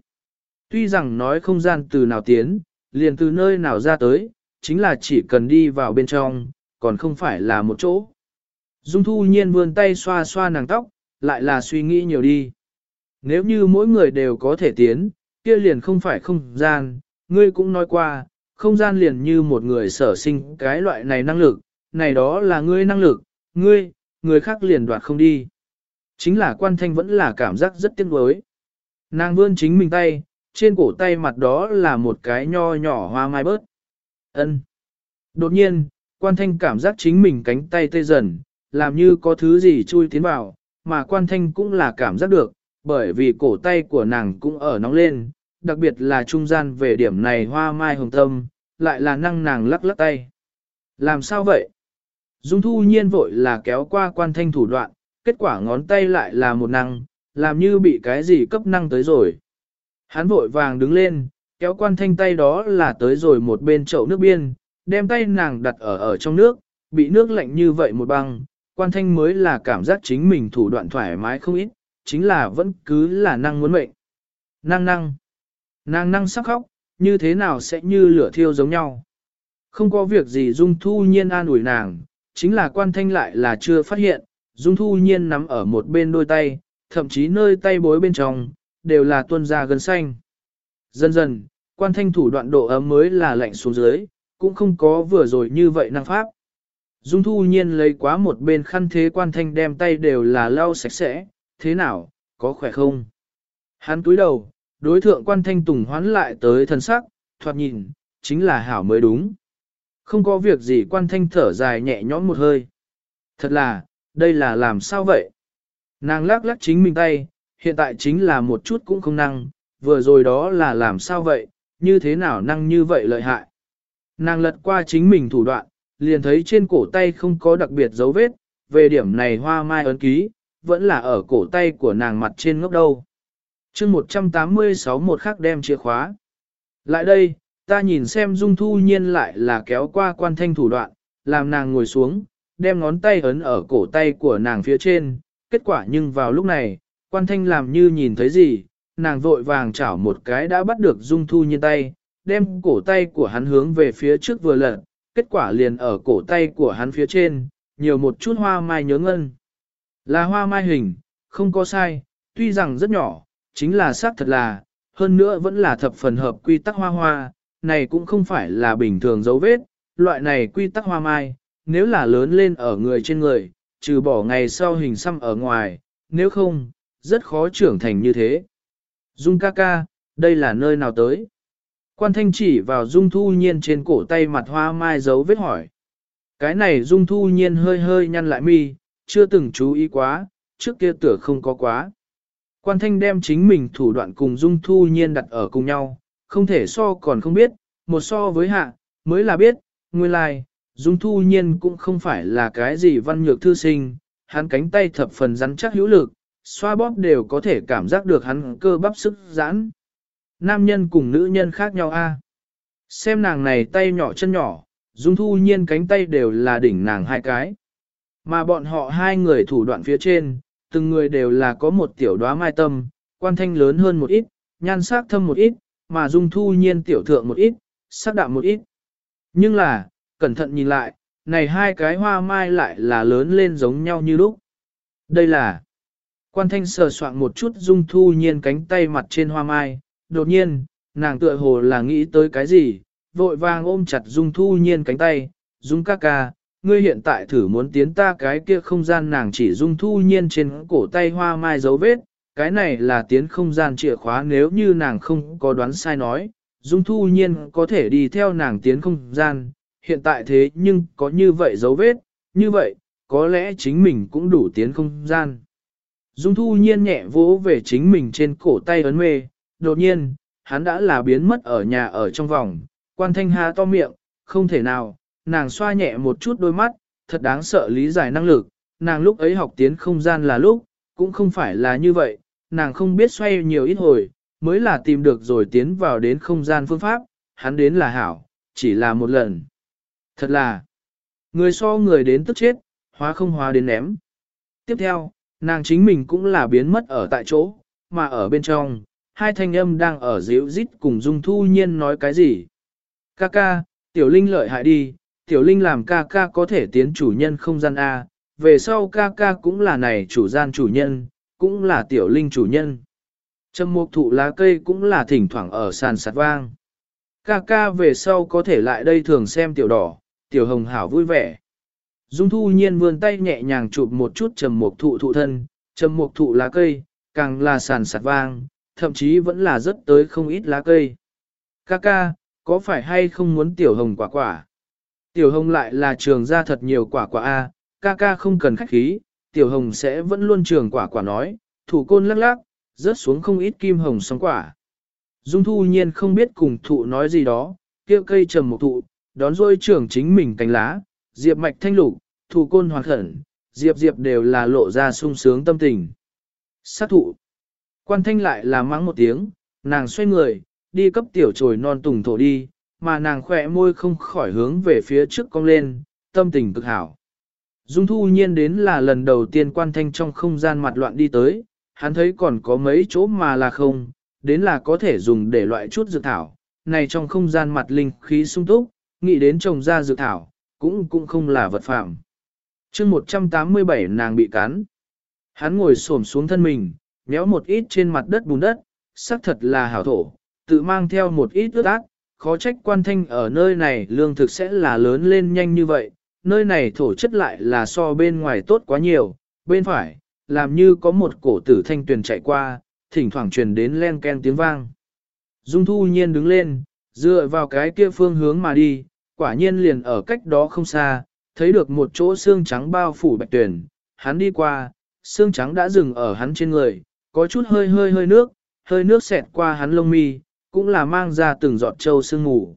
Tuy rằng nói không gian từ nào tiến, liền từ nơi nào ra tới, chính là chỉ cần đi vào bên trong, còn không phải là một chỗ. Dung thu nhiên vươn tay xoa xoa nàng tóc, lại là suy nghĩ nhiều đi. Nếu như mỗi người đều có thể tiến, kia liền không phải không gian, ngươi cũng nói qua, không gian liền như một người sở sinh cái loại này năng lực, này đó là ngươi năng lực, ngươi, người khác liền đoạt không đi. Chính là quan thanh vẫn là cảm giác rất tiếc nuối. Nàng vươn chính mình tay, trên cổ tay mặt đó là một cái nho nhỏ hoa mai bớt. ân. Đột nhiên, quan thanh cảm giác chính mình cánh tay tê dần, làm như có thứ gì chui tiến vào, mà quan thanh cũng là cảm giác được, bởi vì cổ tay của nàng cũng ở nóng lên, đặc biệt là trung gian về điểm này hoa mai hồng tâm, lại là năng nàng lắc lắc tay. Làm sao vậy? Dung thu nhiên vội là kéo qua quan thanh thủ đoạn, kết quả ngón tay lại là một năng, làm như bị cái gì cấp năng tới rồi. Hắn vội vàng đứng lên, kéo quan thanh tay đó là tới rồi một bên chậu nước biên, đem tay nàng đặt ở ở trong nước, bị nước lạnh như vậy một băng, quan thanh mới là cảm giác chính mình thủ đoạn thoải mái không ít, chính là vẫn cứ là năng muốn mệnh. Năng năng. Nàng năng sắc khóc, như thế nào sẽ như lửa thiêu giống nhau. Không có việc gì Dung Thu Nhiên an ủi nàng, chính là quan thanh lại là chưa phát hiện, Dung Thu Nhiên nắm ở một bên đôi tay, thậm chí nơi tay bối bên trong, đều là tuôn ra gần xanh. Dần dần, quan thanh thủ đoạn độ ấm mới là lạnh xuống dưới, cũng không có vừa rồi như vậy năng pháp. Dung Thu Nhiên lấy quá một bên khăn thế quan thanh đem tay đều là lau sạch sẽ, thế nào, có khỏe không? Hắn túi đầu, đối thượng quan thanh tùng hoán lại tới thần sắc, thoạt nhìn, chính là hảo mới đúng. Không có việc gì quan thanh thở dài nhẹ nhõm một hơi. Thật là, đây là làm sao vậy? Nàng lắc lắc chính mình tay, hiện tại chính là một chút cũng không năng, vừa rồi đó là làm sao vậy, như thế nào năng như vậy lợi hại. Nàng lật qua chính mình thủ đoạn, liền thấy trên cổ tay không có đặc biệt dấu vết, về điểm này hoa mai ấn ký, vẫn là ở cổ tay của nàng mặt trên ngốc đâu. chương 186 một khắc đem chìa khóa. Lại đây, ta nhìn xem dung thu nhiên lại là kéo qua quan thanh thủ đoạn, làm nàng ngồi xuống, đem ngón tay ấn ở cổ tay của nàng phía trên, kết quả nhưng vào lúc này, quan thanh làm như nhìn thấy gì, nàng vội vàng chảo một cái đã bắt được dung thu nhiên tay, đem cổ tay của hắn hướng về phía trước vừa lật, kết quả liền ở cổ tay của hắn phía trên, nhiều một chút hoa mai nhớ ngân. Là hoa mai hình, không có sai, tuy rằng rất nhỏ, chính là xác thật là, hơn nữa vẫn là thập phần hợp quy tắc hoa hoa, này cũng không phải là bình thường dấu vết, loại này quy tắc hoa mai, nếu là lớn lên ở người trên người, trừ bỏ ngày sau hình xăm ở ngoài, nếu không, rất khó trưởng thành như thế. Dung ca ca, đây là nơi nào tới? Quan thanh chỉ vào dung thu nhiên trên cổ tay mặt hoa mai dấu vết hỏi. Cái này dung thu nhiên hơi hơi nhăn lại mi, chưa từng chú ý quá, trước kia tựa không có quá. Quan thanh đem chính mình thủ đoạn cùng dung thu nhiên đặt ở cùng nhau, không thể so còn không biết, một so với hạ, mới là biết, nguyên lai, like, dung thu nhiên cũng không phải là cái gì văn nhược thư sinh, hắn cánh tay thập phần rắn chắc hữu lực, xoa bóp đều có thể cảm giác được hắn cơ bắp sức giãn. Nam nhân cùng nữ nhân khác nhau a. Xem nàng này tay nhỏ chân nhỏ, dung thu nhiên cánh tay đều là đỉnh nàng hai cái. Mà bọn họ hai người thủ đoạn phía trên, từng người đều là có một tiểu đóa mai tâm, quan thanh lớn hơn một ít, nhan sắc thâm một ít, mà dung thu nhiên tiểu thượng một ít, sắc đạm một ít. Nhưng là, cẩn thận nhìn lại, này hai cái hoa mai lại là lớn lên giống nhau như lúc. Đây là, quan thanh sờ soạn một chút dung thu nhiên cánh tay mặt trên hoa mai, đột nhiên, nàng tựa hồ là nghĩ tới cái gì, vội vàng ôm chặt dung thu nhiên cánh tay, dung ca ca, ngươi hiện tại thử muốn tiến ta cái kia không gian nàng chỉ dung thu nhiên trên cổ tay hoa mai dấu vết, cái này là tiến không gian chìa khóa nếu như nàng không có đoán sai nói, dung thu nhiên có thể đi theo nàng tiến không gian, hiện tại thế nhưng có như vậy dấu vết, như vậy, có lẽ chính mình cũng đủ tiến không gian. Dung thu nhiên nhẹ vỗ về chính mình trên cổ tay ấn mê, đột nhiên, hắn đã là biến mất ở nhà ở trong vòng, quan thanh hà to miệng, không thể nào, nàng xoa nhẹ một chút đôi mắt, thật đáng sợ lý giải năng lực, nàng lúc ấy học tiến không gian là lúc, cũng không phải là như vậy, nàng không biết xoay nhiều ít hồi, mới là tìm được rồi tiến vào đến không gian phương pháp, hắn đến là hảo, chỉ là một lần. Thật là, người so người đến tức chết, hóa không hóa đến ném. Tiếp theo, nàng chính mình cũng là biến mất ở tại chỗ, mà ở bên trong, hai thanh âm đang ở dịu rít cùng Dung Thu Nhiên nói cái gì. Ca ca, Tiểu Linh lợi hại đi, Tiểu Linh làm ca ca có thể tiến chủ nhân không gian A, về sau ca ca cũng là này chủ gian chủ nhân, cũng là Tiểu Linh chủ nhân. Trầm mục thụ lá cây cũng là thỉnh thoảng ở sàn sạt vang. Ca ca về sau có thể lại đây thường xem tiểu đỏ, tiểu hồng hảo vui vẻ. Dung thu nhiên vươn tay nhẹ nhàng chụp một chút trầm mục thụ thụ thân, trầm mục thụ lá cây, càng là sàn sạt vang, thậm chí vẫn là rất tới không ít lá cây. Ca ca, có phải hay không muốn tiểu hồng quả quả? Tiểu hồng lại là trường ra thật nhiều quả quả A, ca ca không cần khách khí, tiểu hồng sẽ vẫn luôn trường quả quả nói, thủ côn lắc lắc, rớt xuống không ít kim hồng sóng quả. Dung thu nhiên không biết cùng thụ nói gì đó, kia cây trầm một thụ, đón rôi trưởng chính mình cánh lá, diệp mạch thanh lục, thủ côn hoàn khẩn, diệp diệp đều là lộ ra sung sướng tâm tình. Sát thụ. Quan thanh lại là mắng một tiếng, nàng xoay người, đi cấp tiểu trồi non tùng thổ đi, mà nàng khỏe môi không khỏi hướng về phía trước cong lên, tâm tình cực hảo. Dung thu nhiên đến là lần đầu tiên quan thanh trong không gian mặt loạn đi tới, hắn thấy còn có mấy chỗ mà là không, đến là có thể dùng để loại chút dược thảo, này trong không gian mặt linh khí sung túc, nghĩ đến trồng ra dược thảo, cũng cũng không là vật phạm. chương 187 nàng bị cắn. Hắn ngồi xổm xuống thân mình, méo một ít trên mặt đất bùn đất, xác thật là hảo thổ, tự mang theo một ít ướt ác, khó trách quan thanh ở nơi này lương thực sẽ là lớn lên nhanh như vậy, nơi này thổ chất lại là so bên ngoài tốt quá nhiều, bên phải, làm như có một cổ tử thanh tuyền chạy qua, thỉnh thoảng truyền đến len ken tiếng vang. Dung thu nhiên đứng lên, dựa vào cái kia phương hướng mà đi, quả nhiên liền ở cách đó không xa, thấy được một chỗ xương trắng bao phủ bạch tuyển, hắn đi qua, xương trắng đã dừng ở hắn trên người, có chút hơi hơi hơi nước, hơi nước xẹt qua hắn lông mi, cũng là mang ra từng giọt trâu sương ngủ.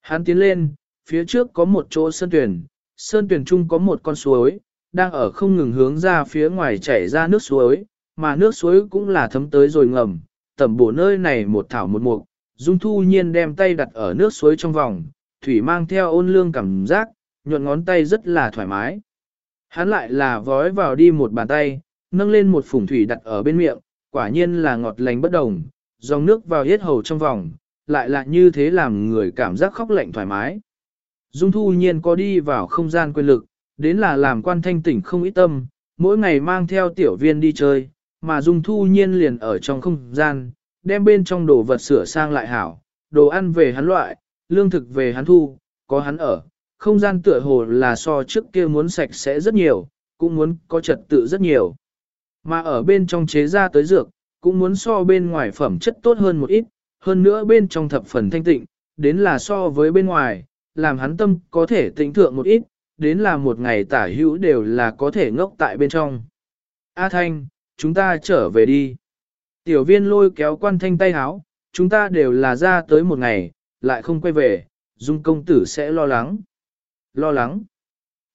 Hắn tiến lên, phía trước có một chỗ sơn tuyển, sơn tuyển chung có một con suối, đang ở không ngừng hướng ra phía ngoài chảy ra nước suối, mà nước suối cũng là thấm tới rồi ngầm, tẩm bổ nơi này một thảo một mục, Dung Thu Nhiên đem tay đặt ở nước suối trong vòng, thủy mang theo ôn lương cảm giác, nhuận ngón tay rất là thoải mái. Hắn lại là vói vào đi một bàn tay, nâng lên một phủng thủy đặt ở bên miệng, quả nhiên là ngọt lành bất đồng, dòng nước vào hết hầu trong vòng, lại là như thế làm người cảm giác khóc lạnh thoải mái. Dung Thu Nhiên có đi vào không gian quyền lực, đến là làm quan thanh tỉnh không ít tâm, mỗi ngày mang theo tiểu viên đi chơi, mà Dung Thu Nhiên liền ở trong không gian, đem bên trong đồ vật sửa sang lại hảo, đồ ăn về hắn loại, lương thực về hắn thu, có hắn ở, không gian tựa hồ là so trước kia muốn sạch sẽ rất nhiều, cũng muốn có trật tự rất nhiều. Mà ở bên trong chế ra tới dược, cũng muốn so bên ngoài phẩm chất tốt hơn một ít, hơn nữa bên trong thập phần thanh tịnh, đến là so với bên ngoài, làm hắn tâm có thể tĩnh thượng một ít, đến là một ngày tả hữu đều là có thể ngốc tại bên trong. A Thanh, chúng ta trở về đi. Tiểu viên lôi kéo quan thanh tay háo, chúng ta đều là ra tới một ngày, lại không quay về, dung công tử sẽ lo lắng. Lo lắng.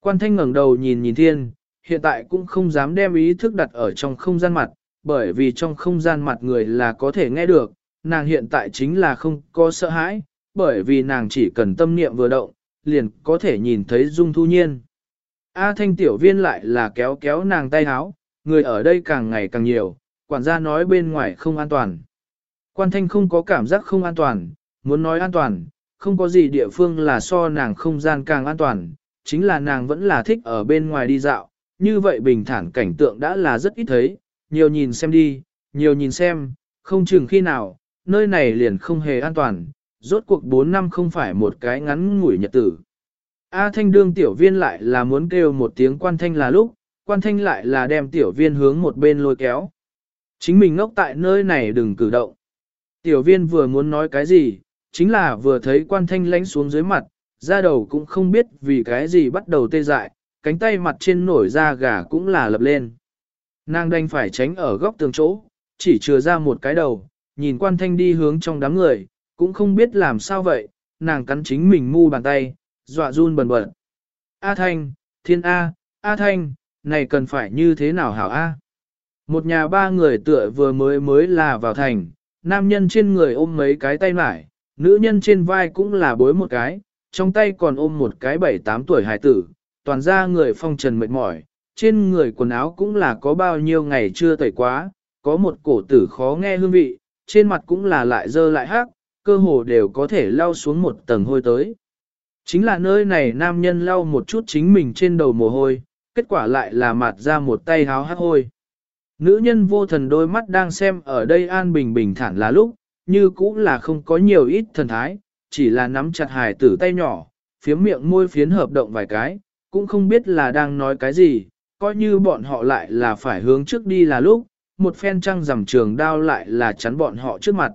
Quan thanh ngẩng đầu nhìn nhìn thiên, hiện tại cũng không dám đem ý thức đặt ở trong không gian mặt, bởi vì trong không gian mặt người là có thể nghe được, nàng hiện tại chính là không có sợ hãi, bởi vì nàng chỉ cần tâm niệm vừa động, liền có thể nhìn thấy dung thu nhiên. A thanh tiểu viên lại là kéo kéo nàng tay háo, người ở đây càng ngày càng nhiều, quản gia nói bên ngoài không an toàn. Quan thanh không có cảm giác không an toàn, muốn nói an toàn, không có gì địa phương là so nàng không gian càng an toàn, chính là nàng vẫn là thích ở bên ngoài đi dạo, như vậy bình thản cảnh tượng đã là rất ít thấy, nhiều nhìn xem đi, nhiều nhìn xem, không chừng khi nào, nơi này liền không hề an toàn, rốt cuộc 4 năm không phải một cái ngắn ngủi nhật tử. A thanh đương tiểu viên lại là muốn kêu một tiếng quan thanh là lúc, quan thanh lại là đem tiểu viên hướng một bên lôi kéo. Chính mình ngốc tại nơi này đừng cử động. Tiểu viên vừa muốn nói cái gì, chính là vừa thấy quan thanh lánh xuống dưới mặt, ra đầu cũng không biết vì cái gì bắt đầu tê dại, cánh tay mặt trên nổi da gà cũng là lập lên. Nàng đành phải tránh ở góc tường chỗ, chỉ chừa ra một cái đầu, nhìn quan thanh đi hướng trong đám người, cũng không biết làm sao vậy, nàng cắn chính mình mu bàn tay, dọa run bần bật. A thanh, thiên A, A thanh, này cần phải như thế nào hảo A? Một nhà ba người tựa vừa mới mới là vào thành, nam nhân trên người ôm mấy cái tay mải, nữ nhân trên vai cũng là bối một cái, trong tay còn ôm một cái bảy tám tuổi hải tử, toàn ra người phong trần mệt mỏi, trên người quần áo cũng là có bao nhiêu ngày chưa tẩy quá, có một cổ tử khó nghe hương vị, trên mặt cũng là lại dơ lại hát, cơ hồ đều có thể lau xuống một tầng hôi tới. Chính là nơi này nam nhân lau một chút chính mình trên đầu mồ hôi, kết quả lại là mặt ra một tay háo hát hôi. Nữ nhân vô thần đôi mắt đang xem ở đây an bình bình thản là lúc, như cũng là không có nhiều ít thần thái, chỉ là nắm chặt hài tử tay nhỏ, phiếm miệng môi phiến hợp động vài cái, cũng không biết là đang nói cái gì, coi như bọn họ lại là phải hướng trước đi là lúc, một phen trăng rằm trường đao lại là chắn bọn họ trước mặt.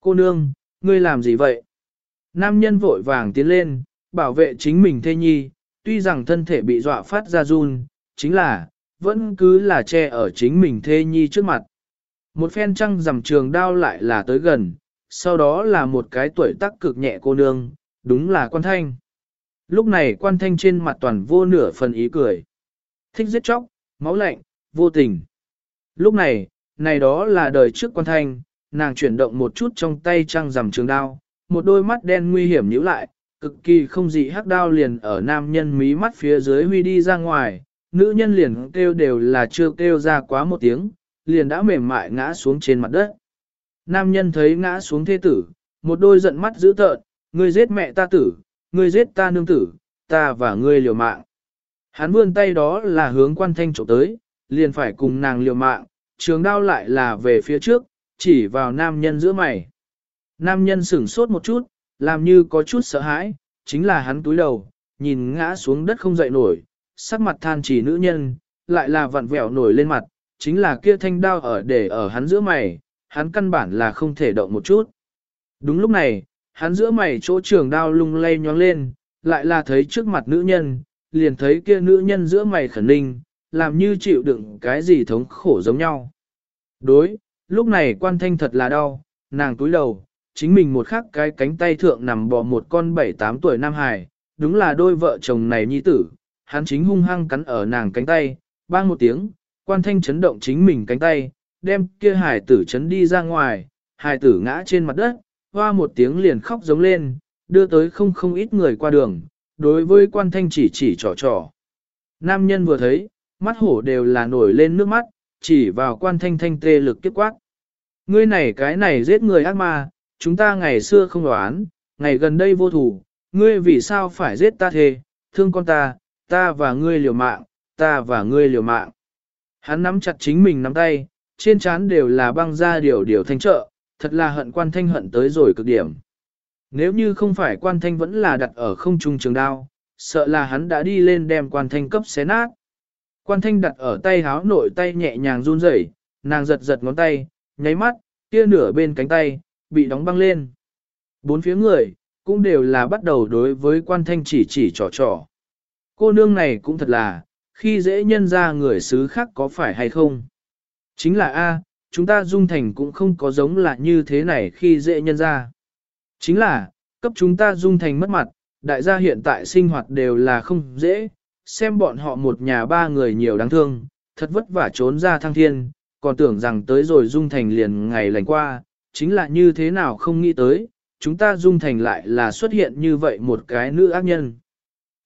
Cô nương, ngươi làm gì vậy? Nam nhân vội vàng tiến lên, bảo vệ chính mình thê nhi, tuy rằng thân thể bị dọa phát ra run, chính là, vẫn cứ là che ở chính mình thê nhi trước mặt. Một phen trăng rằm trường đao lại là tới gần, sau đó là một cái tuổi tác cực nhẹ cô nương, đúng là quan thanh. Lúc này quan thanh trên mặt toàn vô nửa phần ý cười. Thích giết chóc, máu lạnh, vô tình. Lúc này, này đó là đời trước quan thanh, nàng chuyển động một chút trong tay trăng rằm trường đao, một đôi mắt đen nguy hiểm nhíu lại, cực kỳ không dị hắc đao liền ở nam nhân mí mắt phía dưới huy đi ra ngoài, nữ nhân liền kêu đều là chưa kêu ra quá một tiếng, liền đã mềm mại ngã xuống trên mặt đất. Nam nhân thấy ngã xuống thế tử, một đôi giận mắt dữ tợn, ngươi giết mẹ ta tử, ngươi giết ta nương tử, ta và ngươi liều mạng. Hắn vươn tay đó là hướng quan thanh trộm tới, liền phải cùng nàng liều mạng, trường đao lại là về phía trước, chỉ vào nam nhân giữa mày. Nam nhân sửng sốt một chút, làm như có chút sợ hãi, chính là hắn túi đầu, nhìn ngã xuống đất không dậy nổi, sắc mặt than chỉ nữ nhân, lại là vặn vẹo nổi lên mặt, chính là kia thanh đao ở để ở hắn giữa mày, hắn căn bản là không thể động một chút. Đúng lúc này, hắn giữa mày chỗ trường đao lung lay nhóng lên, lại là thấy trước mặt nữ nhân, liền thấy kia nữ nhân giữa mày khẩn ninh, làm như chịu đựng cái gì thống khổ giống nhau. Đối, lúc này quan thanh thật là đau, nàng túi đầu, chính mình một khắc cái cánh tay thượng nằm bò một con 7-8 tuổi nam hài, đúng là đôi vợ chồng này nhi tử, hắn chính hung hăng cắn ở nàng cánh tay, bang một tiếng, quan thanh chấn động chính mình cánh tay, đem kia hài tử chấn đi ra ngoài, hài tử ngã trên mặt đất, hoa một tiếng liền khóc giống lên, đưa tới không không ít người qua đường, đối với quan thanh chỉ chỉ trò trò. Nam nhân vừa thấy, mắt hổ đều là nổi lên nước mắt, chỉ vào quan thanh thanh tê lực kiếp quát. Ngươi này cái này giết người ác ma, chúng ta ngày xưa không đoán, ngày gần đây vô thủ, ngươi vì sao phải giết ta thề, thương con ta, ta và ngươi liều mạng, ta và ngươi liều mạng. Hắn nắm chặt chính mình nắm tay, trên trán đều là băng ra điều điều thanh trợ, thật là hận quan thanh hận tới rồi cực điểm. Nếu như không phải quan thanh vẫn là đặt ở không trung trường đao, sợ là hắn đã đi lên đem quan thanh cấp xé nát. Quan thanh đặt ở tay háo nội tay nhẹ nhàng run rẩy, nàng giật giật ngón tay, nháy mắt, kia nửa bên cánh tay, bị đóng băng lên. Bốn phía người, cũng đều là bắt đầu đối với quan thanh chỉ chỉ trò trò. Cô nương này cũng thật là, khi dễ nhân ra người xứ khác có phải hay không? Chính là A, chúng ta dung thành cũng không có giống là như thế này khi dễ nhân ra. Chính là, cấp chúng ta dung thành mất mặt, đại gia hiện tại sinh hoạt đều là không dễ, xem bọn họ một nhà ba người nhiều đáng thương, thật vất vả trốn ra thăng thiên, còn tưởng rằng tới rồi dung thành liền ngày lành qua, chính là như thế nào không nghĩ tới, chúng ta dung thành lại là xuất hiện như vậy một cái nữ ác nhân.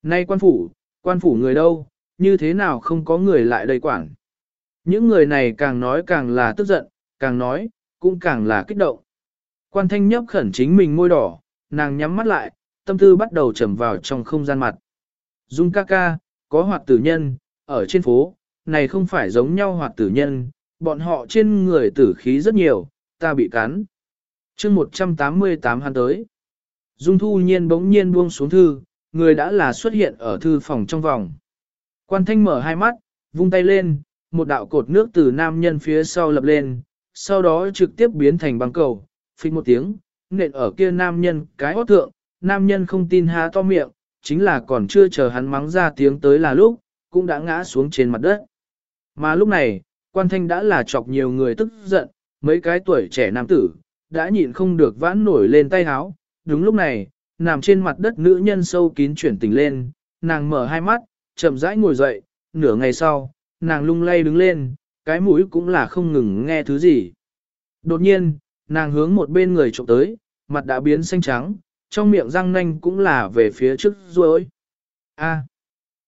Nay quan phủ, quan phủ người đâu, như thế nào không có người lại đầy quảng. Những người này càng nói càng là tức giận, càng nói, cũng càng là kích động. Quan thanh nhấp khẩn chính mình môi đỏ, nàng nhắm mắt lại, tâm tư bắt đầu trầm vào trong không gian mặt. Dung ca ca, có hoạt tử nhân, ở trên phố, này không phải giống nhau hoạt tử nhân, bọn họ trên người tử khí rất nhiều, ta bị cắn. chương 188 hắn tới. Dung thu nhiên bỗng nhiên buông xuống thư, người đã là xuất hiện ở thư phòng trong vòng. Quan thanh mở hai mắt, vung tay lên, một đạo cột nước từ nam nhân phía sau lập lên, sau đó trực tiếp biến thành băng cầu, phích một tiếng, nện ở kia nam nhân cái hót thượng, nam nhân không tin há to miệng, chính là còn chưa chờ hắn mắng ra tiếng tới là lúc, cũng đã ngã xuống trên mặt đất. Mà lúc này, quan thanh đã là chọc nhiều người tức giận, mấy cái tuổi trẻ nam tử, đã nhịn không được vãn nổi lên tay háo. Đúng lúc này, nằm trên mặt đất nữ nhân sâu kín chuyển tình lên, nàng mở hai mắt, chậm rãi ngồi dậy, nửa ngày sau, nàng lung lay đứng lên, cái mũi cũng là không ngừng nghe thứ gì. Đột nhiên, nàng hướng một bên người trộm tới, mặt đã biến xanh trắng, trong miệng răng nanh cũng là về phía trước rồi. A.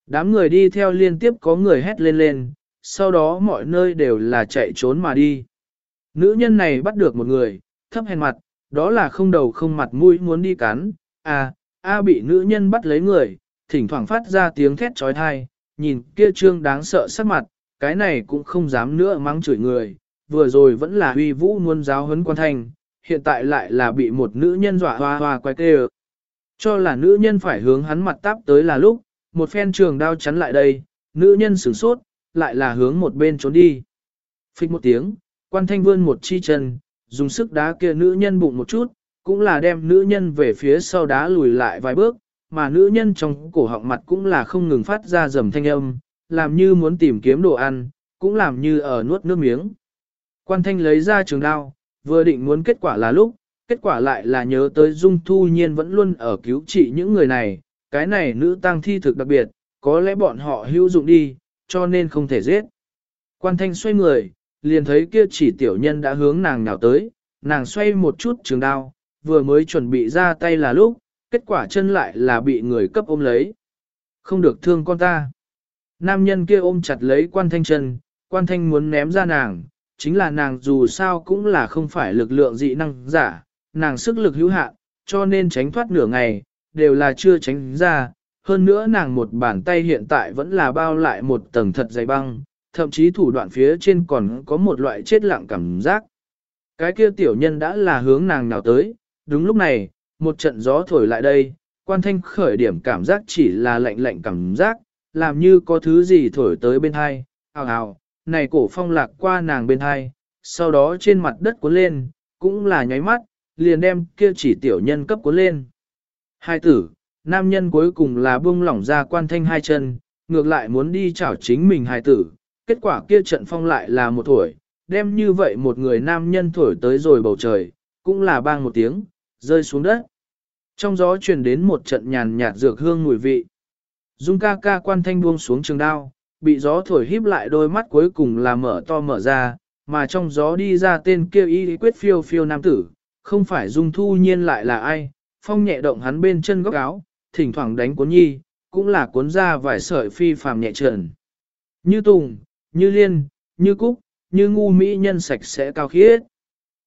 đám người đi theo liên tiếp có người hét lên lên, sau đó mọi nơi đều là chạy trốn mà đi. Nữ nhân này bắt được một người, thấp hèn mặt, đó là không đầu không mặt mũi muốn đi cắn, a, a bị nữ nhân bắt lấy người, thỉnh thoảng phát ra tiếng thét trói thai, nhìn kia trương đáng sợ sắc mặt, cái này cũng không dám nữa mắng chửi người, vừa rồi vẫn là huy vũ muôn giáo huấn quan thành, hiện tại lại là bị một nữ nhân dọa hoa hoa quay kê Cho là nữ nhân phải hướng hắn mặt táp tới là lúc, một phen trường đao chắn lại đây, nữ nhân sửng sốt, lại là hướng một bên trốn đi. Phích một tiếng, quan thanh vươn một chi chân, dùng sức đá kia nữ nhân bụng một chút, cũng là đem nữ nhân về phía sau đá lùi lại vài bước, mà nữ nhân trong cổ họng mặt cũng là không ngừng phát ra rầm thanh âm, làm như muốn tìm kiếm đồ ăn, cũng làm như ở nuốt nước miếng. Quan thanh lấy ra trường đao, vừa định muốn kết quả là lúc, kết quả lại là nhớ tới Dung Thu Nhiên vẫn luôn ở cứu trị những người này, cái này nữ tăng thi thực đặc biệt, có lẽ bọn họ hữu dụng đi, cho nên không thể giết. Quan thanh xoay người, liền thấy kia chỉ tiểu nhân đã hướng nàng nào tới, nàng xoay một chút trường đao, vừa mới chuẩn bị ra tay là lúc, kết quả chân lại là bị người cấp ôm lấy. Không được thương con ta. Nam nhân kia ôm chặt lấy quan thanh chân, quan thanh muốn ném ra nàng, chính là nàng dù sao cũng là không phải lực lượng dị năng giả, nàng sức lực hữu hạn, cho nên tránh thoát nửa ngày, đều là chưa tránh ra. Hơn nữa nàng một bàn tay hiện tại vẫn là bao lại một tầng thật dày băng, thậm chí thủ đoạn phía trên còn có một loại chết lặng cảm giác. Cái kia tiểu nhân đã là hướng nàng nào tới, đúng lúc này, một trận gió thổi lại đây, quan thanh khởi điểm cảm giác chỉ là lạnh lạnh cảm giác, làm như có thứ gì thổi tới bên hai, hào hào, này cổ phong lạc qua nàng bên hai, sau đó trên mặt đất cuốn lên, cũng là nháy mắt, liền đem kia chỉ tiểu nhân cấp cuốn lên. Hai tử, nam nhân cuối cùng là buông lỏng ra quan thanh hai chân, ngược lại muốn đi chảo chính mình hai tử, kết quả kia trận phong lại là một tuổi, đem như vậy một người nam nhân thổi tới rồi bầu trời, cũng là bang một tiếng, rơi xuống đất. Trong gió truyền đến một trận nhàn nhạt dược hương mùi vị. Dung ca ca quan thanh buông xuống trường đao, bị gió thổi híp lại đôi mắt cuối cùng là mở to mở ra, mà trong gió đi ra tên kia y quyết phiêu phiêu nam tử, không phải dung thu nhiên lại là ai, phong nhẹ động hắn bên chân góc áo, thỉnh thoảng đánh cuốn nhi, cũng là cuốn ra vài sợi phi phàm nhẹ trần. Như tùng, như liên, như cúc, như ngu mỹ nhân sạch sẽ cao khiết.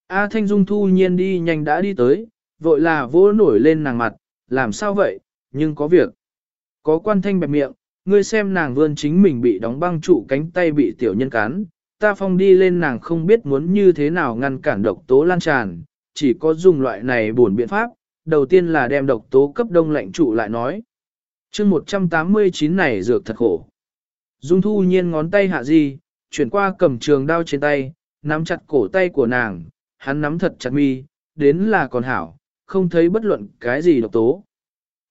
A Thanh Dung thu nhiên đi nhanh đã đi tới, vội là vỗ nổi lên nàng mặt, làm sao vậy, nhưng có việc. Có quan thanh bẹp miệng, ngươi xem nàng vươn chính mình bị đóng băng trụ cánh tay bị tiểu nhân cán, ta phong đi lên nàng không biết muốn như thế nào ngăn cản độc tố lan tràn, chỉ có dùng loại này buồn biện pháp, đầu tiên là đem độc tố cấp đông lạnh trụ lại nói. chương 189 này dược thật khổ. Dung thu nhiên ngón tay hạ di, chuyển qua cầm trường đao trên tay, nắm chặt cổ tay của nàng, hắn nắm thật chặt mi, đến là còn hảo, không thấy bất luận cái gì độc tố.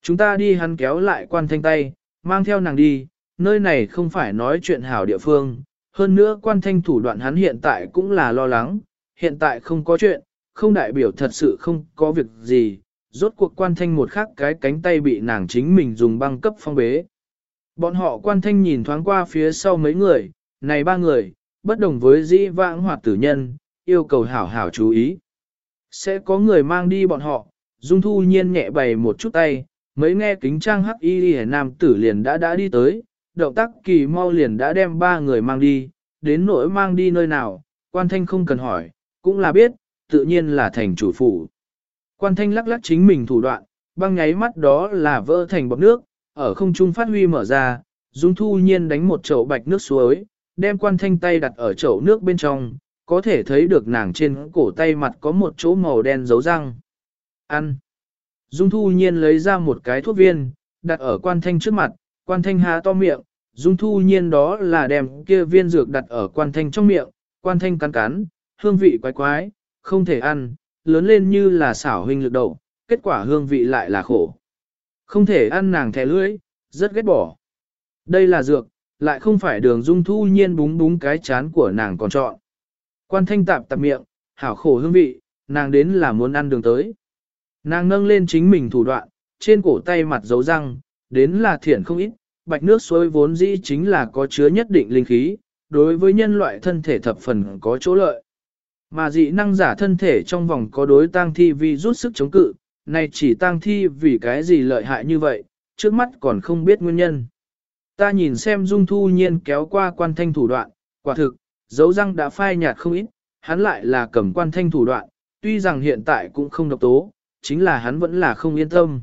Chúng ta đi hắn kéo lại quan thanh tay, mang theo nàng đi, nơi này không phải nói chuyện hảo địa phương, hơn nữa quan thanh thủ đoạn hắn hiện tại cũng là lo lắng, hiện tại không có chuyện, không đại biểu thật sự không có việc gì, rốt cuộc quan thanh một khắc cái cánh tay bị nàng chính mình dùng băng cấp phong bế. Bọn họ quan thanh nhìn thoáng qua phía sau mấy người, này ba người, bất đồng với dĩ vãng hoạt tử nhân, yêu cầu hảo hảo chú ý. Sẽ có người mang đi bọn họ, Dung Thu Nhiên nhẹ bày một chút tay, mới nghe kính trang hắc y hề nam tử liền đã đã đi tới, động tác kỳ mau liền đã đem ba người mang đi, đến nỗi mang đi nơi nào, quan thanh không cần hỏi, cũng là biết, tự nhiên là thành chủ phủ. Quan thanh lắc lắc chính mình thủ đoạn, băng nháy mắt đó là vỡ thành bọt nước, ở không trung phát huy mở ra, Dung Thu Nhiên đánh một chậu bạch nước suối, đem quan thanh tay đặt ở chậu nước bên trong, có thể thấy được nàng trên cổ tay mặt có một chỗ màu đen dấu răng. Ăn. Dung Thu Nhiên lấy ra một cái thuốc viên, đặt ở quan thanh trước mặt, quan thanh há to miệng, Dung Thu Nhiên đó là đem kia viên dược đặt ở quan thanh trong miệng, quan thanh cắn cắn, hương vị quái quái, không thể ăn, lớn lên như là xảo huynh lực đậu, kết quả hương vị lại là khổ. Không thể ăn nàng thẻ lưỡi, rất ghét bỏ. Đây là dược, lại không phải đường Dung Thu Nhiên búng búng cái chán của nàng còn chọn. Quan thanh tạp tạp miệng, hảo khổ hương vị, nàng đến là muốn ăn đường tới. Nàng nâng lên chính mình thủ đoạn, trên cổ tay mặt dấu răng, đến là thiển không ít, bạch nước suối vốn dĩ chính là có chứa nhất định linh khí, đối với nhân loại thân thể thập phần có chỗ lợi. Mà dị năng giả thân thể trong vòng có đối tang thi vì rút sức chống cự, này chỉ tang thi vì cái gì lợi hại như vậy, trước mắt còn không biết nguyên nhân. Ta nhìn xem dung thu nhiên kéo qua quan thanh thủ đoạn, quả thực, dấu răng đã phai nhạt không ít, hắn lại là cầm quan thanh thủ đoạn, tuy rằng hiện tại cũng không độc tố, chính là hắn vẫn là không yên tâm.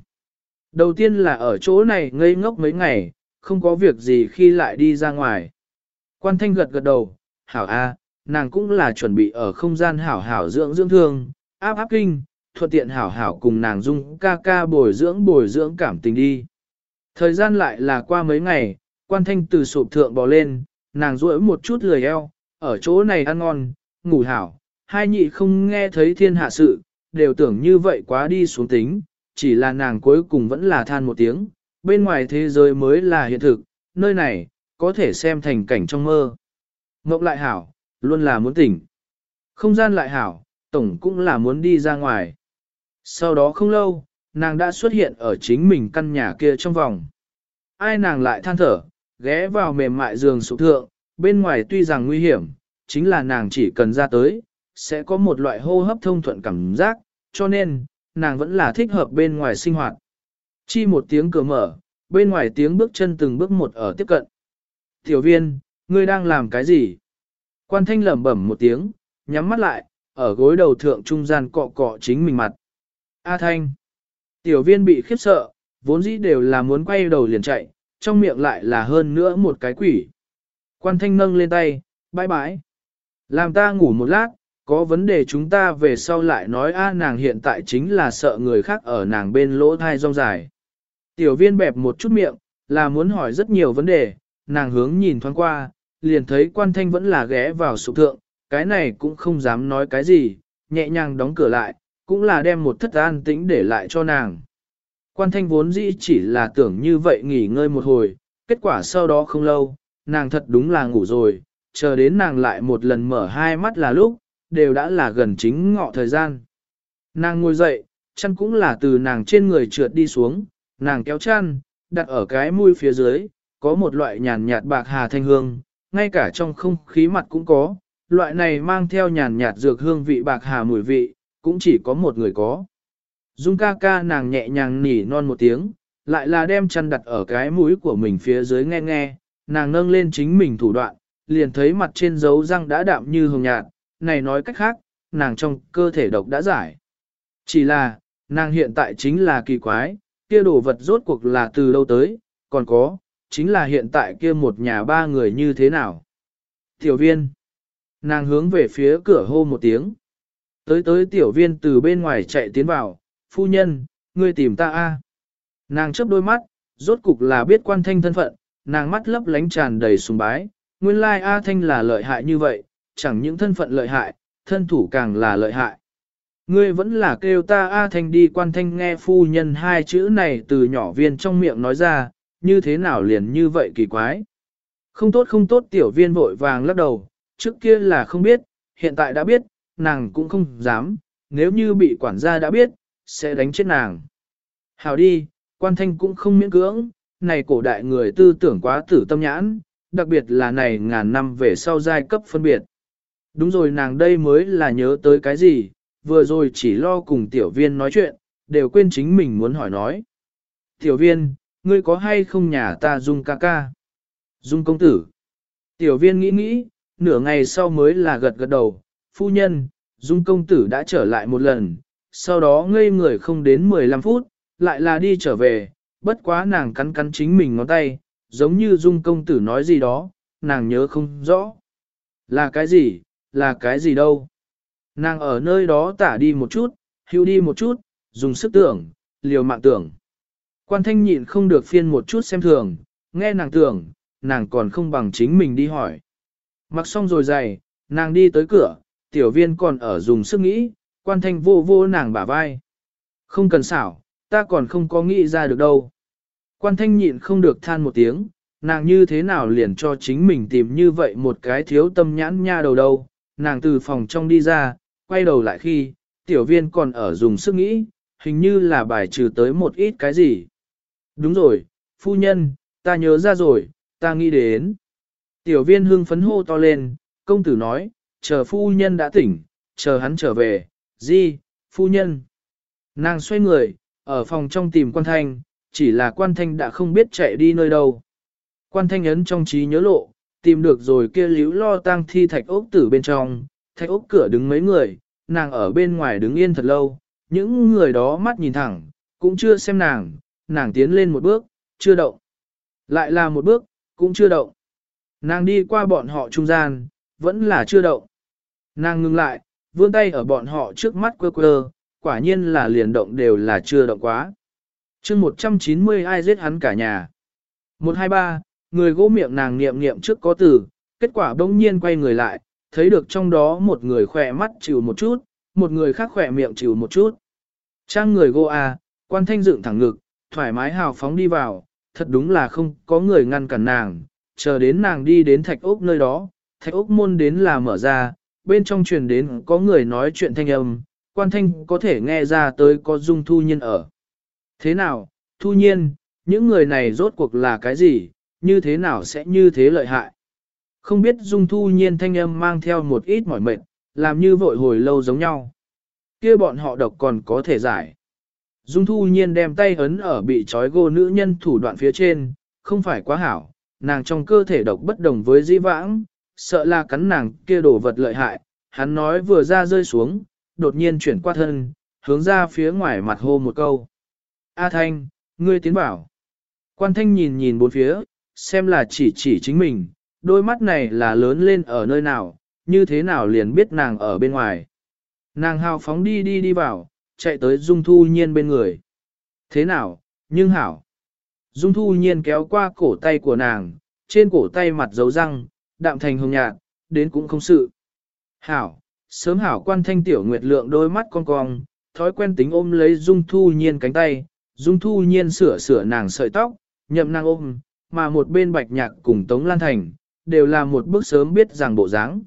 Đầu tiên là ở chỗ này ngây ngốc mấy ngày, không có việc gì khi lại đi ra ngoài. Quan thanh gật gật đầu, hảo a, nàng cũng là chuẩn bị ở không gian hảo hảo dưỡng dưỡng thương, áp áp kinh, thuận tiện hảo hảo cùng nàng dung ca ca bồi dưỡng bồi dưỡng cảm tình đi. Thời gian lại là qua mấy ngày, quan thanh từ sụp thượng bò lên, nàng duỗi một chút lười eo, ở chỗ này ăn ngon, ngủ hảo, hai nhị không nghe thấy thiên hạ sự, đều tưởng như vậy quá đi xuống tính, chỉ là nàng cuối cùng vẫn là than một tiếng, bên ngoài thế giới mới là hiện thực, nơi này, có thể xem thành cảnh trong mơ. Ngọc lại hảo, luôn là muốn tỉnh. Không gian lại hảo, tổng cũng là muốn đi ra ngoài. Sau đó không lâu, nàng đã xuất hiện ở chính mình căn nhà kia trong vòng. Ai nàng lại than thở, ghé vào mềm mại giường sụp thượng, bên ngoài tuy rằng nguy hiểm, chính là nàng chỉ cần ra tới, sẽ có một loại hô hấp thông thuận cảm giác, cho nên, nàng vẫn là thích hợp bên ngoài sinh hoạt. Chi một tiếng cửa mở, bên ngoài tiếng bước chân từng bước một ở tiếp cận. Tiểu viên, ngươi đang làm cái gì? Quan thanh lẩm bẩm một tiếng, nhắm mắt lại, ở gối đầu thượng trung gian cọ cọ chính mình mặt. A thanh. Tiểu viên bị khiếp sợ, vốn dĩ đều là muốn quay đầu liền chạy, trong miệng lại là hơn nữa một cái quỷ. Quan thanh nâng lên tay, bãi bãi. Làm ta ngủ một lát, có vấn đề chúng ta về sau lại nói a nàng hiện tại chính là sợ người khác ở nàng bên lỗ thai rong dài. Tiểu viên bẹp một chút miệng, là muốn hỏi rất nhiều vấn đề, nàng hướng nhìn thoáng qua, liền thấy quan thanh vẫn là ghé vào sụp thượng, cái này cũng không dám nói cái gì, nhẹ nhàng đóng cửa lại, cũng là đem một thất an tĩnh để lại cho nàng. Quan thanh vốn dĩ chỉ là tưởng như vậy nghỉ ngơi một hồi, kết quả sau đó không lâu, nàng thật đúng là ngủ rồi, chờ đến nàng lại một lần mở hai mắt là lúc, đều đã là gần chính ngọ thời gian. Nàng ngồi dậy, chăn cũng là từ nàng trên người trượt đi xuống, nàng kéo chăn, đặt ở cái mũi phía dưới, có một loại nhàn nhạt bạc hà thanh hương, ngay cả trong không khí mặt cũng có, loại này mang theo nhàn nhạt dược hương vị bạc hà mùi vị, cũng chỉ có một người có. Dung ca ca nàng nhẹ nhàng nỉ non một tiếng, lại là đem chăn đặt ở cái mũi của mình phía dưới nghe nghe, nàng nâng lên chính mình thủ đoạn, liền thấy mặt trên dấu răng đã đạm như hồng nhạt, này nói cách khác, nàng trong cơ thể độc đã giải. Chỉ là, nàng hiện tại chính là kỳ quái, kia đồ vật rốt cuộc là từ đâu tới, còn có, chính là hiện tại kia một nhà ba người như thế nào. Tiểu viên, nàng hướng về phía cửa hô một tiếng. Tới tới tiểu viên từ bên ngoài chạy tiến vào, phu nhân, ngươi tìm ta a. Nàng chớp đôi mắt, rốt cục là biết quan thanh thân phận, nàng mắt lấp lánh tràn đầy sùng bái, nguyên lai A Thanh là lợi hại như vậy, chẳng những thân phận lợi hại, thân thủ càng là lợi hại. Ngươi vẫn là kêu ta A Thanh đi quan thanh nghe phu nhân hai chữ này từ nhỏ viên trong miệng nói ra, như thế nào liền như vậy kỳ quái. Không tốt không tốt tiểu viên vội vàng lắc đầu, trước kia là không biết, hiện tại đã biết, nàng cũng không dám, nếu như bị quản gia đã biết, sẽ đánh chết nàng. Hào đi, quan thanh cũng không miễn cưỡng, này cổ đại người tư tưởng quá tử tâm nhãn, đặc biệt là này ngàn năm về sau giai cấp phân biệt. Đúng rồi nàng đây mới là nhớ tới cái gì, vừa rồi chỉ lo cùng tiểu viên nói chuyện, đều quên chính mình muốn hỏi nói. Tiểu viên, ngươi có hay không nhà ta dung ca ca? Dung công tử. Tiểu viên nghĩ nghĩ, nửa ngày sau mới là gật gật đầu, phu nhân, dung công tử đã trở lại một lần, sau đó ngây người không đến 15 phút, lại là đi trở về, bất quá nàng cắn cắn chính mình ngón tay, giống như dung công tử nói gì đó, nàng nhớ không rõ. Là cái gì, là cái gì đâu. Nàng ở nơi đó tả đi một chút, hưu đi một chút, dùng sức tưởng, liều mạng tưởng. Quan thanh nhịn không được phiên một chút xem thường, nghe nàng tưởng, nàng còn không bằng chính mình đi hỏi. Mặc xong rồi giày, nàng đi tới cửa, tiểu viên còn ở dùng sức nghĩ, quan thanh vô vô nàng bả vai. Không cần xảo, ta còn không có nghĩ ra được đâu. Quan thanh nhịn không được than một tiếng, nàng như thế nào liền cho chính mình tìm như vậy một cái thiếu tâm nhãn nha đầu đâu. Nàng từ phòng trong đi ra, quay đầu lại khi, tiểu viên còn ở dùng sức nghĩ, hình như là bài trừ tới một ít cái gì. Đúng rồi, phu nhân, ta nhớ ra rồi, ta nghĩ đến. Tiểu viên hưng phấn hô to lên, công tử nói, chờ phu nhân đã tỉnh, chờ hắn trở về, Gì, phu nhân. Nàng xoay người, ở phòng trong tìm quan thanh, chỉ là quan thanh đã không biết chạy đi nơi đâu. Quan thanh ấn trong trí nhớ lộ, tìm được rồi kia liễu lo tang thi thạch ốc tử bên trong, thạch ốc cửa đứng mấy người, nàng ở bên ngoài đứng yên thật lâu, những người đó mắt nhìn thẳng, cũng chưa xem nàng, nàng tiến lên một bước, chưa động. Lại là một bước, cũng chưa động. Nàng đi qua bọn họ trung gian, vẫn là chưa động. Nàng ngừng lại, vươn tay ở bọn họ trước mắt quơ quơ, quả nhiên là liền động đều là chưa động quá chương 190 ai giết hắn cả nhà. 123, người gỗ miệng nàng niệm niệm trước có từ, kết quả đông nhiên quay người lại, thấy được trong đó một người khỏe mắt chịu một chút, một người khác khỏe miệng chịu một chút. Trang người gỗ à, quan thanh dựng thẳng ngực, thoải mái hào phóng đi vào, thật đúng là không có người ngăn cản nàng, chờ đến nàng đi đến thạch ốc nơi đó, thạch ốc môn đến là mở ra, bên trong truyền đến có người nói chuyện thanh âm, quan thanh có thể nghe ra tới có dung thu nhân ở. Thế nào, thu nhiên, những người này rốt cuộc là cái gì, như thế nào sẽ như thế lợi hại? Không biết dung thu nhiên thanh âm mang theo một ít mỏi mệt, làm như vội hồi lâu giống nhau. kia bọn họ độc còn có thể giải. Dung thu nhiên đem tay ấn ở bị trói gô nữ nhân thủ đoạn phía trên, không phải quá hảo, nàng trong cơ thể độc bất đồng với di vãng, sợ là cắn nàng kia đổ vật lợi hại, hắn nói vừa ra rơi xuống, đột nhiên chuyển qua thân, hướng ra phía ngoài mặt hô một câu. A Thanh, ngươi tiến bảo. Quan Thanh nhìn nhìn bốn phía, xem là chỉ chỉ chính mình, đôi mắt này là lớn lên ở nơi nào, như thế nào liền biết nàng ở bên ngoài. Nàng hào phóng đi đi đi vào, chạy tới Dung Thu Nhiên bên người. Thế nào, nhưng hảo. Dung Thu Nhiên kéo qua cổ tay của nàng, trên cổ tay mặt dấu răng, đạm thành hồng nhạt, đến cũng không sự. Hảo, sớm hảo quan thanh tiểu nguyệt lượng đôi mắt con cong, thói quen tính ôm lấy Dung Thu Nhiên cánh tay, Dung Thu Nhiên sửa sửa nàng sợi tóc, nhậm nàng ôm, mà một bên bạch nhạc cùng Tống Lan Thành, đều là một bước sớm biết rằng bộ dáng.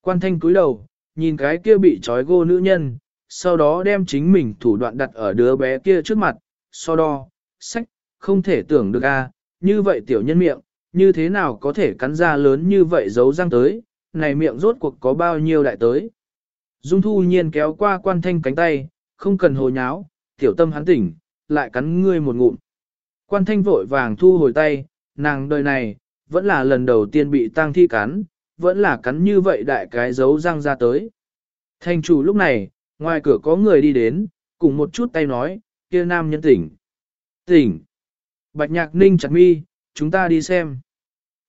Quan thanh cúi đầu, nhìn cái kia bị trói gô nữ nhân, sau đó đem chính mình thủ đoạn đặt ở đứa bé kia trước mặt, so đo, sách, không thể tưởng được a, như vậy tiểu nhân miệng, như thế nào có thể cắn ra lớn như vậy giấu răng tới, này miệng rốt cuộc có bao nhiêu đại tới. Dung thu nhiên kéo qua quan thanh cánh tay, không cần hồ nháo, tiểu tâm hắn tỉnh, lại cắn ngươi một ngụm. Quan thanh vội vàng thu hồi tay, nàng đời này, vẫn là lần đầu tiên bị tang thi cắn, vẫn là cắn như vậy đại cái dấu răng ra tới. Thanh chủ lúc này, ngoài cửa có người đi đến, cùng một chút tay nói, kia nam nhân tỉnh. Tỉnh. Bạch nhạc ninh chặt mi, chúng ta đi xem.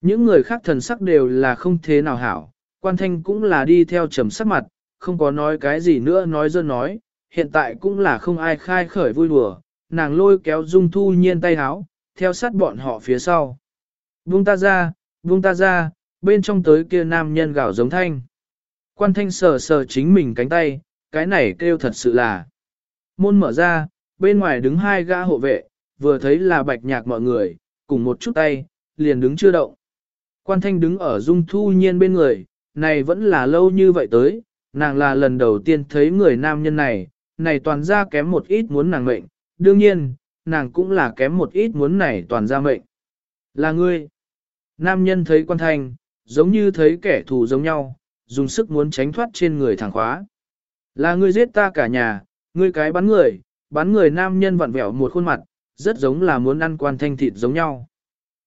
Những người khác thần sắc đều là không thế nào hảo, quan thanh cũng là đi theo trầm sắc mặt, không có nói cái gì nữa nói dơ nói, hiện tại cũng là không ai khai khởi vui đùa, nàng lôi kéo dung thu nhiên tay háo, theo sát bọn họ phía sau. Vung ta ra, vung ta ra, bên trong tới kia nam nhân gạo giống thanh. Quan thanh sờ sờ chính mình cánh tay, cái này kêu thật sự là. Môn mở ra, bên ngoài đứng hai gã hộ vệ, vừa thấy là bạch nhạc mọi người, cùng một chút tay, liền đứng chưa động. Quan thanh đứng ở dung thu nhiên bên người, này vẫn là lâu như vậy tới, nàng là lần đầu tiên thấy người nam nhân này, này toàn ra kém một ít muốn nàng mệnh, đương nhiên, nàng cũng là kém một ít muốn này toàn ra mệnh. Là ngươi. Nam nhân thấy quan thanh, giống như thấy kẻ thù giống nhau, dùng sức muốn tránh thoát trên người thẳng khóa. Là ngươi giết ta cả nhà, ngươi cái bắn người, bắn người nam nhân vặn vẹo một khuôn mặt, rất giống là muốn ăn quan thanh thịt giống nhau.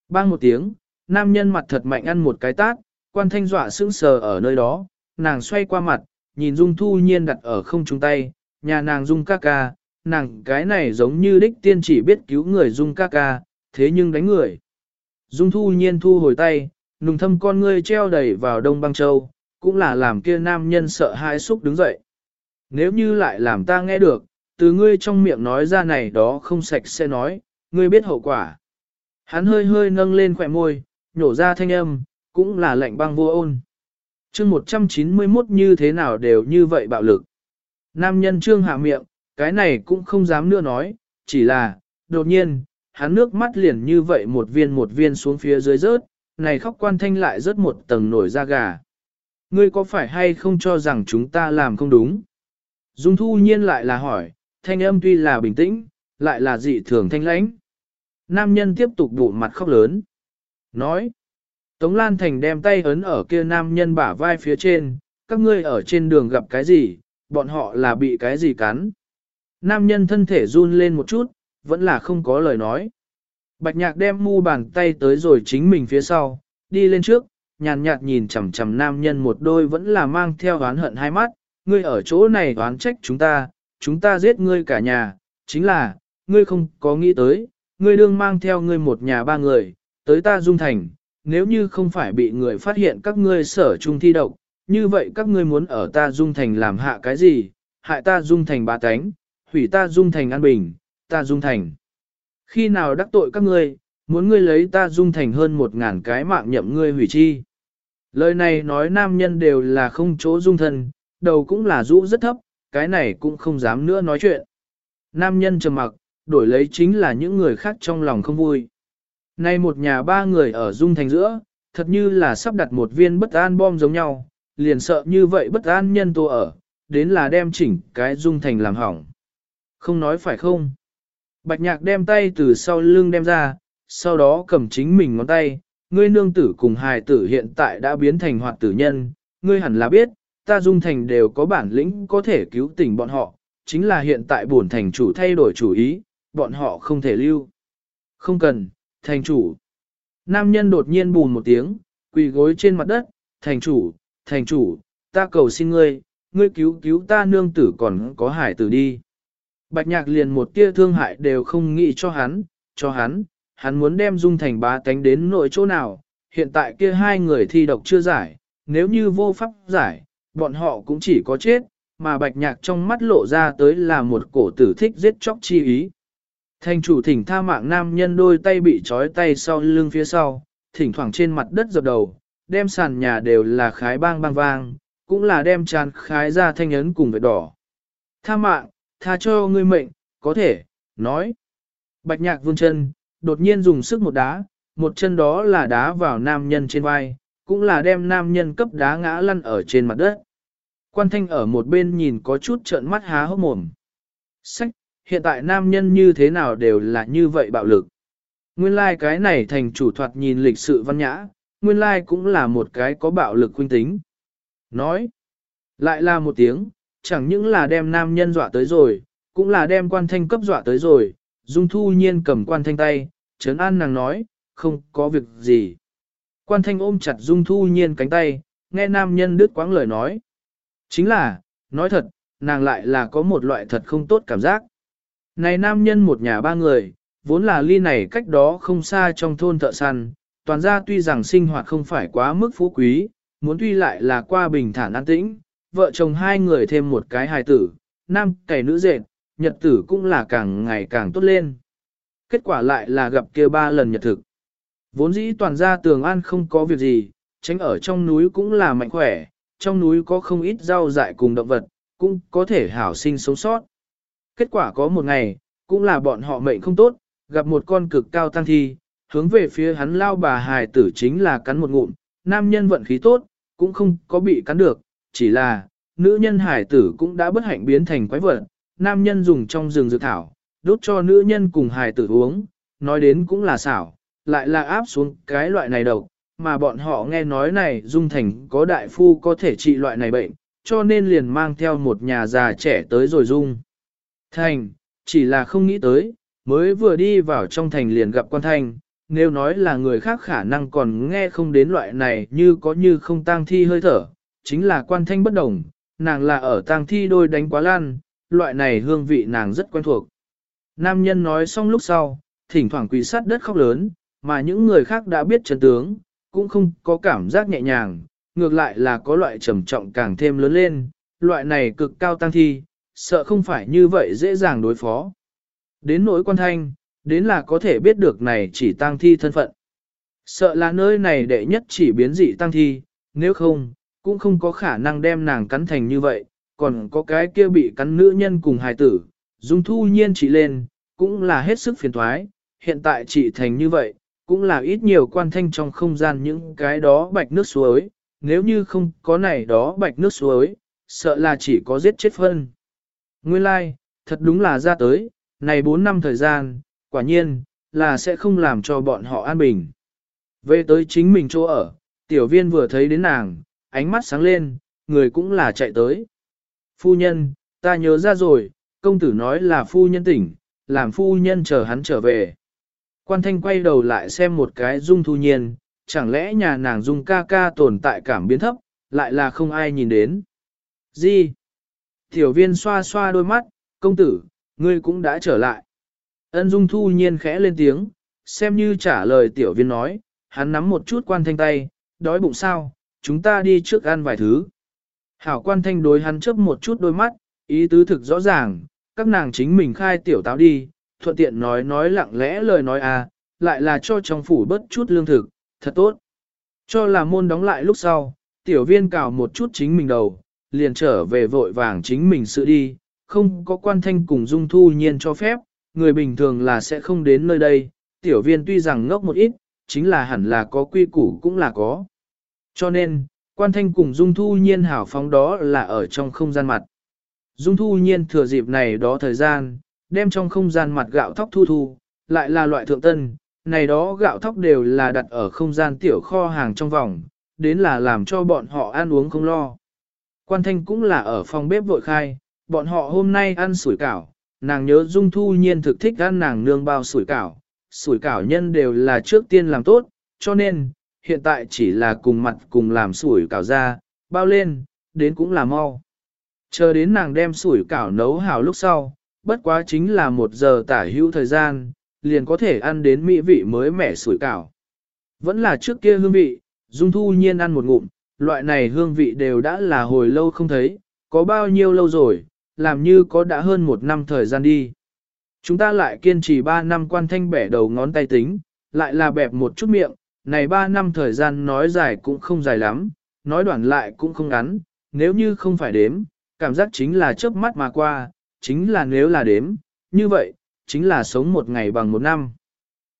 Bang một tiếng, nam nhân mặt thật mạnh ăn một cái tát, quan thanh dọa sững sờ ở nơi đó, nàng xoay qua mặt, nhìn Dung Thu Nhiên đặt ở không trung tay, nhà nàng Dung ca ca, nàng cái này giống như đích tiên chỉ biết cứu người Dung ca ca, thế nhưng đánh người. Dung Thu Nhiên thu hồi tay, nùng thâm con ngươi treo đầy vào đông băng châu, cũng là làm kia nam nhân sợ hãi xúc đứng dậy. Nếu như lại làm ta nghe được, từ ngươi trong miệng nói ra này đó không sạch sẽ nói, ngươi biết hậu quả. Hắn hơi hơi nâng lên khỏe môi, nhổ ra thanh âm, cũng là lạnh băng vô ôn. chương 191 như thế nào đều như vậy bạo lực. Nam nhân trương hạ miệng, cái này cũng không dám nữa nói, chỉ là, đột nhiên, hắn nước mắt liền như vậy một viên một viên xuống phía dưới rớt, này khóc quan thanh lại rớt một tầng nổi da gà. Ngươi có phải hay không cho rằng chúng ta làm không đúng? Dung thu nhiên lại là hỏi, thanh âm tuy là bình tĩnh, lại là dị thường thanh lãnh. Nam nhân tiếp tục bụ mặt khóc lớn. Nói, Tống Lan Thành đem tay ấn ở kia nam nhân bả vai phía trên, các ngươi ở trên đường gặp cái gì, bọn họ là bị cái gì cắn. Nam nhân thân thể run lên một chút, vẫn là không có lời nói. Bạch nhạc đem mu bàn tay tới rồi chính mình phía sau, đi lên trước, nhàn nhạt nhìn chằm chằm nam nhân một đôi vẫn là mang theo oán hận hai mắt, ngươi ở chỗ này oán trách chúng ta, chúng ta giết ngươi cả nhà, chính là, ngươi không có nghĩ tới, ngươi đương mang theo ngươi một nhà ba người, tới ta dung thành, nếu như không phải bị người phát hiện các ngươi sở trung thi độc, như vậy các ngươi muốn ở ta dung thành làm hạ cái gì, hại ta dung thành ba cánh, hủy ta dung thành an bình, ta dung thành. Khi nào đắc tội các ngươi, muốn ngươi lấy ta dung thành hơn một ngàn cái mạng nhậm ngươi hủy chi. Lời này nói nam nhân đều là không chỗ dung thân, đầu cũng là rũ rất thấp, cái này cũng không dám nữa nói chuyện. Nam nhân trầm mặc, đổi lấy chính là những người khác trong lòng không vui. Nay một nhà ba người ở dung thành giữa, thật như là sắp đặt một viên bất an bom giống nhau, liền sợ như vậy bất an nhân tô ở, đến là đem chỉnh cái dung thành làm hỏng. Không nói phải không? Bạch nhạc đem tay từ sau lưng đem ra, sau đó cầm chính mình ngón tay, ngươi nương tử cùng hài tử hiện tại đã biến thành hoạt tử nhân, ngươi hẳn là biết, ta dung thành đều có bản lĩnh có thể cứu tỉnh bọn họ, chính là hiện tại bổn thành chủ thay đổi chủ ý, bọn họ không thể lưu. Không cần, thành chủ. Nam nhân đột nhiên bùn một tiếng, quỳ gối trên mặt đất, thành chủ, thành chủ, ta cầu xin ngươi, ngươi cứu cứu ta nương tử còn có hải tử đi. Bạch nhạc liền một tia thương hại đều không nghĩ cho hắn, cho hắn, hắn muốn đem dung thành bá tánh đến nội chỗ nào, hiện tại kia hai người thi độc chưa giải, nếu như vô pháp giải, bọn họ cũng chỉ có chết, mà bạch nhạc trong mắt lộ ra tới là một cổ tử thích giết chóc chi ý. Thành chủ thỉnh tha mạng nam nhân đôi tay bị trói tay sau lưng phía sau, thỉnh thoảng trên mặt đất dập đầu, đem sàn nhà đều là khái bang bang vang, cũng là đem tràn khái ra thanh ấn cùng vệt đỏ. Tha mạng, tha cho ngươi mệnh, có thể, nói. Bạch nhạc vươn chân, đột nhiên dùng sức một đá, một chân đó là đá vào nam nhân trên vai, cũng là đem nam nhân cấp đá ngã lăn ở trên mặt đất. Quan thanh ở một bên nhìn có chút trợn mắt há hốc mồm. Sách, hiện tại nam nhân như thế nào đều là như vậy bạo lực. Nguyên lai like cái này thành chủ thoạt nhìn lịch sự văn nhã, nguyên lai like cũng là một cái có bạo lực khuynh tính. Nói, lại là một tiếng, chẳng những là đem nam nhân dọa tới rồi, cũng là đem quan thanh cấp dọa tới rồi, dung thu nhiên cầm quan thanh tay, trấn an nàng nói, không có việc gì. Quan thanh ôm chặt dung thu nhiên cánh tay, nghe nam nhân đứt quãng lời nói. Chính là, nói thật, nàng lại là có một loại thật không tốt cảm giác. Này nam nhân một nhà ba người, vốn là ly này cách đó không xa trong thôn thợ săn, toàn ra tuy rằng sinh hoạt không phải quá mức phú quý, muốn tuy lại là qua bình thản an tĩnh, vợ chồng hai người thêm một cái hài tử, nam cày nữ dệt, nhật tử cũng là càng ngày càng tốt lên. Kết quả lại là gặp kia ba lần nhật thực. Vốn dĩ toàn ra tường an không có việc gì, tránh ở trong núi cũng là mạnh khỏe, trong núi có không ít rau dại cùng động vật, cũng có thể hảo sinh sống sót. Kết quả có một ngày, cũng là bọn họ mệnh không tốt, gặp một con cực cao tăng thi, hướng về phía hắn lao bà hài tử chính là cắn một ngụm, nam nhân vận khí tốt, cũng không có bị cắn được, chỉ là, nữ nhân hải tử cũng đã bất hạnh biến thành quái vật, nam nhân dùng trong rừng dược thảo, đốt cho nữ nhân cùng hải tử uống, nói đến cũng là xảo, lại là áp xuống cái loại này độc, mà bọn họ nghe nói này dung thành có đại phu có thể trị loại này bệnh, cho nên liền mang theo một nhà già trẻ tới rồi dung. Thành, chỉ là không nghĩ tới, mới vừa đi vào trong thành liền gặp quan thanh, nếu nói là người khác khả năng còn nghe không đến loại này như có như không tang thi hơi thở, chính là quan thanh bất đồng, nàng là ở tang thi đôi đánh quá lan, loại này hương vị nàng rất quen thuộc. Nam nhân nói xong lúc sau, thỉnh thoảng quỳ sát đất khóc lớn, mà những người khác đã biết chân tướng, cũng không có cảm giác nhẹ nhàng, ngược lại là có loại trầm trọng càng thêm lớn lên, loại này cực cao tăng thi, sợ không phải như vậy dễ dàng đối phó. Đến nỗi quan thanh, đến là có thể biết được này chỉ tăng thi thân phận. Sợ là nơi này đệ nhất chỉ biến dị tăng thi, nếu không, cũng không có khả năng đem nàng cắn thành như vậy, còn có cái kia bị cắn nữ nhân cùng hài tử, dung thu nhiên chỉ lên, cũng là hết sức phiền thoái, hiện tại chỉ thành như vậy, cũng là ít nhiều quan thanh trong không gian những cái đó bạch nước suối, nếu như không có này đó bạch nước suối, sợ là chỉ có giết chết phân. Nguyên lai, like, thật đúng là ra tới, này 4 năm thời gian, quả nhiên, là sẽ không làm cho bọn họ an bình. Về tới chính mình chỗ ở, tiểu viên vừa thấy đến nàng, ánh mắt sáng lên, người cũng là chạy tới. Phu nhân, ta nhớ ra rồi, công tử nói là phu nhân tỉnh, làm phu nhân chờ hắn trở về. Quan thanh quay đầu lại xem một cái dung thu nhiên, chẳng lẽ nhà nàng dung ca ca tồn tại cảm biến thấp, lại là không ai nhìn đến. Gì? Tiểu viên xoa xoa đôi mắt, công tử, ngươi cũng đã trở lại. Ân dung thu nhiên khẽ lên tiếng, xem như trả lời tiểu viên nói, hắn nắm một chút quan thanh tay, đói bụng sao, chúng ta đi trước ăn vài thứ. Hảo quan thanh đối hắn chớp một chút đôi mắt, ý tứ thực rõ ràng, các nàng chính mình khai tiểu táo đi, thuận tiện nói nói lặng lẽ lời nói à, lại là cho trong phủ bớt chút lương thực, thật tốt. Cho là môn đóng lại lúc sau, tiểu viên cào một chút chính mình đầu, liền trở về vội vàng chính mình sự đi, không có quan thanh cùng dung thu nhiên cho phép, người bình thường là sẽ không đến nơi đây, tiểu viên tuy rằng ngốc một ít, chính là hẳn là có quy củ cũng là có. Cho nên, quan thanh cùng dung thu nhiên hảo phóng đó là ở trong không gian mặt. Dung thu nhiên thừa dịp này đó thời gian, đem trong không gian mặt gạo thóc thu thu, lại là loại thượng tân, này đó gạo thóc đều là đặt ở không gian tiểu kho hàng trong vòng, đến là làm cho bọn họ ăn uống không lo. Quan thanh cũng là ở phòng bếp vội khai, bọn họ hôm nay ăn sủi cảo, nàng nhớ Dung Thu Nhiên thực thích ăn nàng nương bao sủi cảo, sủi cảo nhân đều là trước tiên làm tốt, cho nên, hiện tại chỉ là cùng mặt cùng làm sủi cảo ra, bao lên, đến cũng là mau. Chờ đến nàng đem sủi cảo nấu hào lúc sau, bất quá chính là một giờ tả hữu thời gian, liền có thể ăn đến mỹ vị mới mẻ sủi cảo. Vẫn là trước kia hương vị, Dung Thu Nhiên ăn một ngụm, loại này hương vị đều đã là hồi lâu không thấy, có bao nhiêu lâu rồi, làm như có đã hơn một năm thời gian đi. Chúng ta lại kiên trì ba năm quan thanh bẻ đầu ngón tay tính, lại là bẹp một chút miệng, này ba năm thời gian nói dài cũng không dài lắm, nói đoạn lại cũng không ngắn, nếu như không phải đếm, cảm giác chính là chớp mắt mà qua, chính là nếu là đếm, như vậy, chính là sống một ngày bằng một năm.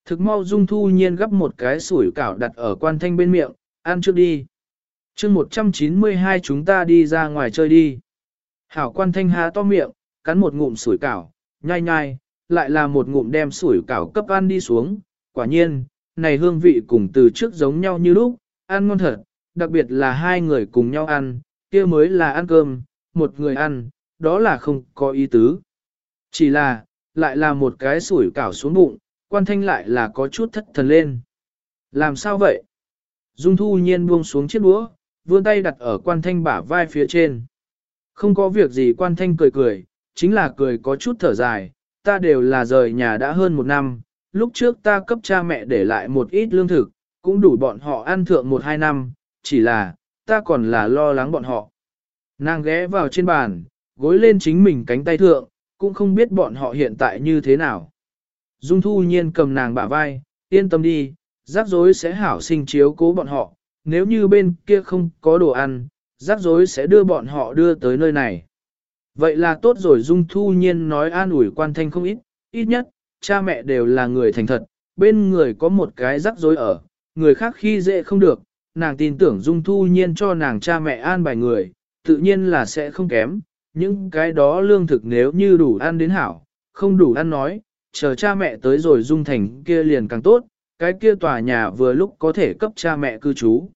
Thực mau dung thu nhiên gấp một cái sủi cảo đặt ở quan thanh bên miệng, ăn trước đi. chương 192 chúng ta đi ra ngoài chơi đi. Hảo quan thanh há to miệng, cắn một ngụm sủi cảo, nhai nhai, lại là một ngụm đem sủi cảo cấp ăn đi xuống. Quả nhiên, này hương vị cùng từ trước giống nhau như lúc, ăn ngon thật, đặc biệt là hai người cùng nhau ăn, kia mới là ăn cơm, một người ăn, đó là không có ý tứ. Chỉ là, lại là một cái sủi cảo xuống bụng, quan thanh lại là có chút thất thần lên. Làm sao vậy? Dung thu nhiên buông xuống chiếc đũa, vươn tay đặt ở quan thanh bả vai phía trên. Không có việc gì quan thanh cười cười, chính là cười có chút thở dài, ta đều là rời nhà đã hơn một năm, lúc trước ta cấp cha mẹ để lại một ít lương thực, cũng đủ bọn họ ăn thượng một hai năm, chỉ là, ta còn là lo lắng bọn họ. Nàng ghé vào trên bàn, gối lên chính mình cánh tay thượng, cũng không biết bọn họ hiện tại như thế nào. Dung thu nhiên cầm nàng bả vai, yên tâm đi, rắc rối sẽ hảo sinh chiếu cố bọn họ, nếu như bên kia không có đồ ăn, rắc rối sẽ đưa bọn họ đưa tới nơi này. Vậy là tốt rồi Dung Thu Nhiên nói an ủi quan thanh không ít, ít nhất, cha mẹ đều là người thành thật, bên người có một cái rắc rối ở, người khác khi dễ không được, nàng tin tưởng Dung Thu Nhiên cho nàng cha mẹ an bài người, tự nhiên là sẽ không kém, những cái đó lương thực nếu như đủ ăn đến hảo, không đủ ăn nói, chờ cha mẹ tới rồi Dung Thành kia liền càng tốt, cái kia tòa nhà vừa lúc có thể cấp cha mẹ cư trú.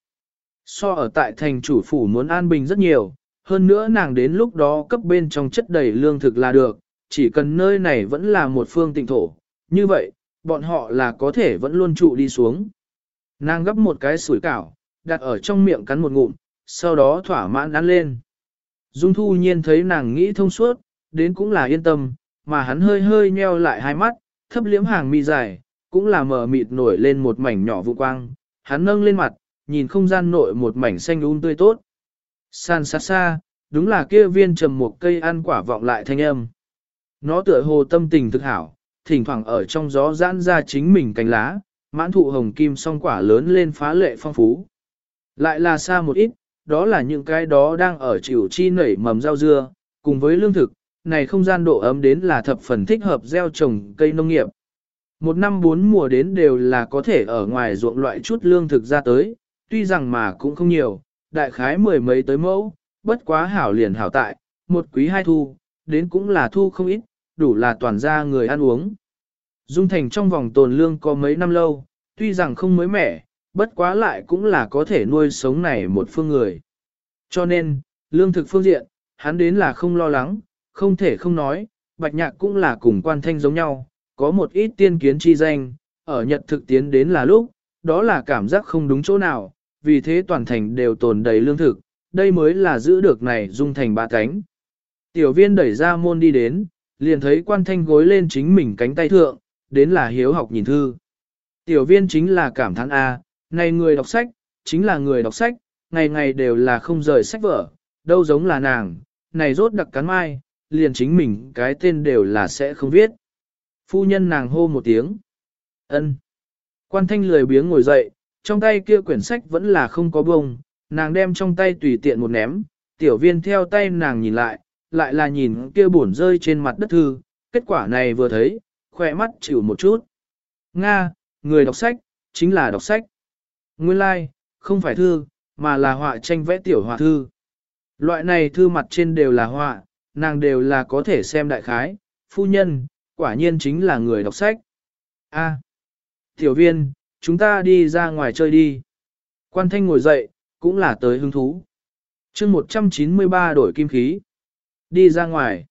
So ở tại thành chủ phủ muốn an bình rất nhiều, hơn nữa nàng đến lúc đó cấp bên trong chất đầy lương thực là được, chỉ cần nơi này vẫn là một phương tịnh thổ, như vậy, bọn họ là có thể vẫn luôn trụ đi xuống. Nàng gấp một cái sủi cảo, đặt ở trong miệng cắn một ngụm, sau đó thỏa mãn ăn lên. Dung thu nhiên thấy nàng nghĩ thông suốt, đến cũng là yên tâm, mà hắn hơi hơi nheo lại hai mắt, thấp liễm hàng mi dài, cũng là mở mịt nổi lên một mảnh nhỏ vụ quang, hắn nâng lên mặt, nhìn không gian nội một mảnh xanh um tươi tốt. San xa xa, đúng là kia viên trầm một cây ăn quả vọng lại thanh âm. Nó tựa hồ tâm tình thực hảo, thỉnh thoảng ở trong gió giãn ra chính mình cánh lá, mãn thụ hồng kim song quả lớn lên phá lệ phong phú. Lại là xa một ít, đó là những cái đó đang ở chịu chi nảy mầm rau dưa, cùng với lương thực, này không gian độ ấm đến là thập phần thích hợp gieo trồng cây nông nghiệp. Một năm bốn mùa đến đều là có thể ở ngoài ruộng loại chút lương thực ra tới, tuy rằng mà cũng không nhiều, đại khái mười mấy tới mẫu, bất quá hảo liền hảo tại, một quý hai thu, đến cũng là thu không ít, đủ là toàn gia người ăn uống. Dung thành trong vòng tồn lương có mấy năm lâu, tuy rằng không mới mẻ, bất quá lại cũng là có thể nuôi sống này một phương người. Cho nên, lương thực phương diện, hắn đến là không lo lắng, không thể không nói, bạch nhạc cũng là cùng quan thanh giống nhau, có một ít tiên kiến chi danh, ở nhật thực tiến đến là lúc, đó là cảm giác không đúng chỗ nào, vì thế toàn thành đều tồn đầy lương thực, đây mới là giữ được này dung thành ba cánh. Tiểu viên đẩy ra môn đi đến, liền thấy quan thanh gối lên chính mình cánh tay thượng, đến là hiếu học nhìn thư. Tiểu viên chính là cảm thán A, này người đọc sách, chính là người đọc sách, ngày ngày đều là không rời sách vở, đâu giống là nàng, này rốt đặc cắn mai, liền chính mình cái tên đều là sẽ không viết. Phu nhân nàng hô một tiếng. ân. Quan thanh lười biếng ngồi dậy, trong tay kia quyển sách vẫn là không có bông, nàng đem trong tay tùy tiện một ném, tiểu viên theo tay nàng nhìn lại, lại là nhìn kia bổn rơi trên mặt đất thư, kết quả này vừa thấy, khỏe mắt chịu một chút. Nga, người đọc sách, chính là đọc sách. Nguyên lai, like, không phải thư, mà là họa tranh vẽ tiểu họa thư. Loại này thư mặt trên đều là họa, nàng đều là có thể xem đại khái, phu nhân, quả nhiên chính là người đọc sách. A, tiểu viên, chúng ta đi ra ngoài chơi đi. Quan thanh ngồi dậy, cũng là tới hứng thú. chương 193 đổi kim khí. Đi ra ngoài.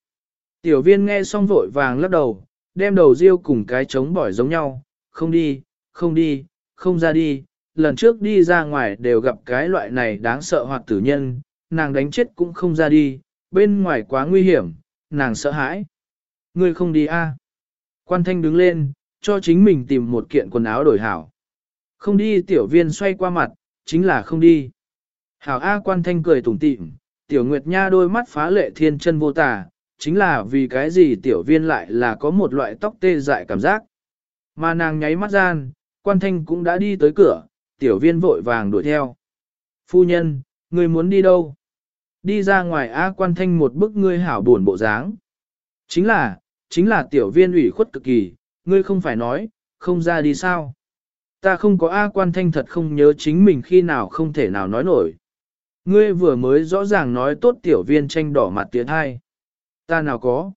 Tiểu viên nghe xong vội vàng lắc đầu, đem đầu riêu cùng cái trống bỏi giống nhau. Không đi, không đi, không ra đi. Lần trước đi ra ngoài đều gặp cái loại này đáng sợ hoặc tử nhân, nàng đánh chết cũng không ra đi, bên ngoài quá nguy hiểm, nàng sợ hãi. Ngươi không đi a? À? Quan thanh đứng lên, cho chính mình tìm một kiện quần áo đổi hảo. Không đi tiểu viên xoay qua mặt, chính là không đi. Hảo A quan thanh cười tủm tỉm, tiểu nguyệt nha đôi mắt phá lệ thiên chân vô tả, chính là vì cái gì tiểu viên lại là có một loại tóc tê dại cảm giác. Mà nàng nháy mắt gian, quan thanh cũng đã đi tới cửa, tiểu viên vội vàng đuổi theo. Phu nhân, người muốn đi đâu? Đi ra ngoài A quan thanh một bức ngươi hảo buồn bộ dáng. Chính là, chính là tiểu viên ủy khuất cực kỳ, ngươi không phải nói, không ra đi sao? Ta không có A quan thanh thật không nhớ chính mình khi nào không thể nào nói nổi. Ngươi vừa mới rõ ràng nói tốt tiểu viên tranh đỏ mặt tiến hai. Ta nào có.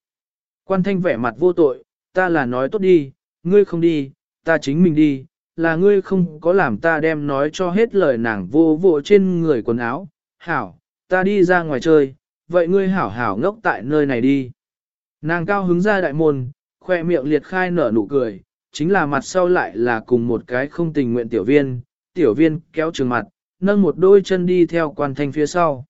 Quan thanh vẻ mặt vô tội, ta là nói tốt đi, ngươi không đi, ta chính mình đi, là ngươi không có làm ta đem nói cho hết lời nàng vô vô trên người quần áo. Hảo, ta đi ra ngoài chơi, vậy ngươi hảo hảo ngốc tại nơi này đi. Nàng cao hứng ra đại môn, khoe miệng liệt khai nở nụ cười, chính là mặt sau lại là cùng một cái không tình nguyện tiểu viên, tiểu viên kéo trường mặt, nâng một đôi chân đi theo quan thanh phía sau.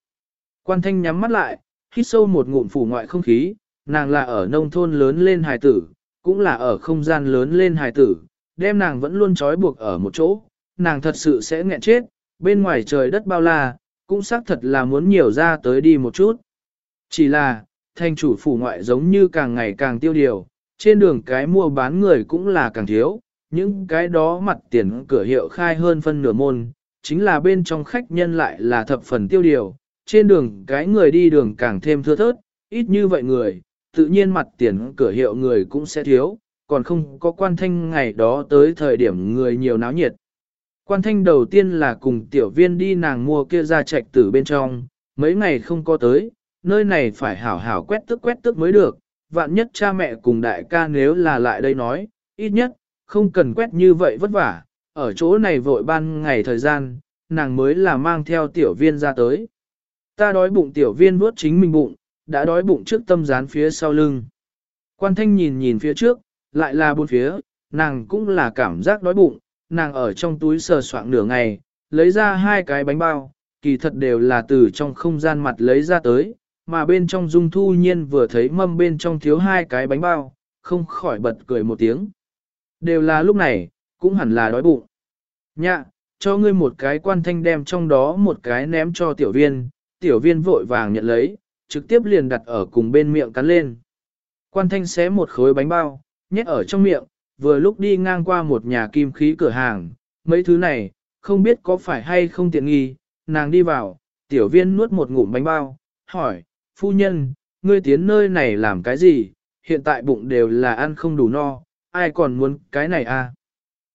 Quan thanh nhắm mắt lại, hít sâu một ngụm phủ ngoại không khí, nàng là ở nông thôn lớn lên hài tử, cũng là ở không gian lớn lên hài tử, đem nàng vẫn luôn trói buộc ở một chỗ, nàng thật sự sẽ nghẹn chết, bên ngoài trời đất bao la, cũng xác thật là muốn nhiều ra tới đi một chút. Chỉ là, thanh chủ phủ ngoại giống như càng ngày càng tiêu điều, trên đường cái mua bán người cũng là càng thiếu, những cái đó mặt tiền cửa hiệu khai hơn phân nửa môn, chính là bên trong khách nhân lại là thập phần tiêu điều, trên đường cái người đi đường càng thêm thưa thớt, ít như vậy người, tự nhiên mặt tiền cửa hiệu người cũng sẽ thiếu, còn không có quan thanh ngày đó tới thời điểm người nhiều náo nhiệt. Quan thanh đầu tiên là cùng tiểu viên đi nàng mua kia ra trạch từ bên trong, mấy ngày không có tới, nơi này phải hảo hảo quét tức quét tức mới được, vạn nhất cha mẹ cùng đại ca nếu là lại đây nói, ít nhất, không cần quét như vậy vất vả, ở chỗ này vội ban ngày thời gian, nàng mới là mang theo tiểu viên ra tới. Ta đói bụng tiểu viên vuốt chính mình bụng, đã đói bụng trước tâm dán phía sau lưng. Quan thanh nhìn nhìn phía trước, lại là bốn phía, nàng cũng là cảm giác đói bụng, nàng ở trong túi sờ soạng nửa ngày, lấy ra hai cái bánh bao, kỳ thật đều là từ trong không gian mặt lấy ra tới, mà bên trong dung thu nhiên vừa thấy mâm bên trong thiếu hai cái bánh bao, không khỏi bật cười một tiếng. Đều là lúc này, cũng hẳn là đói bụng. Nhạ, cho ngươi một cái quan thanh đem trong đó một cái ném cho tiểu viên, tiểu viên vội vàng nhận lấy, trực tiếp liền đặt ở cùng bên miệng cắn lên. Quan thanh xé một khối bánh bao, nhét ở trong miệng, vừa lúc đi ngang qua một nhà kim khí cửa hàng, mấy thứ này, không biết có phải hay không tiện nghi, nàng đi vào, tiểu viên nuốt một ngụm bánh bao, hỏi, phu nhân, ngươi tiến nơi này làm cái gì, hiện tại bụng đều là ăn không đủ no, ai còn muốn cái này à?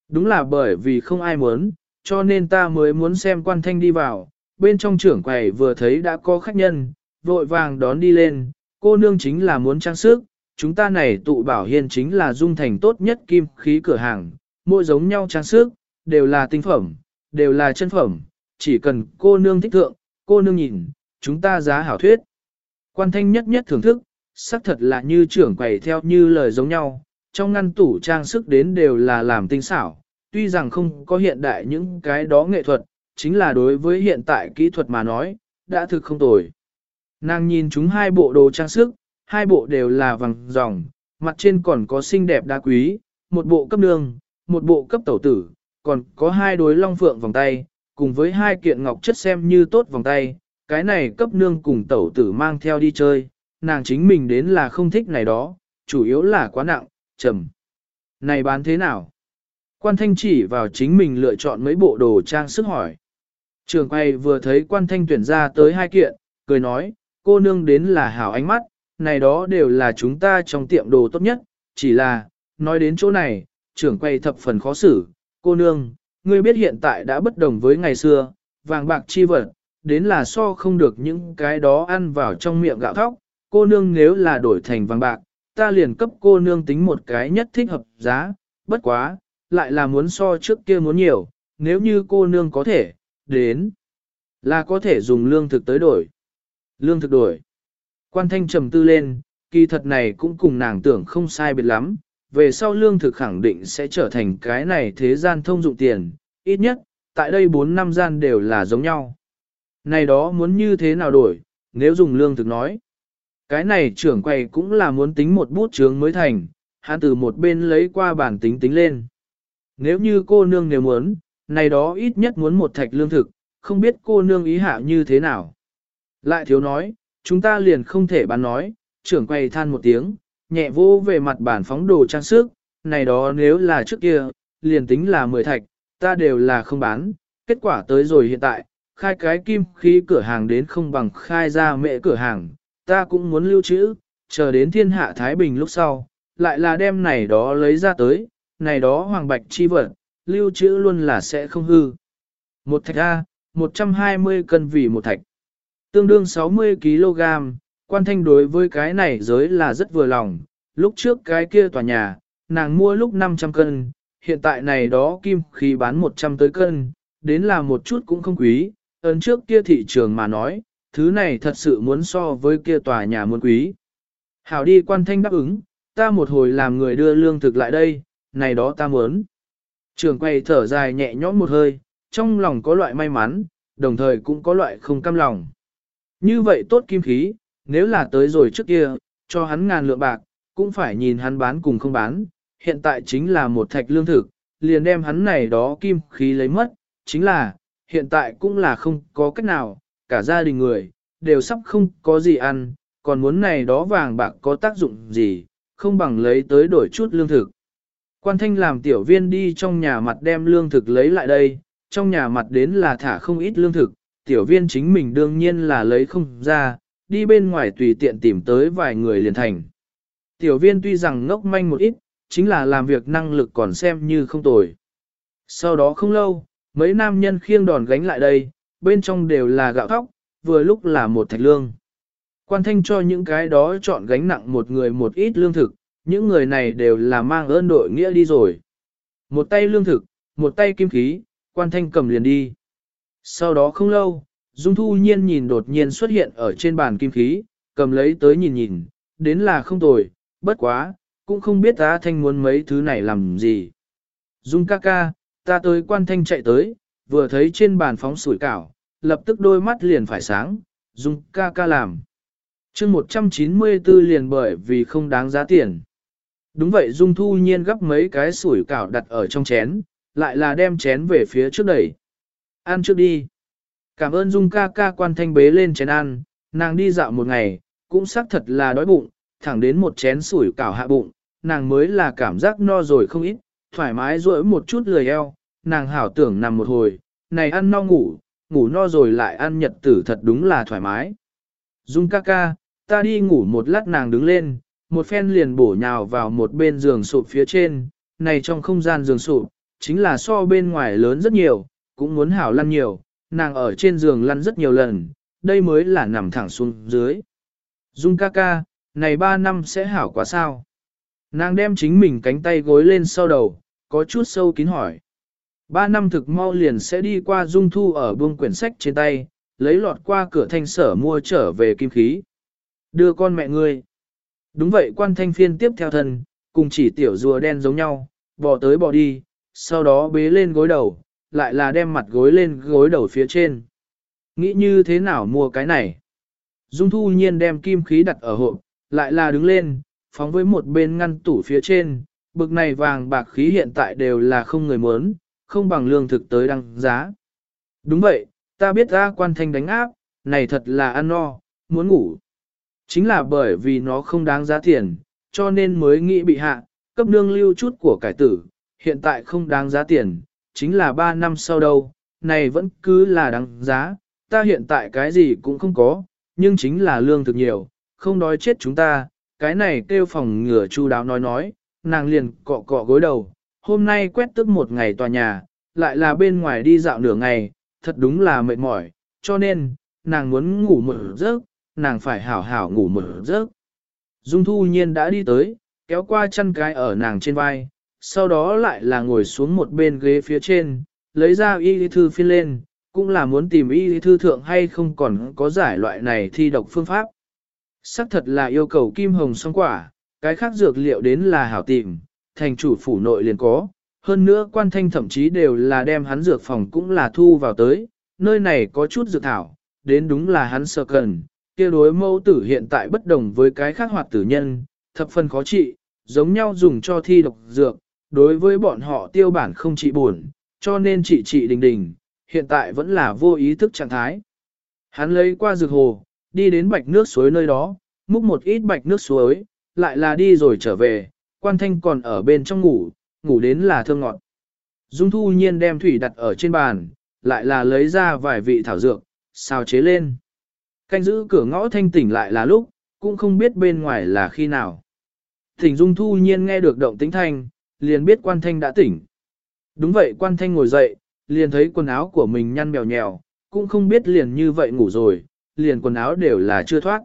Đúng là bởi vì không ai muốn, cho nên ta mới muốn xem quan thanh đi vào, bên trong trưởng quầy vừa thấy đã có khách nhân, vội vàng đón đi lên, cô nương chính là muốn trang sức, chúng ta này tụ bảo hiền chính là dung thành tốt nhất kim khí cửa hàng, mỗi giống nhau trang sức, đều là tinh phẩm, đều là chân phẩm, chỉ cần cô nương thích thượng, cô nương nhìn, chúng ta giá hảo thuyết. Quan thanh nhất nhất thưởng thức, xác thật là như trưởng quầy theo như lời giống nhau, trong ngăn tủ trang sức đến đều là làm tinh xảo, tuy rằng không có hiện đại những cái đó nghệ thuật, chính là đối với hiện tại kỹ thuật mà nói, đã thực không tồi. Nàng nhìn chúng hai bộ đồ trang sức, hai bộ đều là vàng ròng, mặt trên còn có xinh đẹp đá quý, một bộ cấp đường, một bộ cấp tẩu tử, còn có hai đối long phượng vòng tay, cùng với hai kiện ngọc chất xem như tốt vòng tay, cái này cấp nương cùng tẩu tử mang theo đi chơi, nàng chính mình đến là không thích này đó, chủ yếu là quá nặng, trầm. Này bán thế nào? Quan thanh chỉ vào chính mình lựa chọn mấy bộ đồ trang sức hỏi. Trường quay vừa thấy quan thanh tuyển ra tới hai kiện, cười nói, cô nương đến là hảo ánh mắt, này đó đều là chúng ta trong tiệm đồ tốt nhất, chỉ là, nói đến chỗ này, trưởng quay thập phần khó xử, cô nương, ngươi biết hiện tại đã bất đồng với ngày xưa, vàng bạc chi vật, đến là so không được những cái đó ăn vào trong miệng gạo thóc, cô nương nếu là đổi thành vàng bạc, ta liền cấp cô nương tính một cái nhất thích hợp giá, bất quá, lại là muốn so trước kia muốn nhiều, nếu như cô nương có thể, đến, là có thể dùng lương thực tới đổi. Lương thực đổi. Quan thanh trầm tư lên, kỳ thật này cũng cùng nàng tưởng không sai biệt lắm, về sau lương thực khẳng định sẽ trở thành cái này thế gian thông dụng tiền, ít nhất, tại đây 4 năm gian đều là giống nhau. Này đó muốn như thế nào đổi, nếu dùng lương thực nói. Cái này trưởng quầy cũng là muốn tính một bút chướng mới thành, hắn từ một bên lấy qua bản tính tính lên. Nếu như cô nương nếu muốn, này đó ít nhất muốn một thạch lương thực, không biết cô nương ý hạ như thế nào. Lại thiếu nói, chúng ta liền không thể bán nói, trưởng quầy than một tiếng, nhẹ vô về mặt bản phóng đồ trang sức, này đó nếu là trước kia, liền tính là 10 thạch, ta đều là không bán, kết quả tới rồi hiện tại, khai cái kim khí cửa hàng đến không bằng khai ra mẹ cửa hàng, ta cũng muốn lưu trữ, chờ đến thiên hạ Thái Bình lúc sau, lại là đem này đó lấy ra tới, này đó hoàng bạch chi vật, lưu trữ luôn là sẽ không hư. Một thạch A, 120 cân vì một thạch, tương đương 60 kg, quan thanh đối với cái này giới là rất vừa lòng, lúc trước cái kia tòa nhà, nàng mua lúc 500 cân, hiện tại này đó kim khí bán 100 tới cân, đến là một chút cũng không quý, ấn trước kia thị trường mà nói, thứ này thật sự muốn so với kia tòa nhà muốn quý. Hảo đi quan thanh đáp ứng, ta một hồi làm người đưa lương thực lại đây, này đó ta muốn. Trường quay thở dài nhẹ nhõm một hơi, trong lòng có loại may mắn, đồng thời cũng có loại không cam lòng. Như vậy tốt kim khí, nếu là tới rồi trước kia, cho hắn ngàn lượng bạc, cũng phải nhìn hắn bán cùng không bán, hiện tại chính là một thạch lương thực, liền đem hắn này đó kim khí lấy mất, chính là, hiện tại cũng là không có cách nào, cả gia đình người, đều sắp không có gì ăn, còn muốn này đó vàng bạc có tác dụng gì, không bằng lấy tới đổi chút lương thực. Quan thanh làm tiểu viên đi trong nhà mặt đem lương thực lấy lại đây, trong nhà mặt đến là thả không ít lương thực, tiểu viên chính mình đương nhiên là lấy không ra, đi bên ngoài tùy tiện tìm tới vài người liền thành. Tiểu viên tuy rằng ngốc manh một ít, chính là làm việc năng lực còn xem như không tồi. Sau đó không lâu, mấy nam nhân khiêng đòn gánh lại đây, bên trong đều là gạo thóc, vừa lúc là một thạch lương. Quan thanh cho những cái đó chọn gánh nặng một người một ít lương thực, những người này đều là mang ơn đội nghĩa đi rồi. Một tay lương thực, một tay kim khí, quan thanh cầm liền đi. Sau đó không lâu, Dung Thu Nhiên nhìn đột nhiên xuất hiện ở trên bàn kim khí, cầm lấy tới nhìn nhìn, đến là không tồi, bất quá, cũng không biết ta thanh muốn mấy thứ này làm gì. Dung ca ca, ta tới quan thanh chạy tới, vừa thấy trên bàn phóng sủi cảo, lập tức đôi mắt liền phải sáng, Dung ca ca làm. chương 194 liền bởi vì không đáng giá tiền. Đúng vậy Dung Thu Nhiên gấp mấy cái sủi cảo đặt ở trong chén, lại là đem chén về phía trước đẩy. Ăn trước đi. Cảm ơn Dung ca ca quan thanh bế lên chén ăn, nàng đi dạo một ngày, cũng xác thật là đói bụng, thẳng đến một chén sủi cảo hạ bụng, nàng mới là cảm giác no rồi không ít, thoải mái rỗi một chút lười eo, nàng hảo tưởng nằm một hồi, này ăn no ngủ, ngủ no rồi lại ăn nhật tử thật đúng là thoải mái. Dung ca ca, ta đi ngủ một lát nàng đứng lên, một phen liền bổ nhào vào một bên giường sụp phía trên, này trong không gian giường sụp, chính là so bên ngoài lớn rất nhiều, cũng muốn hảo lăn nhiều, nàng ở trên giường lăn rất nhiều lần, đây mới là nằm thẳng xuống dưới. Dung ca ca, này ba năm sẽ hảo quá sao? Nàng đem chính mình cánh tay gối lên sau đầu, có chút sâu kín hỏi. Ba năm thực mau liền sẽ đi qua dung thu ở buông quyển sách trên tay, lấy lọt qua cửa thanh sở mua trở về kim khí. Đưa con mẹ ngươi. Đúng vậy quan thanh phiên tiếp theo thân, cùng chỉ tiểu rùa đen giống nhau, bỏ tới bỏ đi, sau đó bế lên gối đầu, lại là đem mặt gối lên gối đầu phía trên. Nghĩ như thế nào mua cái này? Dung thu nhiên đem kim khí đặt ở hộp, lại là đứng lên, phóng với một bên ngăn tủ phía trên, bực này vàng bạc khí hiện tại đều là không người muốn, không bằng lương thực tới đăng giá. Đúng vậy, ta biết ra quan thanh đánh áp, này thật là ăn no, muốn ngủ. Chính là bởi vì nó không đáng giá tiền, cho nên mới nghĩ bị hạ, cấp nương lưu chút của cải tử, hiện tại không đáng giá tiền, chính là 3 năm sau đâu, này vẫn cứ là đáng giá, ta hiện tại cái gì cũng không có, nhưng chính là lương thực nhiều, không đói chết chúng ta, cái này kêu phòng ngừa chu đáo nói nói, nàng liền cọ cọ gối đầu, hôm nay quét tức một ngày tòa nhà, lại là bên ngoài đi dạo nửa ngày, thật đúng là mệt mỏi, cho nên, nàng muốn ngủ một giấc, nàng phải hảo hảo ngủ một giấc. Dung thu nhiên đã đi tới, kéo qua chân cái ở nàng trên vai, sau đó lại là ngồi xuống một bên ghế phía trên, lấy ra y thư phiên lên, cũng là muốn tìm y thư thượng hay không còn có giải loại này thi độc phương pháp. Sắc thật là yêu cầu kim hồng song quả, cái khác dược liệu đến là hảo tìm, thành chủ phủ nội liền có, hơn nữa quan thanh thậm chí đều là đem hắn dược phòng cũng là thu vào tới, nơi này có chút dược thảo, đến đúng là hắn sợ cần, kia đối mẫu tử hiện tại bất đồng với cái khác hoạt tử nhân, thập phần khó trị, giống nhau dùng cho thi độc dược, đối với bọn họ tiêu bản không trị buồn, cho nên trị trị đình đình, hiện tại vẫn là vô ý thức trạng thái. Hắn lấy qua dược hồ, đi đến bạch nước suối nơi đó, múc một ít bạch nước suối, lại là đi rồi trở về, quan thanh còn ở bên trong ngủ, ngủ đến là thơ ngọt. Dung thu nhiên đem thủy đặt ở trên bàn, lại là lấy ra vài vị thảo dược, xào chế lên. Canh giữ cửa ngõ thanh tỉnh lại là lúc, cũng không biết bên ngoài là khi nào. Thỉnh Dung thu nhiên nghe được động tĩnh thanh, liền biết quan thanh đã tỉnh. Đúng vậy quan thanh ngồi dậy, liền thấy quần áo của mình nhăn bèo nhèo, cũng không biết liền như vậy ngủ rồi, liền quần áo đều là chưa thoát.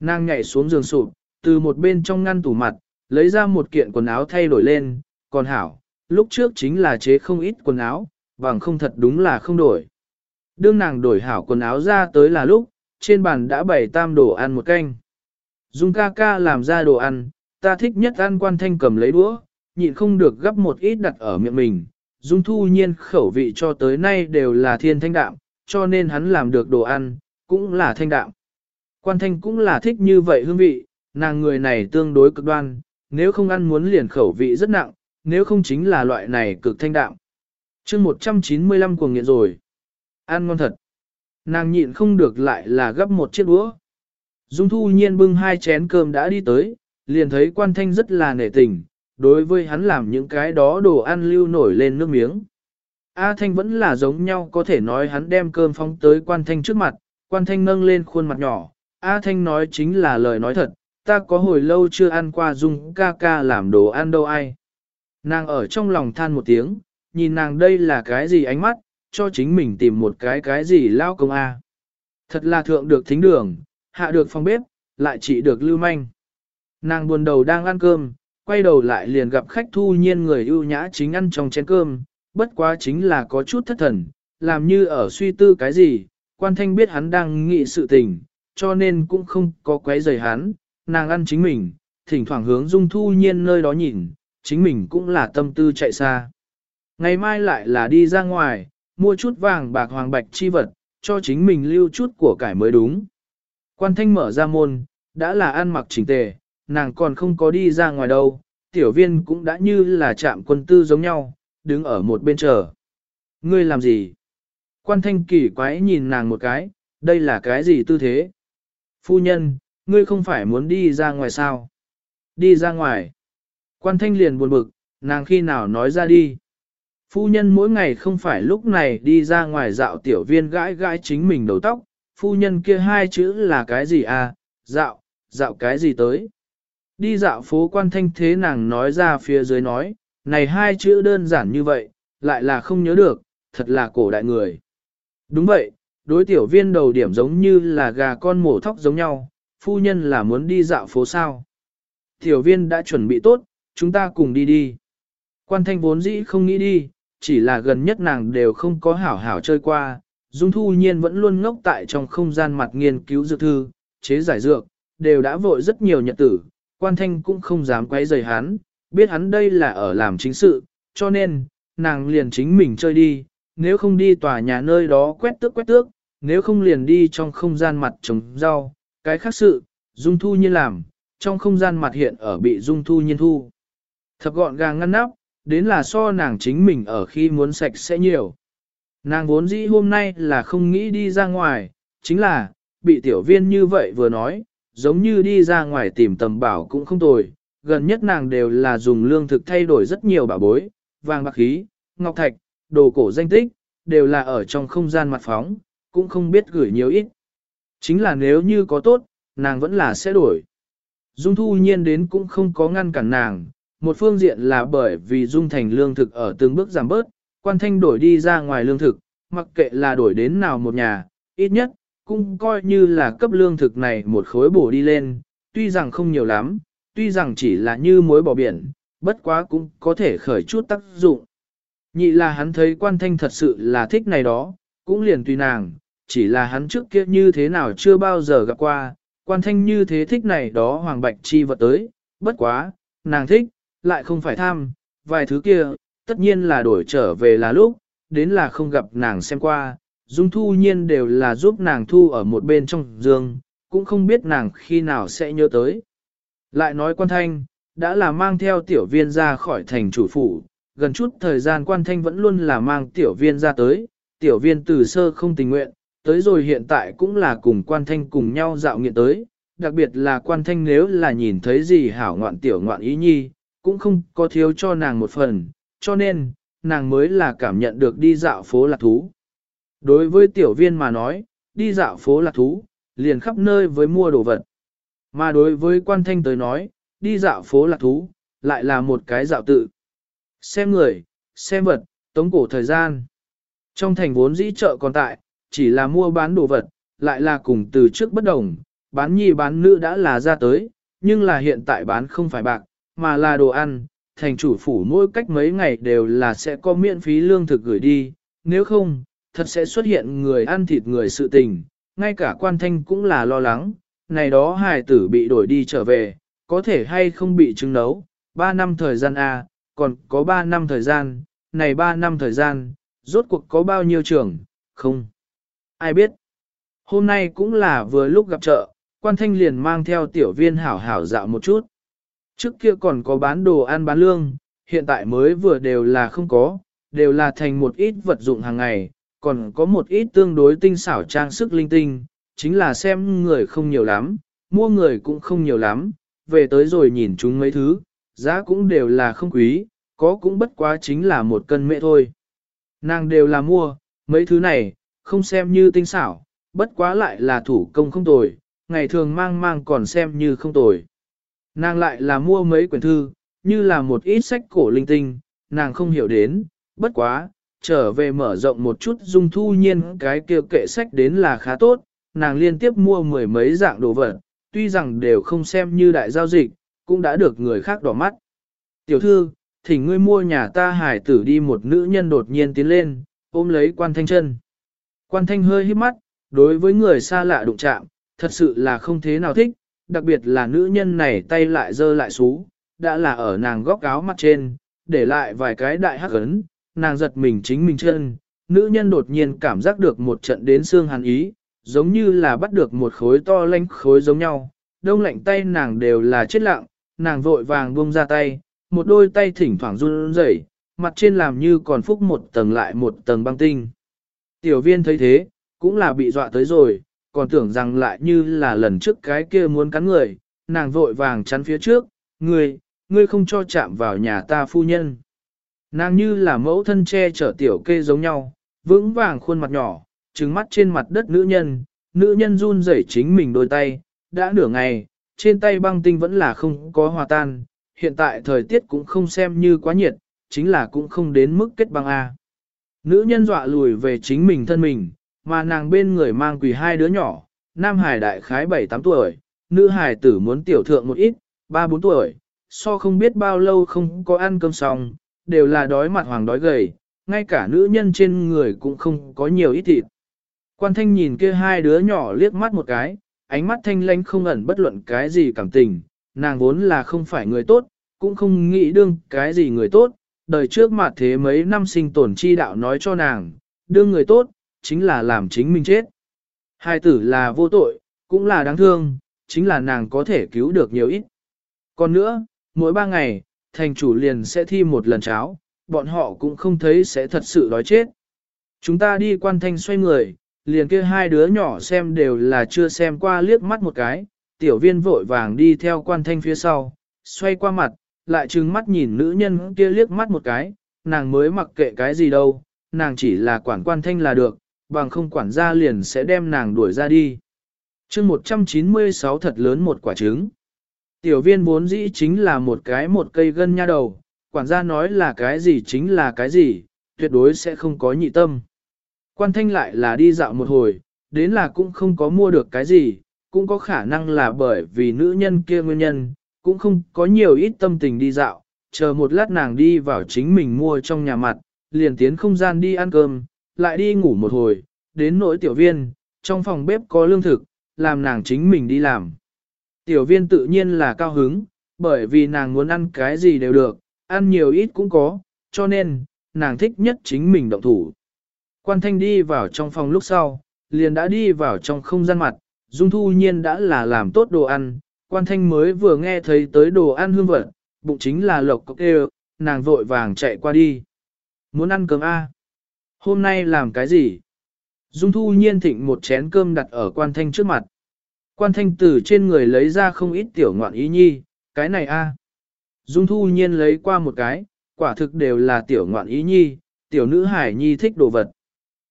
Nàng nhảy xuống giường sụp, từ một bên trong ngăn tủ mặt, lấy ra một kiện quần áo thay đổi lên, còn hảo, lúc trước chính là chế không ít quần áo, bằng không thật đúng là không đổi. Đương nàng đổi hảo quần áo ra tới là lúc, trên bàn đã bày tam đồ ăn một canh. Dung ca ca làm ra đồ ăn, ta thích nhất ăn quan thanh cầm lấy đũa, nhịn không được gấp một ít đặt ở miệng mình. Dung thu nhiên khẩu vị cho tới nay đều là thiên thanh đạm, cho nên hắn làm được đồ ăn, cũng là thanh đạm. Quan thanh cũng là thích như vậy hương vị, nàng người này tương đối cực đoan, nếu không ăn muốn liền khẩu vị rất nặng, nếu không chính là loại này cực thanh đạm. chương 195 cuồng nghiện rồi. Ăn ngon thật. Nàng nhịn không được lại là gấp một chiếc đũa. Dung thu nhiên bưng hai chén cơm đã đi tới, liền thấy quan thanh rất là nể tình, đối với hắn làm những cái đó đồ ăn lưu nổi lên nước miếng. A Thanh vẫn là giống nhau có thể nói hắn đem cơm phóng tới quan thanh trước mặt, quan thanh nâng lên khuôn mặt nhỏ, A Thanh nói chính là lời nói thật, ta có hồi lâu chưa ăn qua dung ca ca làm đồ ăn đâu ai. Nàng ở trong lòng than một tiếng, nhìn nàng đây là cái gì ánh mắt, cho chính mình tìm một cái cái gì lao công A. Thật là thượng được thính đường, hạ được phòng bếp, lại chỉ được lưu manh. Nàng buồn đầu đang ăn cơm, quay đầu lại liền gặp khách thu nhiên người ưu nhã chính ăn trong chén cơm, bất quá chính là có chút thất thần, làm như ở suy tư cái gì, quan thanh biết hắn đang nghĩ sự tình, cho nên cũng không có quấy rầy hắn, nàng ăn chính mình, thỉnh thoảng hướng dung thu nhiên nơi đó nhìn, chính mình cũng là tâm tư chạy xa. Ngày mai lại là đi ra ngoài, mua chút vàng bạc hoàng bạch chi vật, cho chính mình lưu chút của cải mới đúng. Quan thanh mở ra môn, đã là ăn mặc chỉnh tề, nàng còn không có đi ra ngoài đâu, tiểu viên cũng đã như là chạm quân tư giống nhau, đứng ở một bên chờ. Ngươi làm gì? Quan thanh kỳ quái nhìn nàng một cái, đây là cái gì tư thế? Phu nhân, ngươi không phải muốn đi ra ngoài sao? Đi ra ngoài. Quan thanh liền buồn bực, nàng khi nào nói ra đi. Phu nhân mỗi ngày không phải lúc này đi ra ngoài dạo tiểu viên gãi gãi chính mình đầu tóc, phu nhân kia hai chữ là cái gì à, dạo, dạo cái gì tới. Đi dạo phố quan thanh thế nàng nói ra phía dưới nói, này hai chữ đơn giản như vậy, lại là không nhớ được, thật là cổ đại người. Đúng vậy, đối tiểu viên đầu điểm giống như là gà con mổ thóc giống nhau, phu nhân là muốn đi dạo phố sao. Tiểu viên đã chuẩn bị tốt, chúng ta cùng đi đi. Quan thanh vốn dĩ không nghĩ đi, chỉ là gần nhất nàng đều không có hảo hảo chơi qua. Dung thu nhiên vẫn luôn ngốc tại trong không gian mặt nghiên cứu dược thư, chế giải dược, đều đã vội rất nhiều nhật tử. Quan thanh cũng không dám quấy rầy hắn, biết hắn đây là ở làm chính sự, cho nên, nàng liền chính mình chơi đi, nếu không đi tòa nhà nơi đó quét tước quét tước, nếu không liền đi trong không gian mặt trồng rau, cái khác sự, Dung Thu Nhiên làm, trong không gian mặt hiện ở bị Dung Thu Nhiên thu. Thập gọn gàng ngăn nắp, đến là so nàng chính mình ở khi muốn sạch sẽ nhiều. Nàng vốn dĩ hôm nay là không nghĩ đi ra ngoài, chính là, bị tiểu viên như vậy vừa nói, giống như đi ra ngoài tìm tầm bảo cũng không tồi, gần nhất nàng đều là dùng lương thực thay đổi rất nhiều bảo bối, vàng bạc khí, ngọc thạch, đồ cổ danh tích, đều là ở trong không gian mặt phóng, cũng không biết gửi nhiều ít. Chính là nếu như có tốt, nàng vẫn là sẽ đổi. Dung thu nhiên đến cũng không có ngăn cản nàng, một phương diện là bởi vì dung thành lương thực ở từng bước giảm bớt, quan thanh đổi đi ra ngoài lương thực, mặc kệ là đổi đến nào một nhà, ít nhất, cũng coi như là cấp lương thực này một khối bổ đi lên, tuy rằng không nhiều lắm, tuy rằng chỉ là như muối bỏ biển, bất quá cũng có thể khởi chút tác dụng. Nhị là hắn thấy quan thanh thật sự là thích này đó, cũng liền tùy nàng, chỉ là hắn trước kia như thế nào chưa bao giờ gặp qua, quan thanh như thế thích này đó hoàng bạch chi vật tới, bất quá, nàng thích, lại không phải tham, vài thứ kia, tất nhiên là đổi trở về là lúc, đến là không gặp nàng xem qua, dung thu nhiên đều là giúp nàng thu ở một bên trong giường, cũng không biết nàng khi nào sẽ nhớ tới. Lại nói quan thanh, đã là mang theo tiểu viên ra khỏi thành chủ phủ, gần chút thời gian quan thanh vẫn luôn là mang tiểu viên ra tới, tiểu viên từ sơ không tình nguyện, tới rồi hiện tại cũng là cùng quan thanh cùng nhau dạo nghiện tới, đặc biệt là quan thanh nếu là nhìn thấy gì hảo ngoạn tiểu ngoạn ý nhi, cũng không có thiếu cho nàng một phần, cho nên, nàng mới là cảm nhận được đi dạo phố lạc thú. Đối với tiểu viên mà nói, đi dạo phố lạc thú, liền khắp nơi với mua đồ vật. Mà đối với quan thanh tới nói, đi dạo phố lạc thú, lại là một cái dạo tự. Xem người, xem vật, tống cổ thời gian. Trong thành vốn dĩ chợ còn tại, chỉ là mua bán đồ vật, lại là cùng từ trước bất đồng, bán nhi bán nữ đã là ra tới, nhưng là hiện tại bán không phải bạc, mà là đồ ăn, thành chủ phủ mỗi cách mấy ngày đều là sẽ có miễn phí lương thực gửi đi, nếu không, thật sẽ xuất hiện người ăn thịt người sự tình, ngay cả quan thanh cũng là lo lắng, này đó hài tử bị đổi đi trở về, có thể hay không bị chứng nấu, 3 năm thời gian A, còn có 3 năm thời gian, này 3 năm thời gian, rốt cuộc có bao nhiêu trường, không? Ai biết? Hôm nay cũng là vừa lúc gặp chợ, quan thanh liền mang theo tiểu viên hảo hảo dạo một chút. Trước kia còn có bán đồ ăn bán lương, hiện tại mới vừa đều là không có, đều là thành một ít vật dụng hàng ngày, còn có một ít tương đối tinh xảo trang sức linh tinh, chính là xem người không nhiều lắm, mua người cũng không nhiều lắm, về tới rồi nhìn chúng mấy thứ, giá cũng đều là không quý, có cũng bất quá chính là một cân mẹ thôi. Nàng đều là mua, mấy thứ này, không xem như tinh xảo, bất quá lại là thủ công không tồi, ngày thường mang mang còn xem như không tồi. Nàng lại là mua mấy quyển thư, như là một ít sách cổ linh tinh, nàng không hiểu đến, bất quá, trở về mở rộng một chút dung thu nhiên cái kia kệ sách đến là khá tốt, nàng liên tiếp mua mười mấy dạng đồ vật, tuy rằng đều không xem như đại giao dịch, cũng đã được người khác đỏ mắt. Tiểu thư, thỉnh ngươi mua nhà ta hải tử đi một nữ nhân đột nhiên tiến lên, ôm lấy quan thanh chân. Quan thanh hơi hít mắt, đối với người xa lạ đụng chạm, thật sự là không thế nào thích, đặc biệt là nữ nhân này tay lại dơ lại xú, đã là ở nàng góc áo mặt trên, để lại vài cái đại hắc ấn, nàng giật mình chính mình chân, nữ nhân đột nhiên cảm giác được một trận đến xương hàn ý, giống như là bắt được một khối to lanh khối giống nhau, đông lạnh tay nàng đều là chết lặng, nàng vội vàng buông ra tay, một đôi tay thỉnh thoảng run rẩy, mặt trên làm như còn phúc một tầng lại một tầng băng tinh. Tiểu viên thấy thế, cũng là bị dọa tới rồi, còn tưởng rằng lại như là lần trước cái kia muốn cắn người, nàng vội vàng chắn phía trước, ngươi, ngươi không cho chạm vào nhà ta phu nhân. Nàng như là mẫu thân che chở tiểu kê giống nhau, vững vàng khuôn mặt nhỏ, trứng mắt trên mặt đất nữ nhân, nữ nhân run rẩy chính mình đôi tay, đã nửa ngày, trên tay băng tinh vẫn là không có hòa tan, hiện tại thời tiết cũng không xem như quá nhiệt, chính là cũng không đến mức kết băng A. Nữ nhân dọa lùi về chính mình thân mình, mà nàng bên người mang quỳ hai đứa nhỏ, nam hải đại khái 7-8 tuổi, nữ hải tử muốn tiểu thượng một ít, 3-4 tuổi, so không biết bao lâu không có ăn cơm xong, đều là đói mặt hoàng đói gầy, ngay cả nữ nhân trên người cũng không có nhiều ít thịt. Quan thanh nhìn kia hai đứa nhỏ liếc mắt một cái, ánh mắt thanh lánh không ẩn bất luận cái gì cảm tình, nàng vốn là không phải người tốt, cũng không nghĩ đương cái gì người tốt, đời trước mà thế mấy năm sinh tồn chi đạo nói cho nàng, đương người tốt, chính là làm chính mình chết. Hai tử là vô tội, cũng là đáng thương, chính là nàng có thể cứu được nhiều ít. Còn nữa, mỗi ba ngày, thành chủ liền sẽ thi một lần cháo, bọn họ cũng không thấy sẽ thật sự đói chết. Chúng ta đi quan thanh xoay người, liền kia hai đứa nhỏ xem đều là chưa xem qua liếc mắt một cái, tiểu viên vội vàng đi theo quan thanh phía sau, xoay qua mặt, lại trừng mắt nhìn nữ nhân kia liếc mắt một cái, nàng mới mặc kệ cái gì đâu, nàng chỉ là quản quan thanh là được, bằng không quản gia liền sẽ đem nàng đuổi ra đi. chương 196 thật lớn một quả trứng. Tiểu viên vốn dĩ chính là một cái một cây gân nha đầu, quản gia nói là cái gì chính là cái gì, tuyệt đối sẽ không có nhị tâm. Quan thanh lại là đi dạo một hồi, đến là cũng không có mua được cái gì, cũng có khả năng là bởi vì nữ nhân kia nguyên nhân, cũng không có nhiều ít tâm tình đi dạo, chờ một lát nàng đi vào chính mình mua trong nhà mặt, liền tiến không gian đi ăn cơm, lại đi ngủ một hồi, đến nỗi tiểu viên, trong phòng bếp có lương thực, làm nàng chính mình đi làm. Tiểu viên tự nhiên là cao hứng, bởi vì nàng muốn ăn cái gì đều được, ăn nhiều ít cũng có, cho nên, nàng thích nhất chính mình động thủ. Quan thanh đi vào trong phòng lúc sau, liền đã đi vào trong không gian mặt, Dung Thu Nhiên đã là làm tốt đồ ăn, quan thanh mới vừa nghe thấy tới đồ ăn hương vật, bụng chính là lộc cốc đều, nàng vội vàng chạy qua đi. Muốn ăn cơm A. Hôm nay làm cái gì? Dung Thu Nhiên thịnh một chén cơm đặt ở quan thanh trước mặt. Quan thanh từ trên người lấy ra không ít tiểu ngoạn ý nhi, cái này A. Dung Thu Nhiên lấy qua một cái, quả thực đều là tiểu ngoạn ý nhi, tiểu nữ hải nhi thích đồ vật.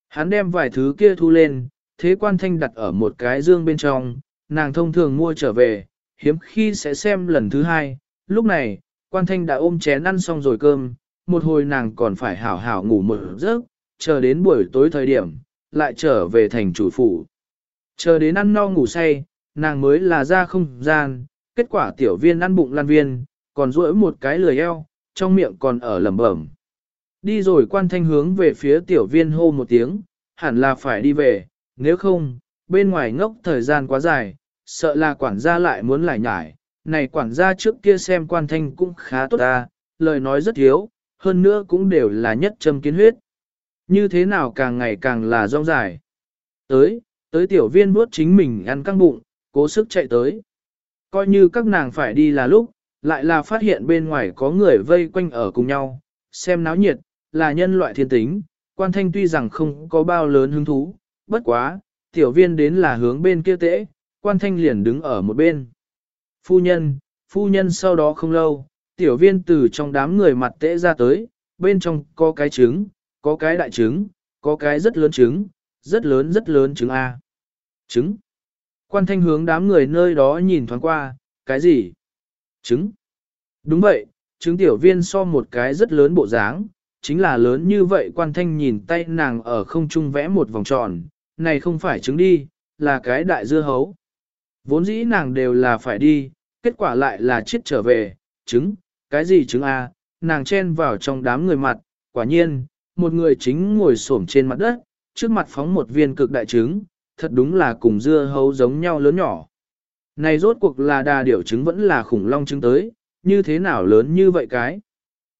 Hắn đem vài thứ kia thu lên, thế quan thanh đặt ở một cái dương bên trong, nàng thông thường mua trở về, hiếm khi sẽ xem lần thứ hai. Lúc này, quan thanh đã ôm chén ăn xong rồi cơm, một hồi nàng còn phải hảo hảo ngủ một giấc, chờ đến buổi tối thời điểm, lại trở về thành chủ phủ. Chờ đến ăn no ngủ say, nàng mới là ra không gian, kết quả tiểu viên ăn bụng lan viên, còn duỗi một cái lười eo, trong miệng còn ở lẩm bẩm. Đi rồi quan thanh hướng về phía tiểu viên hô một tiếng, hẳn là phải đi về, nếu không, bên ngoài ngốc thời gian quá dài, sợ là quản gia lại muốn lại nhải. Này quản gia trước kia xem quan thanh cũng khá tốt ta, lời nói rất thiếu, hơn nữa cũng đều là nhất châm kiến huyết. Như thế nào càng ngày càng là rong dài. Tới, tới tiểu viên bước chính mình ăn căng bụng, cố sức chạy tới. Coi như các nàng phải đi là lúc, lại là phát hiện bên ngoài có người vây quanh ở cùng nhau, xem náo nhiệt, là nhân loại thiên tính, quan thanh tuy rằng không có bao lớn hứng thú, bất quá, tiểu viên đến là hướng bên kia tễ, quan thanh liền đứng ở một bên. Phu nhân, phu nhân sau đó không lâu, tiểu viên từ trong đám người mặt tễ ra tới, bên trong có cái trứng, có cái đại trứng, có cái rất lớn trứng, rất lớn rất lớn trứng A. Trứng. Quan thanh hướng đám người nơi đó nhìn thoáng qua, cái gì? Trứng. Đúng vậy, trứng tiểu viên so một cái rất lớn bộ dáng, chính là lớn như vậy quan thanh nhìn tay nàng ở không trung vẽ một vòng tròn, này không phải trứng đi, là cái đại dưa hấu. Vốn dĩ nàng đều là phải đi, kết quả lại là chết trở về, trứng, cái gì trứng A, nàng chen vào trong đám người mặt, quả nhiên, một người chính ngồi xổm trên mặt đất, trước mặt phóng một viên cực đại trứng, thật đúng là cùng dưa hấu giống nhau lớn nhỏ. Này rốt cuộc là đà điểu trứng vẫn là khủng long trứng tới, như thế nào lớn như vậy cái.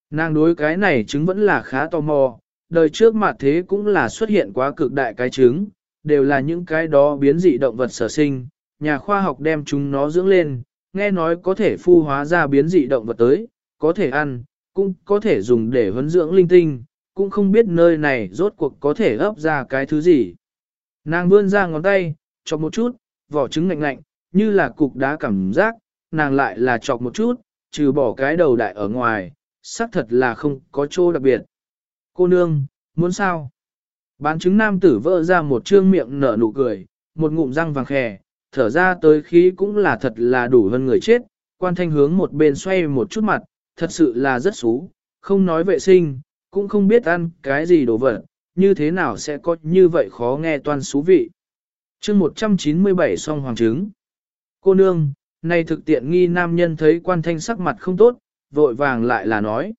Nàng đối cái này trứng vẫn là khá tò mò, đời trước mặt thế cũng là xuất hiện quá cực đại cái trứng, đều là những cái đó biến dị động vật sở sinh, nhà khoa học đem chúng nó dưỡng lên, nghe nói có thể phu hóa ra biến dị động vật tới, có thể ăn, cũng có thể dùng để huấn dưỡng linh tinh, cũng không biết nơi này rốt cuộc có thể ấp ra cái thứ gì. Nàng vươn ra ngón tay, chọc một chút, vỏ trứng ngạnh ngạnh, như là cục đá cảm giác, nàng lại là chọc một chút, trừ bỏ cái đầu đại ở ngoài, xác thật là không có chỗ đặc biệt. Cô nương, muốn sao? Bán trứng nam tử vỡ ra một trương miệng nở nụ cười, một ngụm răng vàng khè, thở ra tới khí cũng là thật là đủ hơn người chết, quan thanh hướng một bên xoay một chút mặt, thật sự là rất xú, không nói vệ sinh, cũng không biết ăn cái gì đồ vật, như thế nào sẽ có như vậy khó nghe toàn xú vị. chương 197 song hoàng trứng. Cô nương, này thực tiện nghi nam nhân thấy quan thanh sắc mặt không tốt, vội vàng lại là nói.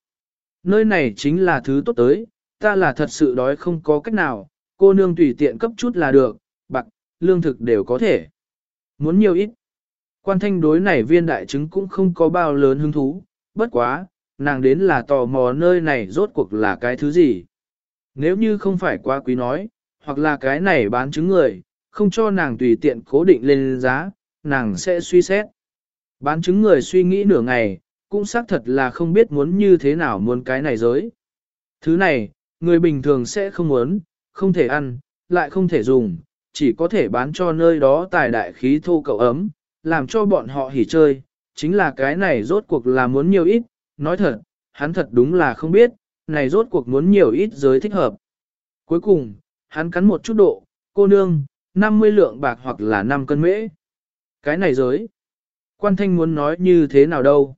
Nơi này chính là thứ tốt tới, ta là thật sự đói không có cách nào, cô nương tùy tiện cấp chút là được, bạc, lương thực đều có thể. Muốn nhiều ít. Quan thanh đối này viên đại chứng cũng không có bao lớn hứng thú, bất quá, nàng đến là tò mò nơi này rốt cuộc là cái thứ gì. Nếu như không phải quá quý nói, hoặc là cái này bán chứng người, không cho nàng tùy tiện cố định lên giá, nàng sẽ suy xét. Bán chứng người suy nghĩ nửa ngày, cũng xác thật là không biết muốn như thế nào muốn cái này giới. Thứ này, người bình thường sẽ không muốn, không thể ăn, lại không thể dùng, chỉ có thể bán cho nơi đó tài đại khí thô cậu ấm, làm cho bọn họ hỉ chơi, chính là cái này rốt cuộc là muốn nhiều ít, nói thật, hắn thật đúng là không biết, này rốt cuộc muốn nhiều ít giới thích hợp. Cuối cùng, hắn cắn một chút độ, cô nương, 50 lượng bạc hoặc là 5 cân mễ. Cái này giới. Quan thanh muốn nói như thế nào đâu.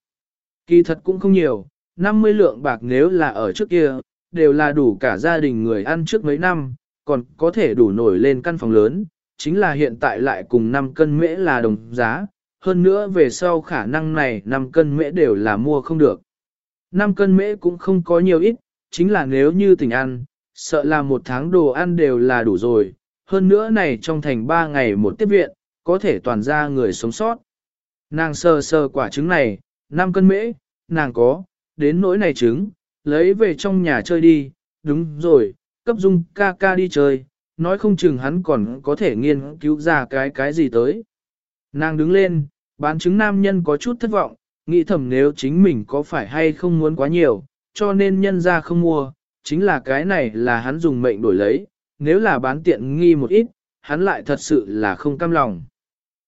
Kỳ thật cũng không nhiều, 50 lượng bạc nếu là ở trước kia, đều là đủ cả gia đình người ăn trước mấy năm, còn có thể đủ nổi lên căn phòng lớn, chính là hiện tại lại cùng 5 cân mễ là đồng giá, hơn nữa về sau khả năng này 5 cân mễ đều là mua không được. 5 cân mễ cũng không có nhiều ít, chính là nếu như tỉnh ăn, sợ là một tháng đồ ăn đều là đủ rồi, hơn nữa này trong thành 3 ngày một tiếp viện, có thể toàn ra người sống sót. Nàng sơ sơ quả trứng này, 5 cân mễ, nàng có, đến nỗi này trứng, lấy về trong nhà chơi đi, đúng rồi, cấp dung ca ca đi chơi, nói không chừng hắn còn có thể nghiên cứu ra cái cái gì tới. Nàng đứng lên, bán chứng nam nhân có chút thất vọng, nghĩ thầm nếu chính mình có phải hay không muốn quá nhiều, cho nên nhân ra không mua, chính là cái này là hắn dùng mệnh đổi lấy, nếu là bán tiện nghi một ít, hắn lại thật sự là không cam lòng.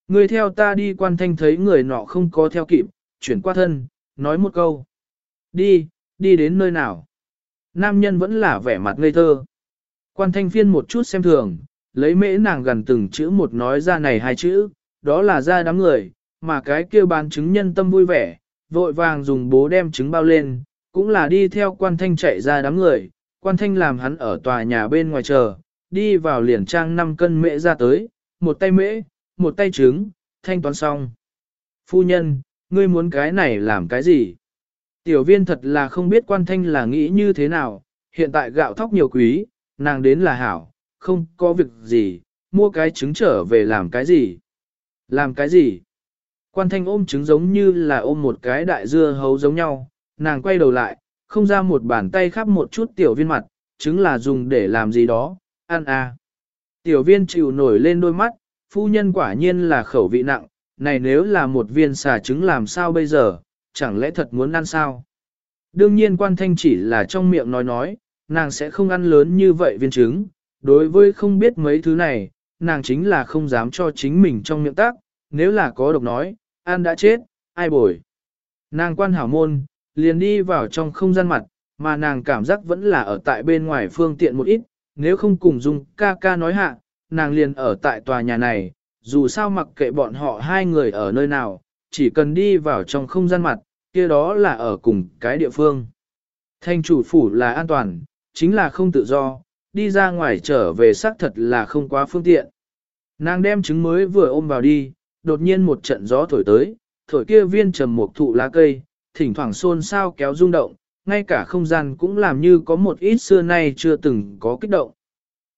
Người theo ta đi quan thanh thấy người nọ không có theo kịp, chuyển qua thân, nói một câu. Đi, đi đến nơi nào? Nam nhân vẫn là vẻ mặt ngây thơ. Quan thanh phiên một chút xem thường, lấy mễ nàng gần từng chữ một nói ra này hai chữ, đó là ra đám người, mà cái kia bán chứng nhân tâm vui vẻ, vội vàng dùng bố đem trứng bao lên, cũng là đi theo quan thanh chạy ra đám người, quan thanh làm hắn ở tòa nhà bên ngoài chờ, đi vào liền trang 5 cân mễ ra tới, một tay mễ, một tay trứng, thanh toán xong. Phu nhân, ngươi muốn cái này làm cái gì? Tiểu viên thật là không biết quan thanh là nghĩ như thế nào, hiện tại gạo thóc nhiều quý, nàng đến là hảo, không có việc gì, mua cái trứng trở về làm cái gì? Làm cái gì? Quan thanh ôm trứng giống như là ôm một cái đại dưa hấu giống nhau, nàng quay đầu lại, không ra một bàn tay khắp một chút tiểu viên mặt, trứng là dùng để làm gì đó, ăn à. Tiểu viên chịu nổi lên đôi mắt, phu nhân quả nhiên là khẩu vị nặng, này nếu là một viên xà trứng làm sao bây giờ, chẳng lẽ thật muốn ăn sao? Đương nhiên quan thanh chỉ là trong miệng nói nói, nàng sẽ không ăn lớn như vậy viên trứng, đối với không biết mấy thứ này, nàng chính là không dám cho chính mình trong miệng tác, nếu là có độc nói, ăn đã chết, ai bồi. Nàng quan hảo môn, liền đi vào trong không gian mặt, mà nàng cảm giác vẫn là ở tại bên ngoài phương tiện một ít, nếu không cùng dung ca ca nói hạ, nàng liền ở tại tòa nhà này, dù sao mặc kệ bọn họ hai người ở nơi nào, chỉ cần đi vào trong không gian mặt, kia đó là ở cùng cái địa phương. Thanh chủ phủ là an toàn, chính là không tự do, đi ra ngoài trở về xác thật là không quá phương tiện. Nàng đem trứng mới vừa ôm vào đi, đột nhiên một trận gió thổi tới, thổi kia viên trầm một thụ lá cây, thỉnh thoảng xôn xao kéo rung động, ngay cả không gian cũng làm như có một ít xưa nay chưa từng có kích động.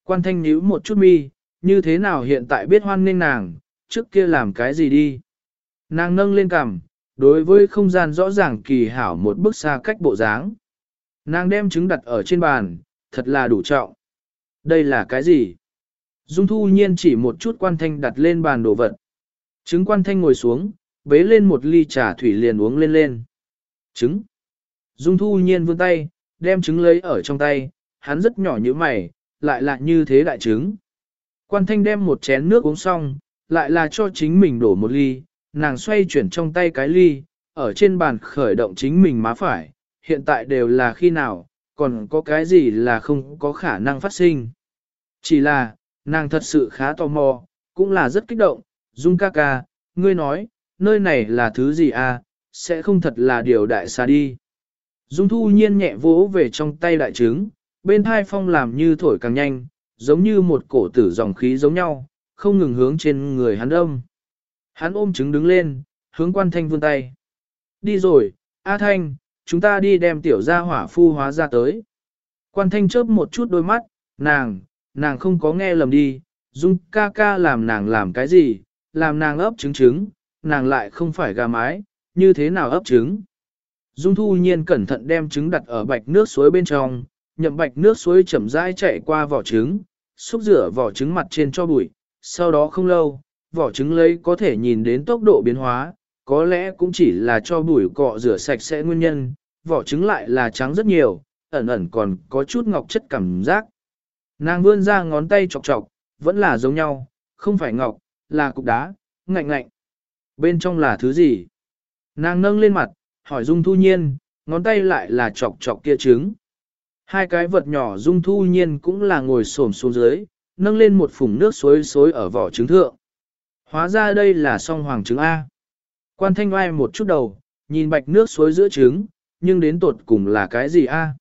Quan thanh nhíu một chút mi, như thế nào hiện tại biết hoan nên nàng, trước kia làm cái gì đi. Nàng nâng lên cằm, đối với không gian rõ ràng kỳ hảo một bước xa cách bộ dáng. Nàng đem trứng đặt ở trên bàn, thật là đủ trọng. Đây là cái gì? Dung thu nhiên chỉ một chút quan thanh đặt lên bàn đồ vật. Trứng quan thanh ngồi xuống, bế lên một ly trà thủy liền uống lên lên. Trứng. Dung thu nhiên vươn tay, đem trứng lấy ở trong tay, hắn rất nhỏ như mày, lại là như thế đại trứng. Quan thanh đem một chén nước uống xong, lại là cho chính mình đổ một ly, nàng xoay chuyển trong tay cái ly, ở trên bàn khởi động chính mình má phải, hiện tại đều là khi nào, còn có cái gì là không có khả năng phát sinh. Chỉ là, nàng thật sự khá tò mò, cũng là rất kích động, Dung ca ca, ngươi nói, nơi này là thứ gì à, sẽ không thật là điều đại xa đi. Dung thu nhiên nhẹ vỗ về trong tay đại trứng, bên hai phong làm như thổi càng nhanh, giống như một cổ tử dòng khí giống nhau, không ngừng hướng trên người hắn đông. Hắn ôm trứng đứng lên, hướng quan thanh vươn tay. Đi rồi, A Thanh, chúng ta đi đem tiểu gia hỏa phu hóa ra tới. Quan thanh chớp một chút đôi mắt, nàng, nàng không có nghe lầm đi, dung ca ca làm nàng làm cái gì, làm nàng ấp trứng trứng, nàng lại không phải gà mái, như thế nào ấp trứng. Dung thu nhiên cẩn thận đem trứng đặt ở bạch nước suối bên trong, nhậm bạch nước suối chậm rãi chạy qua vỏ trứng, xúc rửa vỏ trứng mặt trên cho bụi, sau đó không lâu, vỏ trứng lấy có thể nhìn đến tốc độ biến hóa, có lẽ cũng chỉ là cho bụi cọ rửa sạch sẽ nguyên nhân, vỏ trứng lại là trắng rất nhiều, ẩn ẩn còn có chút ngọc chất cảm giác. Nàng vươn ra ngón tay chọc chọc, vẫn là giống nhau, không phải ngọc, là cục đá, ngạnh ngạnh. Bên trong là thứ gì? Nàng nâng lên mặt, hỏi Dung Thu Nhiên, ngón tay lại là chọc chọc kia trứng. Hai cái vật nhỏ Dung Thu Nhiên cũng là ngồi xổm xuống dưới, nâng lên một phủng nước suối xối ở vỏ trứng thượng. Hóa ra đây là song hoàng trứng A. Quan thanh oai một chút đầu, nhìn bạch nước suối giữa trứng, nhưng đến tột cùng là cái gì A.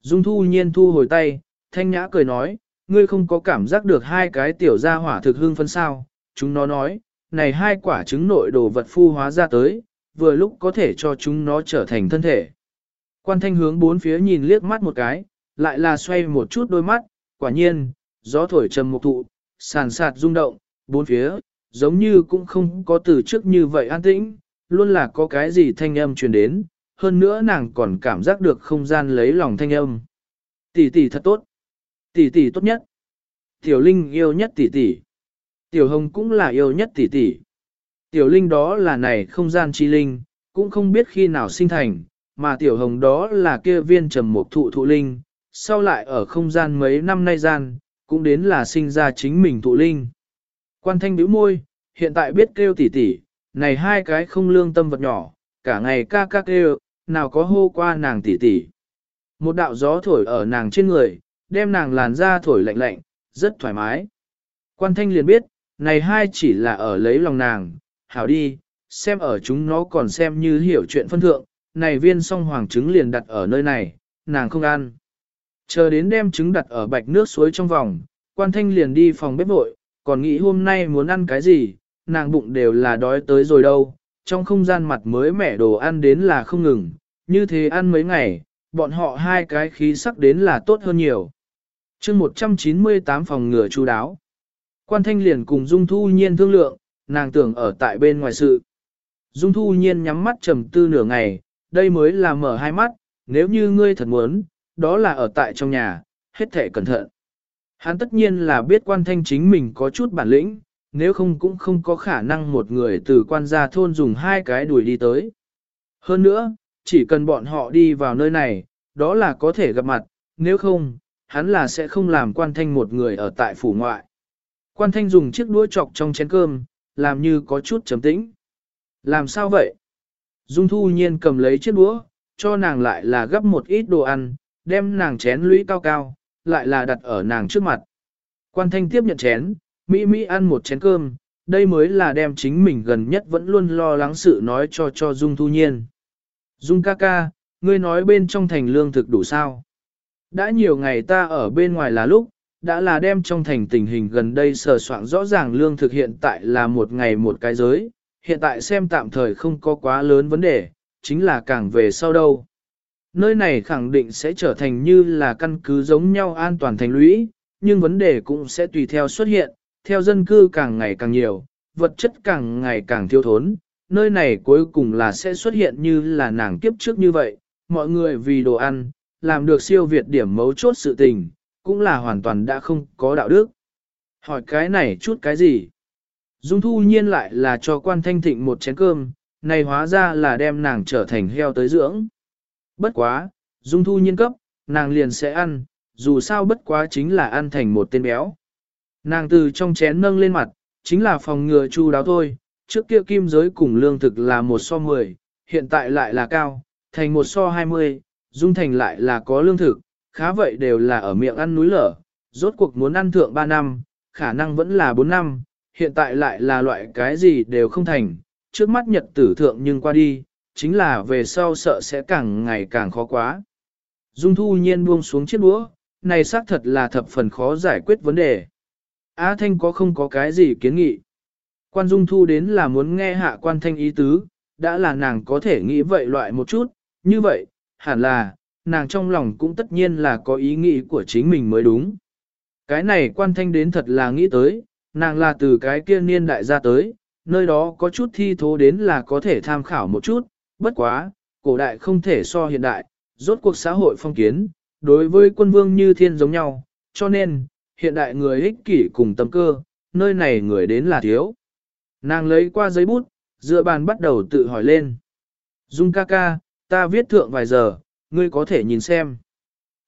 Dung thu nhiên thu hồi tay, thanh nhã cười nói, ngươi không có cảm giác được hai cái tiểu gia hỏa thực hương phân sao. Chúng nó nói, này hai quả trứng nội đồ vật phu hóa ra tới, vừa lúc có thể cho chúng nó trở thành thân thể. Quan thanh hướng bốn phía nhìn liếc mắt một cái, lại là xoay một chút đôi mắt, quả nhiên, gió thổi trầm một thụ, sàn sạt rung động, bốn phía, giống như cũng không có từ trước như vậy an tĩnh, luôn là có cái gì thanh âm truyền đến, hơn nữa nàng còn cảm giác được không gian lấy lòng thanh âm. Tỷ tỷ thật tốt. Tỷ tỷ tốt nhất. Tiểu Linh yêu nhất tỷ tỷ. Tiểu Hồng cũng là yêu nhất tỷ tỷ. Tiểu Linh đó là này không gian chi linh, cũng không biết khi nào sinh thành, mà Tiểu Hồng đó là kia viên trầm mục thụ thụ linh, sau lại ở không gian mấy năm nay gian, cũng đến là sinh ra chính mình thụ linh. Quan thanh bĩu môi, hiện tại biết kêu tỷ tỷ, này hai cái không lương tâm vật nhỏ, cả ngày ca ca kêu, nào có hô qua nàng tỷ tỷ. Một đạo gió thổi ở nàng trên người, đem nàng làn da thổi lạnh lạnh, rất thoải mái. Quan thanh liền biết, này hai chỉ là ở lấy lòng nàng, hảo đi, xem ở chúng nó còn xem như hiểu chuyện phân thượng, này viên song hoàng trứng liền đặt ở nơi này, nàng không ăn. Chờ đến đem trứng đặt ở bạch nước suối trong vòng, quan thanh liền đi phòng bếp vội, còn nghĩ hôm nay muốn ăn cái gì, nàng bụng đều là đói tới rồi đâu, trong không gian mặt mới mẻ đồ ăn đến là không ngừng, như thế ăn mấy ngày, bọn họ hai cái khí sắc đến là tốt hơn nhiều. chương 198 phòng ngừa chú đáo. Quan thanh liền cùng Dung Thu Nhiên thương lượng, nàng tưởng ở tại bên ngoài sự. Dung Thu Nhiên nhắm mắt trầm tư nửa ngày, đây mới là mở hai mắt, nếu như ngươi thật muốn, đó là ở tại trong nhà, hết thể cẩn thận. Hắn tất nhiên là biết quan thanh chính mình có chút bản lĩnh, nếu không cũng không có khả năng một người từ quan gia thôn dùng hai cái đuổi đi tới. Hơn nữa, chỉ cần bọn họ đi vào nơi này, đó là có thể gặp mặt, nếu không, hắn là sẽ không làm quan thanh một người ở tại phủ ngoại. Quan thanh dùng chiếc đũa chọc trong chén cơm, làm như có chút trầm tĩnh. Làm sao vậy? Dung thu nhiên cầm lấy chiếc đũa, cho nàng lại là gấp một ít đồ ăn, đem nàng chén lũy cao cao, lại là đặt ở nàng trước mặt. Quan thanh tiếp nhận chén, Mỹ Mỹ ăn một chén cơm, đây mới là đem chính mình gần nhất vẫn luôn lo lắng sự nói cho cho Dung Thu Nhiên. Dung ca ca, ngươi nói bên trong thành lương thực đủ sao? Đã nhiều ngày ta ở bên ngoài là lúc, đã là đem trong thành tình hình gần đây sờ soạn rõ ràng lương thực hiện tại là một ngày một cái giới, hiện tại xem tạm thời không có quá lớn vấn đề, chính là càng về sau đâu. Nơi này khẳng định sẽ trở thành như là căn cứ giống nhau an toàn thành lũy, nhưng vấn đề cũng sẽ tùy theo xuất hiện, theo dân cư càng ngày càng nhiều, vật chất càng ngày càng thiếu thốn, nơi này cuối cùng là sẽ xuất hiện như là nàng kiếp trước như vậy, mọi người vì đồ ăn, làm được siêu việt điểm mấu chốt sự tình, cũng là hoàn toàn đã không có đạo đức. Hỏi cái này chút cái gì? Dung thu nhiên lại là cho quan thanh thịnh một chén cơm, này hóa ra là đem nàng trở thành heo tới dưỡng. Bất quá, dung thu nhiên cấp, nàng liền sẽ ăn, dù sao bất quá chính là ăn thành một tên béo. Nàng từ trong chén nâng lên mặt, chính là phòng ngừa chu đáo thôi, trước kia kim giới cùng lương thực là một so 10, hiện tại lại là cao, thành một so 20, dung thành lại là có lương thực, khá vậy đều là ở miệng ăn núi lở, rốt cuộc muốn ăn thượng 3 năm, khả năng vẫn là 4 năm, hiện tại lại là loại cái gì đều không thành, trước mắt nhật tử thượng nhưng qua đi, chính là về sau sợ sẽ càng ngày càng khó quá. Dung thu nhiên buông xuống chiếc đũa, này xác thật là thập phần khó giải quyết vấn đề. Á Thanh có không có cái gì kiến nghị. Quan Dung thu đến là muốn nghe hạ quan thanh ý tứ, đã là nàng có thể nghĩ vậy loại một chút, như vậy, hẳn là, nàng trong lòng cũng tất nhiên là có ý nghĩ của chính mình mới đúng. Cái này quan thanh đến thật là nghĩ tới, nàng là từ cái kia niên đại ra tới, nơi đó có chút thi thố đến là có thể tham khảo một chút, bất quá, cổ đại không thể so hiện đại, rốt cuộc xã hội phong kiến, đối với quân vương như thiên giống nhau, cho nên, hiện đại người ích kỷ cùng tâm cơ, nơi này người đến là thiếu. Nàng lấy qua giấy bút, dựa bàn bắt đầu tự hỏi lên. Dung ca ca, ta viết thượng vài giờ, ngươi có thể nhìn xem.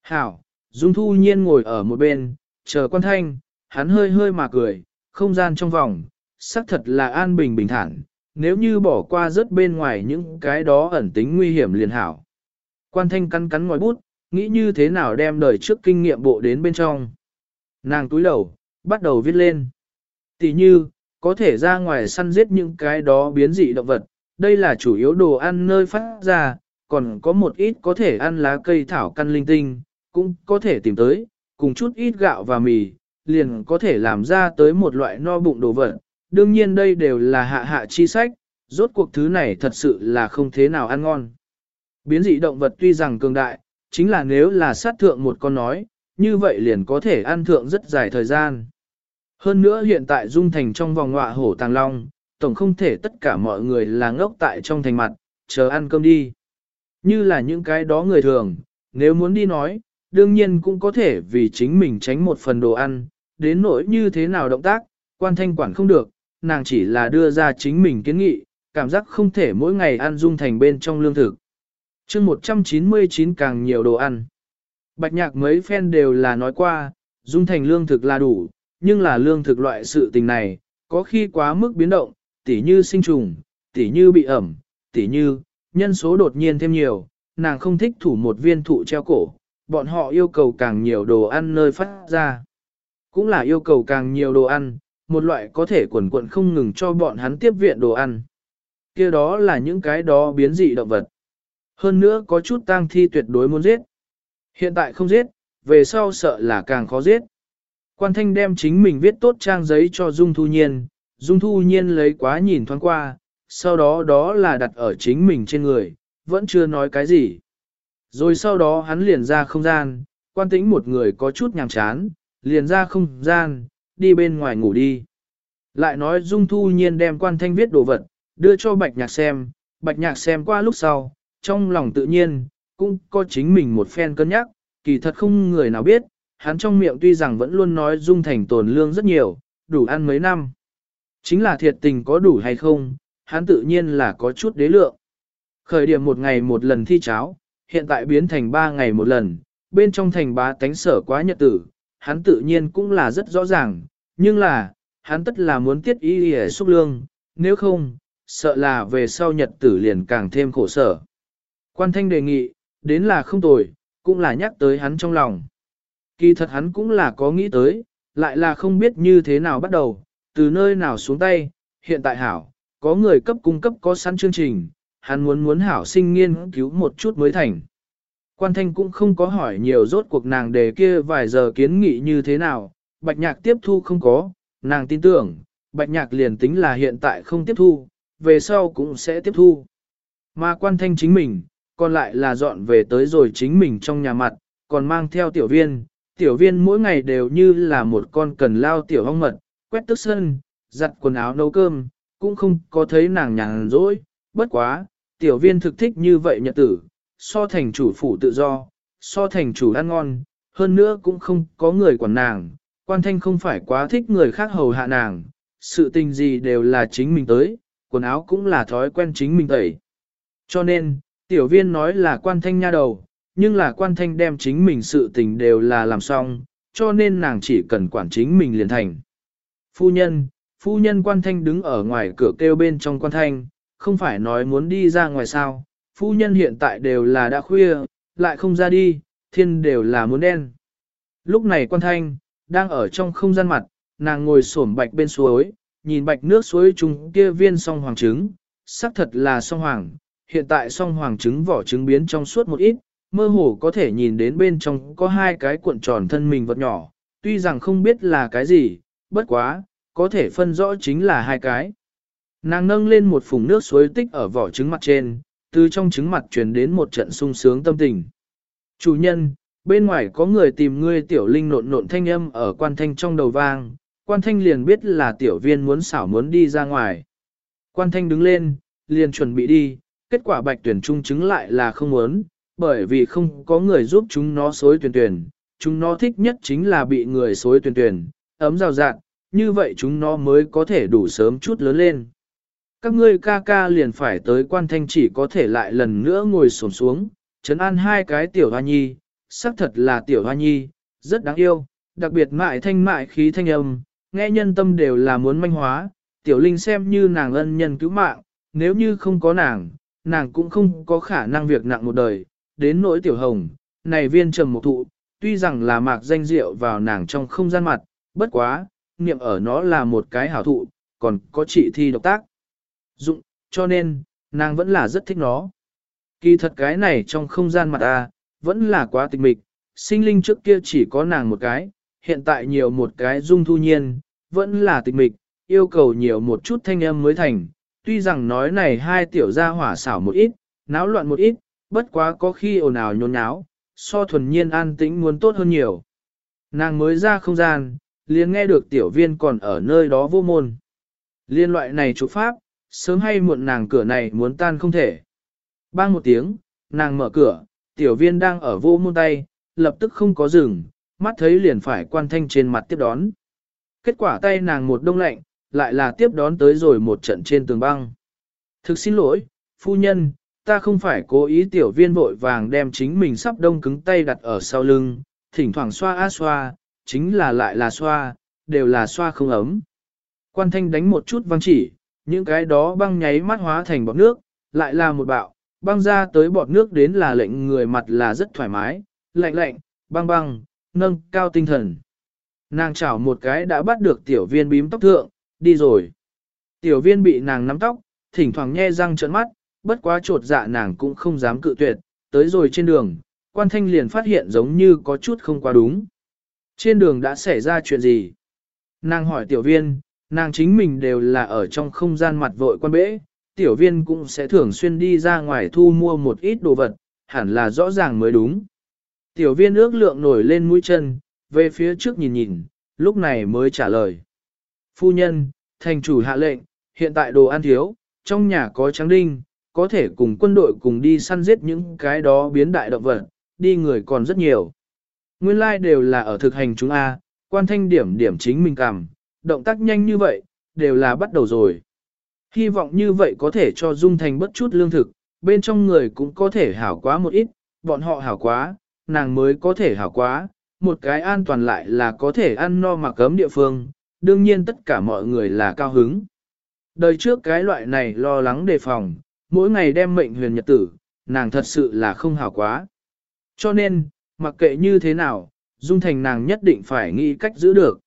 Hảo, Dung thu nhiên ngồi ở một bên, chờ quan thanh, hắn hơi hơi mà cười, không gian trong vòng, xác thật là an bình bình thản, nếu như bỏ qua rất bên ngoài những cái đó ẩn tính nguy hiểm liền hảo. Quan thanh cắn cắn ngòi bút, nghĩ như thế nào đem đời trước kinh nghiệm bộ đến bên trong. Nàng túi đầu, bắt đầu viết lên. Tỷ như, có thể ra ngoài săn giết những cái đó biến dị động vật, đây là chủ yếu đồ ăn nơi phát ra, còn có một ít có thể ăn lá cây thảo căn linh tinh, cũng có thể tìm tới, cùng chút ít gạo và mì, liền có thể làm ra tới một loại no bụng đồ vật. Đương nhiên đây đều là hạ hạ chi sách, rốt cuộc thứ này thật sự là không thế nào ăn ngon. Biến dị động vật tuy rằng cường đại, chính là nếu là sát thượng một con nói, như vậy liền có thể ăn thượng rất dài thời gian. Hơn nữa hiện tại dung thành trong vòng ngọa hổ tàng long, tổng không thể tất cả mọi người là ngốc tại trong thành mặt, chờ ăn cơm đi. Như là những cái đó người thường, nếu muốn đi nói, đương nhiên cũng có thể vì chính mình tránh một phần đồ ăn, đến nỗi như thế nào động tác, quan thanh quản không được, nàng chỉ là đưa ra chính mình kiến nghị, cảm giác không thể mỗi ngày ăn dung thành bên trong lương thực. chương 199 càng nhiều đồ ăn. Bạch nhạc mấy phen đều là nói qua, dung thành lương thực là đủ, nhưng là lương thực loại sự tình này, có khi quá mức biến động, tỉ như sinh trùng, tỉ như bị ẩm, tỉ như, nhân số đột nhiên thêm nhiều, nàng không thích thủ một viên thụ treo cổ, bọn họ yêu cầu càng nhiều đồ ăn nơi phát ra. Cũng là yêu cầu càng nhiều đồ ăn, một loại có thể quần quận không ngừng cho bọn hắn tiếp viện đồ ăn. kia đó là những cái đó biến dị động vật. Hơn nữa có chút tang thi tuyệt đối muốn giết. Hiện tại không giết, về sau sợ là càng khó giết. Quan thanh đem chính mình viết tốt trang giấy cho Dung Thu Nhiên, Dung Thu Nhiên lấy quá nhìn thoáng qua, sau đó đó là đặt ở chính mình trên người, vẫn chưa nói cái gì. Rồi sau đó hắn liền ra không gian, quan tĩnh một người có chút nhàm chán, liền ra không gian, đi bên ngoài ngủ đi. Lại nói Dung Thu Nhiên đem quan thanh viết đồ vật, đưa cho Bạch Nhạc xem, Bạch Nhạc xem qua lúc sau, trong lòng tự nhiên, cũng có chính mình một phen cân nhắc, kỳ thật không người nào biết, hắn trong miệng tuy rằng vẫn luôn nói Dung Thành tồn lương rất nhiều, đủ ăn mấy năm. Chính là thiệt tình có đủ hay không, hắn tự nhiên là có chút đế lượng. Khởi điểm một ngày một lần thi cháo, hiện tại biến thành ba ngày một lần, bên trong thành bá tánh sở quá nhật tử, hắn tự nhiên cũng là rất rõ ràng, nhưng là, hắn tất là muốn tiết ý để xúc lương, nếu không, sợ là về sau nhật tử liền càng thêm khổ sở. Quan thanh đề nghị, đến là không tồi, cũng là nhắc tới hắn trong lòng. Kỳ thật hắn cũng là có nghĩ tới, lại là không biết như thế nào bắt đầu, từ nơi nào xuống tay, hiện tại hảo, có người cấp cung cấp có sẵn chương trình, hắn muốn muốn hảo sinh nghiên cứu một chút mới thành. Quan thanh cũng không có hỏi nhiều rốt cuộc nàng đề kia vài giờ kiến nghị như thế nào, bạch nhạc tiếp thu không có, nàng tin tưởng, bạch nhạc liền tính là hiện tại không tiếp thu, về sau cũng sẽ tiếp thu. Mà quan thanh chính mình, còn lại là dọn về tới rồi chính mình trong nhà mặt, còn mang theo tiểu viên, tiểu viên mỗi ngày đều như là một con cần lao tiểu hong mật, quét tức sân, giặt quần áo nấu cơm, cũng không có thấy nàng nhàn rỗi, bất quá, tiểu viên thực thích như vậy nhật tử, so thành chủ phủ tự do, so thành chủ ăn ngon, hơn nữa cũng không có người quản nàng, quan thanh không phải quá thích người khác hầu hạ nàng, sự tình gì đều là chính mình tới, quần áo cũng là thói quen chính mình tẩy. Cho nên, tiểu viên nói là quan thanh nha đầu, nhưng là quan thanh đem chính mình sự tình đều là làm xong, cho nên nàng chỉ cần quản chính mình liền thành. Phu nhân, phu nhân quan thanh đứng ở ngoài cửa kêu bên trong quan thanh, không phải nói muốn đi ra ngoài sao, phu nhân hiện tại đều là đã khuya, lại không ra đi, thiên đều là muốn đen. Lúc này quan thanh, đang ở trong không gian mặt, nàng ngồi xổm bạch bên suối, nhìn bạch nước suối trùng kia viên song hoàng trứng, xác thật là song hoàng, hiện tại song hoàng trứng vỏ trứng biến trong suốt một ít, mơ hồ có thể nhìn đến bên trong có hai cái cuộn tròn thân mình vật nhỏ, tuy rằng không biết là cái gì, bất quá, có thể phân rõ chính là hai cái. Nàng nâng lên một phùng nước suối tích ở vỏ trứng mặt trên, từ trong trứng mặt truyền đến một trận sung sướng tâm tình. Chủ nhân, bên ngoài có người tìm ngươi tiểu linh nộn nộn thanh âm ở quan thanh trong đầu vang, quan thanh liền biết là tiểu viên muốn xảo muốn đi ra ngoài. Quan thanh đứng lên, liền chuẩn bị đi, kết quả bạch tuyển trung chứng lại là không muốn, bởi vì không có người giúp chúng nó xối tuyển tuyển, chúng nó thích nhất chính là bị người xối tuyển tuyển, ấm rào rạng, như vậy chúng nó mới có thể đủ sớm chút lớn lên. Các ngươi ca ca liền phải tới quan thanh chỉ có thể lại lần nữa ngồi xổm xuống, chấn an hai cái tiểu hoa nhi, xác thật là tiểu hoa nhi, rất đáng yêu, đặc biệt mại thanh mại khí thanh âm, nghe nhân tâm đều là muốn manh hóa, tiểu linh xem như nàng ân nhân cứu mạng, nếu như không có nàng, nàng cũng không có khả năng việc nặng một đời, đến nỗi tiểu hồng, này viên trầm một thụ, tuy rằng là mạc danh rượu vào nàng trong không gian mặt, bất quá, niệm ở nó là một cái hảo thụ, còn có trị thi độc tác. Dụng, cho nên, nàng vẫn là rất thích nó. Kỳ thật cái này trong không gian mặt ta, vẫn là quá tịch mịch, sinh linh trước kia chỉ có nàng một cái, hiện tại nhiều một cái dung thu nhiên, vẫn là tịch mịch, yêu cầu nhiều một chút thanh âm mới thành. Tuy rằng nói này hai tiểu gia hỏa xảo một ít, náo loạn một ít, bất quá có khi ồn ào nhốn nháo, so thuần nhiên an tĩnh muốn tốt hơn nhiều. Nàng mới ra không gian, liền nghe được tiểu viên còn ở nơi đó vô môn. Liên loại này chủ pháp, sớm hay muộn nàng cửa này muốn tan không thể. Bang một tiếng, nàng mở cửa, tiểu viên đang ở vô môn tay, lập tức không có rừng, mắt thấy liền phải quan thanh trên mặt tiếp đón. Kết quả tay nàng một đông lạnh, lại là tiếp đón tới rồi một trận trên tường băng. Thực xin lỗi, phu nhân, ta không phải cố ý tiểu viên vội vàng đem chính mình sắp đông cứng tay đặt ở sau lưng, thỉnh thoảng xoa á xoa, chính là lại là xoa, đều là xoa không ấm. Quan thanh đánh một chút văng chỉ, những cái đó băng nháy mắt hóa thành bọt nước, lại là một bạo, băng ra tới bọt nước đến là lệnh người mặt là rất thoải mái, lạnh lạnh, băng băng, nâng cao tinh thần. Nàng chảo một cái đã bắt được tiểu viên bím tóc thượng, đi rồi. Tiểu viên bị nàng nắm tóc, thỉnh thoảng nhe răng trợn mắt, bất quá trột dạ nàng cũng không dám cự tuyệt, tới rồi trên đường, quan thanh liền phát hiện giống như có chút không quá đúng. Trên đường đã xảy ra chuyện gì? Nàng hỏi tiểu viên, nàng chính mình đều là ở trong không gian mặt vội quan bễ, tiểu viên cũng sẽ thường xuyên đi ra ngoài thu mua một ít đồ vật, hẳn là rõ ràng mới đúng. Tiểu viên ước lượng nổi lên mũi chân, về phía trước nhìn nhìn, lúc này mới trả lời. Phu nhân, thành chủ hạ lệnh, hiện tại đồ ăn thiếu, trong nhà có trắng đinh, có thể cùng quân đội cùng đi săn giết những cái đó biến đại động vật, đi người còn rất nhiều. Nguyên lai like đều là ở thực hành chúng A, quan thanh điểm điểm chính mình cảm, động tác nhanh như vậy, đều là bắt đầu rồi. Hy vọng như vậy có thể cho Dung Thành bất chút lương thực, bên trong người cũng có thể hảo quá một ít, bọn họ hảo quá, nàng mới có thể hảo quá, một cái an toàn lại là có thể ăn no mặc cấm địa phương, đương nhiên tất cả mọi người là cao hứng. Đời trước cái loại này lo lắng đề phòng, mỗi ngày đem mệnh huyền nhật tử, nàng thật sự là không hảo quá. Cho nên, mặc kệ như thế nào, Dung Thành nàng nhất định phải nghĩ cách giữ được.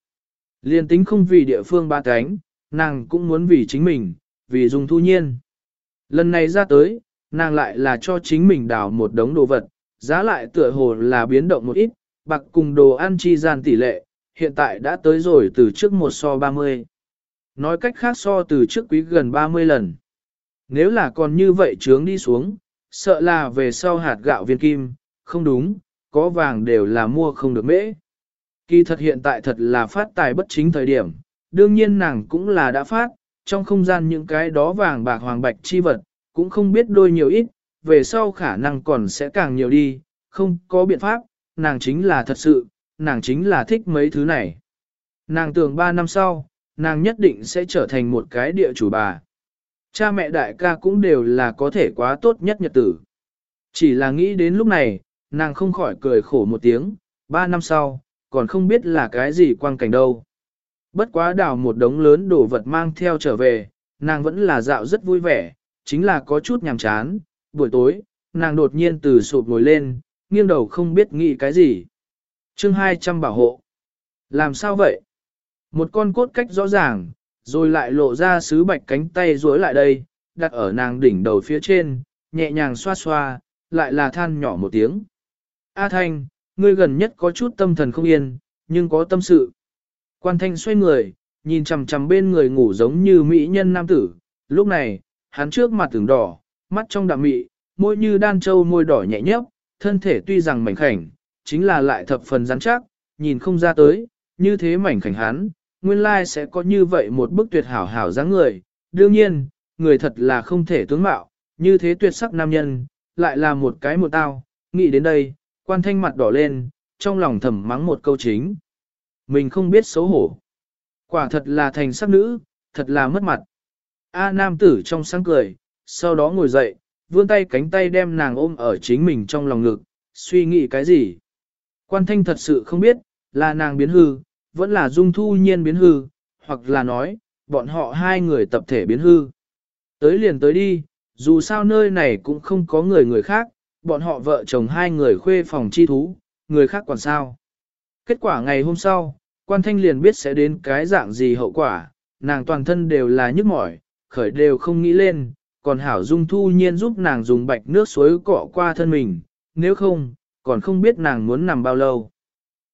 Liên tính không vì địa phương ba cánh, nàng cũng muốn vì chính mình, vì Dung Thu Nhiên. Lần này ra tới, nàng lại là cho chính mình đào một đống đồ vật, giá lại tựa hồ là biến động một ít, bạc cùng đồ ăn chi gian tỷ lệ, hiện tại đã tới rồi từ trước một so 30. Nói cách khác so từ trước quý gần 30 lần. Nếu là còn như vậy trướng đi xuống, sợ là về sau hạt gạo viên kim, không đúng, có vàng đều là mua không được mễ. Kỳ thật hiện tại thật là phát tài bất chính thời điểm, đương nhiên nàng cũng là đã phát, trong không gian những cái đó vàng bạc hoàng bạch chi vật, cũng không biết đôi nhiều ít, về sau khả năng còn sẽ càng nhiều đi, không có biện pháp, nàng chính là thật sự, nàng chính là thích mấy thứ này. Nàng tưởng 3 năm sau, nàng nhất định sẽ trở thành một cái địa chủ bà. Cha mẹ đại ca cũng đều là có thể quá tốt nhất nhật tử. Chỉ là nghĩ đến lúc này, nàng không khỏi cười khổ một tiếng, 3 năm sau, còn không biết là cái gì quang cảnh đâu. Bất quá đào một đống lớn đồ vật mang theo trở về, nàng vẫn là dạo rất vui vẻ, chính là có chút nhàm chán, buổi tối, nàng đột nhiên từ sụp ngồi lên, nghiêng đầu không biết nghĩ cái gì. chương 200 bảo hộ. Làm sao vậy? Một con cốt cách rõ ràng, rồi lại lộ ra sứ bạch cánh tay rối lại đây, đặt ở nàng đỉnh đầu phía trên, nhẹ nhàng xoa xoa, lại là than nhỏ một tiếng. A Thanh, ngươi gần nhất có chút tâm thần không yên, nhưng có tâm sự. Quan Thanh xoay người, nhìn chằm chằm bên người ngủ giống như mỹ nhân nam tử, lúc này, hắn trước mặt tưởng đỏ, mắt trong đạm mị, môi như đan châu môi đỏ nhẹ nhấp, thân thể tuy rằng mảnh khảnh, chính là lại thập phần rắn chắc, nhìn không ra tới, như thế mảnh khảnh hắn, nguyên lai sẽ có như vậy một bức tuyệt hảo hảo dáng người. Đương nhiên, người thật là không thể tướng mạo, như thế tuyệt sắc nam nhân, lại là một cái một tao, nghĩ đến đây, quan thanh mặt đỏ lên, trong lòng thầm mắng một câu chính. Mình không biết xấu hổ. Quả thật là thành sắc nữ, thật là mất mặt. A nam tử trong sáng cười, sau đó ngồi dậy, vươn tay cánh tay đem nàng ôm ở chính mình trong lòng ngực, suy nghĩ cái gì. Quan thanh thật sự không biết, là nàng biến hư, vẫn là dung thu nhiên biến hư, hoặc là nói, bọn họ hai người tập thể biến hư. Tới liền tới đi, dù sao nơi này cũng không có người người khác, bọn họ vợ chồng hai người khuê phòng chi thú, người khác còn sao. Kết quả ngày hôm sau, quan thanh liền biết sẽ đến cái dạng gì hậu quả, nàng toàn thân đều là nhức mỏi, khởi đều không nghĩ lên, còn hảo dung thu nhiên giúp nàng dùng bạch nước suối cọ qua thân mình, nếu không, còn không biết nàng muốn nằm bao lâu.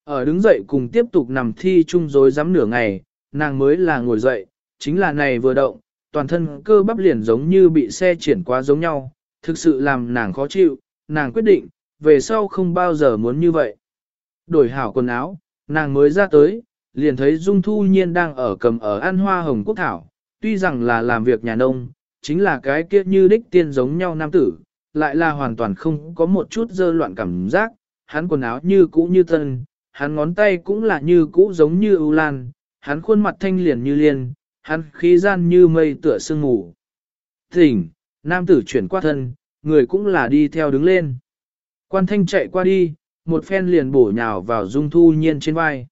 Ở đứng dậy cùng tiếp tục nằm thi chung rối rắm nửa ngày, nàng mới là ngồi dậy, chính là này vừa động, toàn thân cơ bắp liền giống như bị xe triển qua giống nhau, thực sự làm nàng khó chịu, nàng quyết định, về sau không bao giờ muốn như vậy. Đổi hảo quần áo, nàng mới ra tới, liền thấy Dung Thu Nhiên đang ở cầm ở ăn hoa hồng quốc thảo, tuy rằng là làm việc nhà nông, chính là cái kia như đích tiên giống nhau nam tử, lại là hoàn toàn không có một chút dơ loạn cảm giác, hắn quần áo như cũ như tân, hắn ngón tay cũng là như cũ giống như ưu lan, hắn khuôn mặt thanh liền như liên, hắn khí gian như mây tựa sương mù. Thỉnh, nam tử chuyển qua thân, người cũng là đi theo đứng lên. Quan thanh chạy qua đi, một phen liền bổ nhào vào Dung Thu Nhiên trên vai.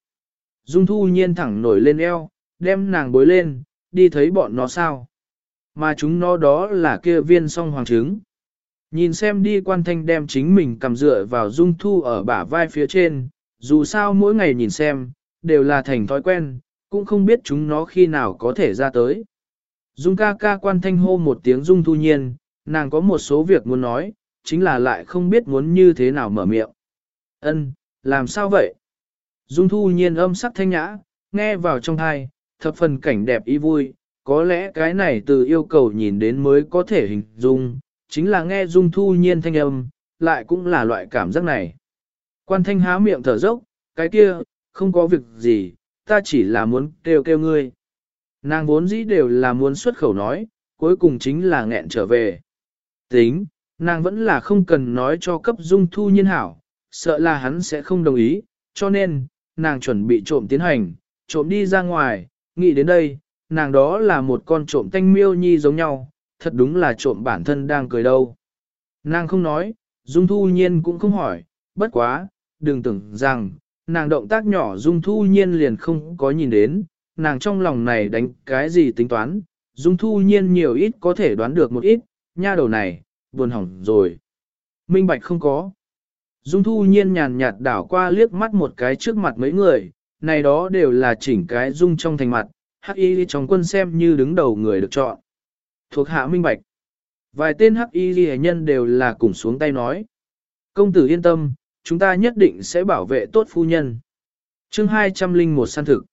Dung Thu Nhiên thẳng nổi lên eo, đem nàng bối lên, đi thấy bọn nó sao. Mà chúng nó đó là kia viên song hoàng trứng. Nhìn xem đi quan thanh đem chính mình cầm dựa vào Dung Thu ở bả vai phía trên, dù sao mỗi ngày nhìn xem, đều là thành thói quen, cũng không biết chúng nó khi nào có thể ra tới. Dung ca ca quan thanh hô một tiếng Dung Thu Nhiên, nàng có một số việc muốn nói, chính là lại không biết muốn như thế nào mở miệng. Ân, làm sao vậy? Dung thu nhiên âm sắc thanh nhã, nghe vào trong thai, thập phần cảnh đẹp ý vui, có lẽ cái này từ yêu cầu nhìn đến mới có thể hình dung, chính là nghe dung thu nhiên thanh âm, lại cũng là loại cảm giác này. Quan thanh há miệng thở dốc, cái kia, không có việc gì, ta chỉ là muốn kêu kêu ngươi. Nàng vốn dĩ đều là muốn xuất khẩu nói, cuối cùng chính là nghẹn trở về. Tính, nàng vẫn là không cần nói cho cấp dung thu nhiên hảo, sợ là hắn sẽ không đồng ý, cho nên, nàng chuẩn bị trộm tiến hành, trộm đi ra ngoài, nghĩ đến đây, nàng đó là một con trộm tanh miêu nhi giống nhau, thật đúng là trộm bản thân đang cười đâu. Nàng không nói, Dung Thu Nhiên cũng không hỏi, bất quá, đừng tưởng rằng, nàng động tác nhỏ Dung Thu Nhiên liền không có nhìn đến, nàng trong lòng này đánh cái gì tính toán, Dung Thu Nhiên nhiều ít có thể đoán được một ít, nha đầu này, buồn hỏng rồi. Minh Bạch không có. Dung thu nhiên nhàn nhạt đảo qua liếc mắt một cái trước mặt mấy người, này đó đều là chỉnh cái dung trong thành mặt, hắc y trong quân xem như đứng đầu người được chọn. Thuộc hạ minh bạch. Vài tên hắc y nhân đều là cùng xuống tay nói. Công tử yên tâm, chúng ta nhất định sẽ bảo vệ tốt phu nhân. chương 201 săn thực.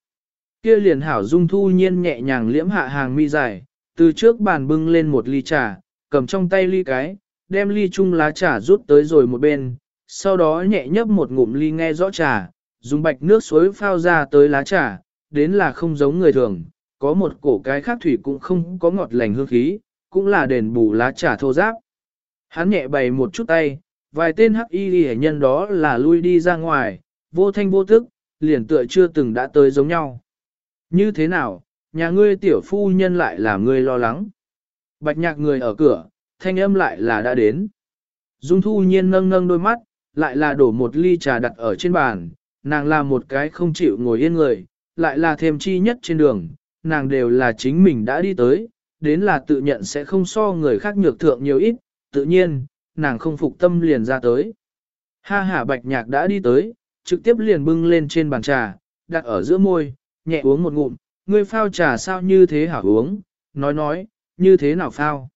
Kia liền hảo dung thu nhiên nhẹ nhàng liễm hạ hàng mi dài, từ trước bàn bưng lên một ly trà, cầm trong tay ly cái, đem ly chung lá trà rút tới rồi một bên, sau đó nhẹ nhấp một ngụm ly nghe rõ trà, dùng bạch nước suối phao ra tới lá trà, đến là không giống người thường, có một cổ cái khác thủy cũng không có ngọt lành hương khí, cũng là đền bù lá trà thô giáp. Hắn nhẹ bày một chút tay, vài tên hắc y hệ nhân đó là lui đi ra ngoài, vô thanh vô tức, liền tựa chưa từng đã tới giống nhau. Như thế nào, nhà ngươi tiểu phu nhân lại là ngươi lo lắng. Bạch nhạc người ở cửa, thanh âm lại là đã đến. Dung thu nhiên nâng nâng đôi mắt, lại là đổ một ly trà đặt ở trên bàn, nàng là một cái không chịu ngồi yên người, lại là thêm chi nhất trên đường, nàng đều là chính mình đã đi tới, đến là tự nhận sẽ không so người khác nhược thượng nhiều ít, tự nhiên, nàng không phục tâm liền ra tới. Ha ha bạch nhạc đã đi tới, trực tiếp liền bưng lên trên bàn trà, đặt ở giữa môi, nhẹ uống một ngụm, ngươi phao trà sao như thế hả uống, nói nói, như thế nào phao.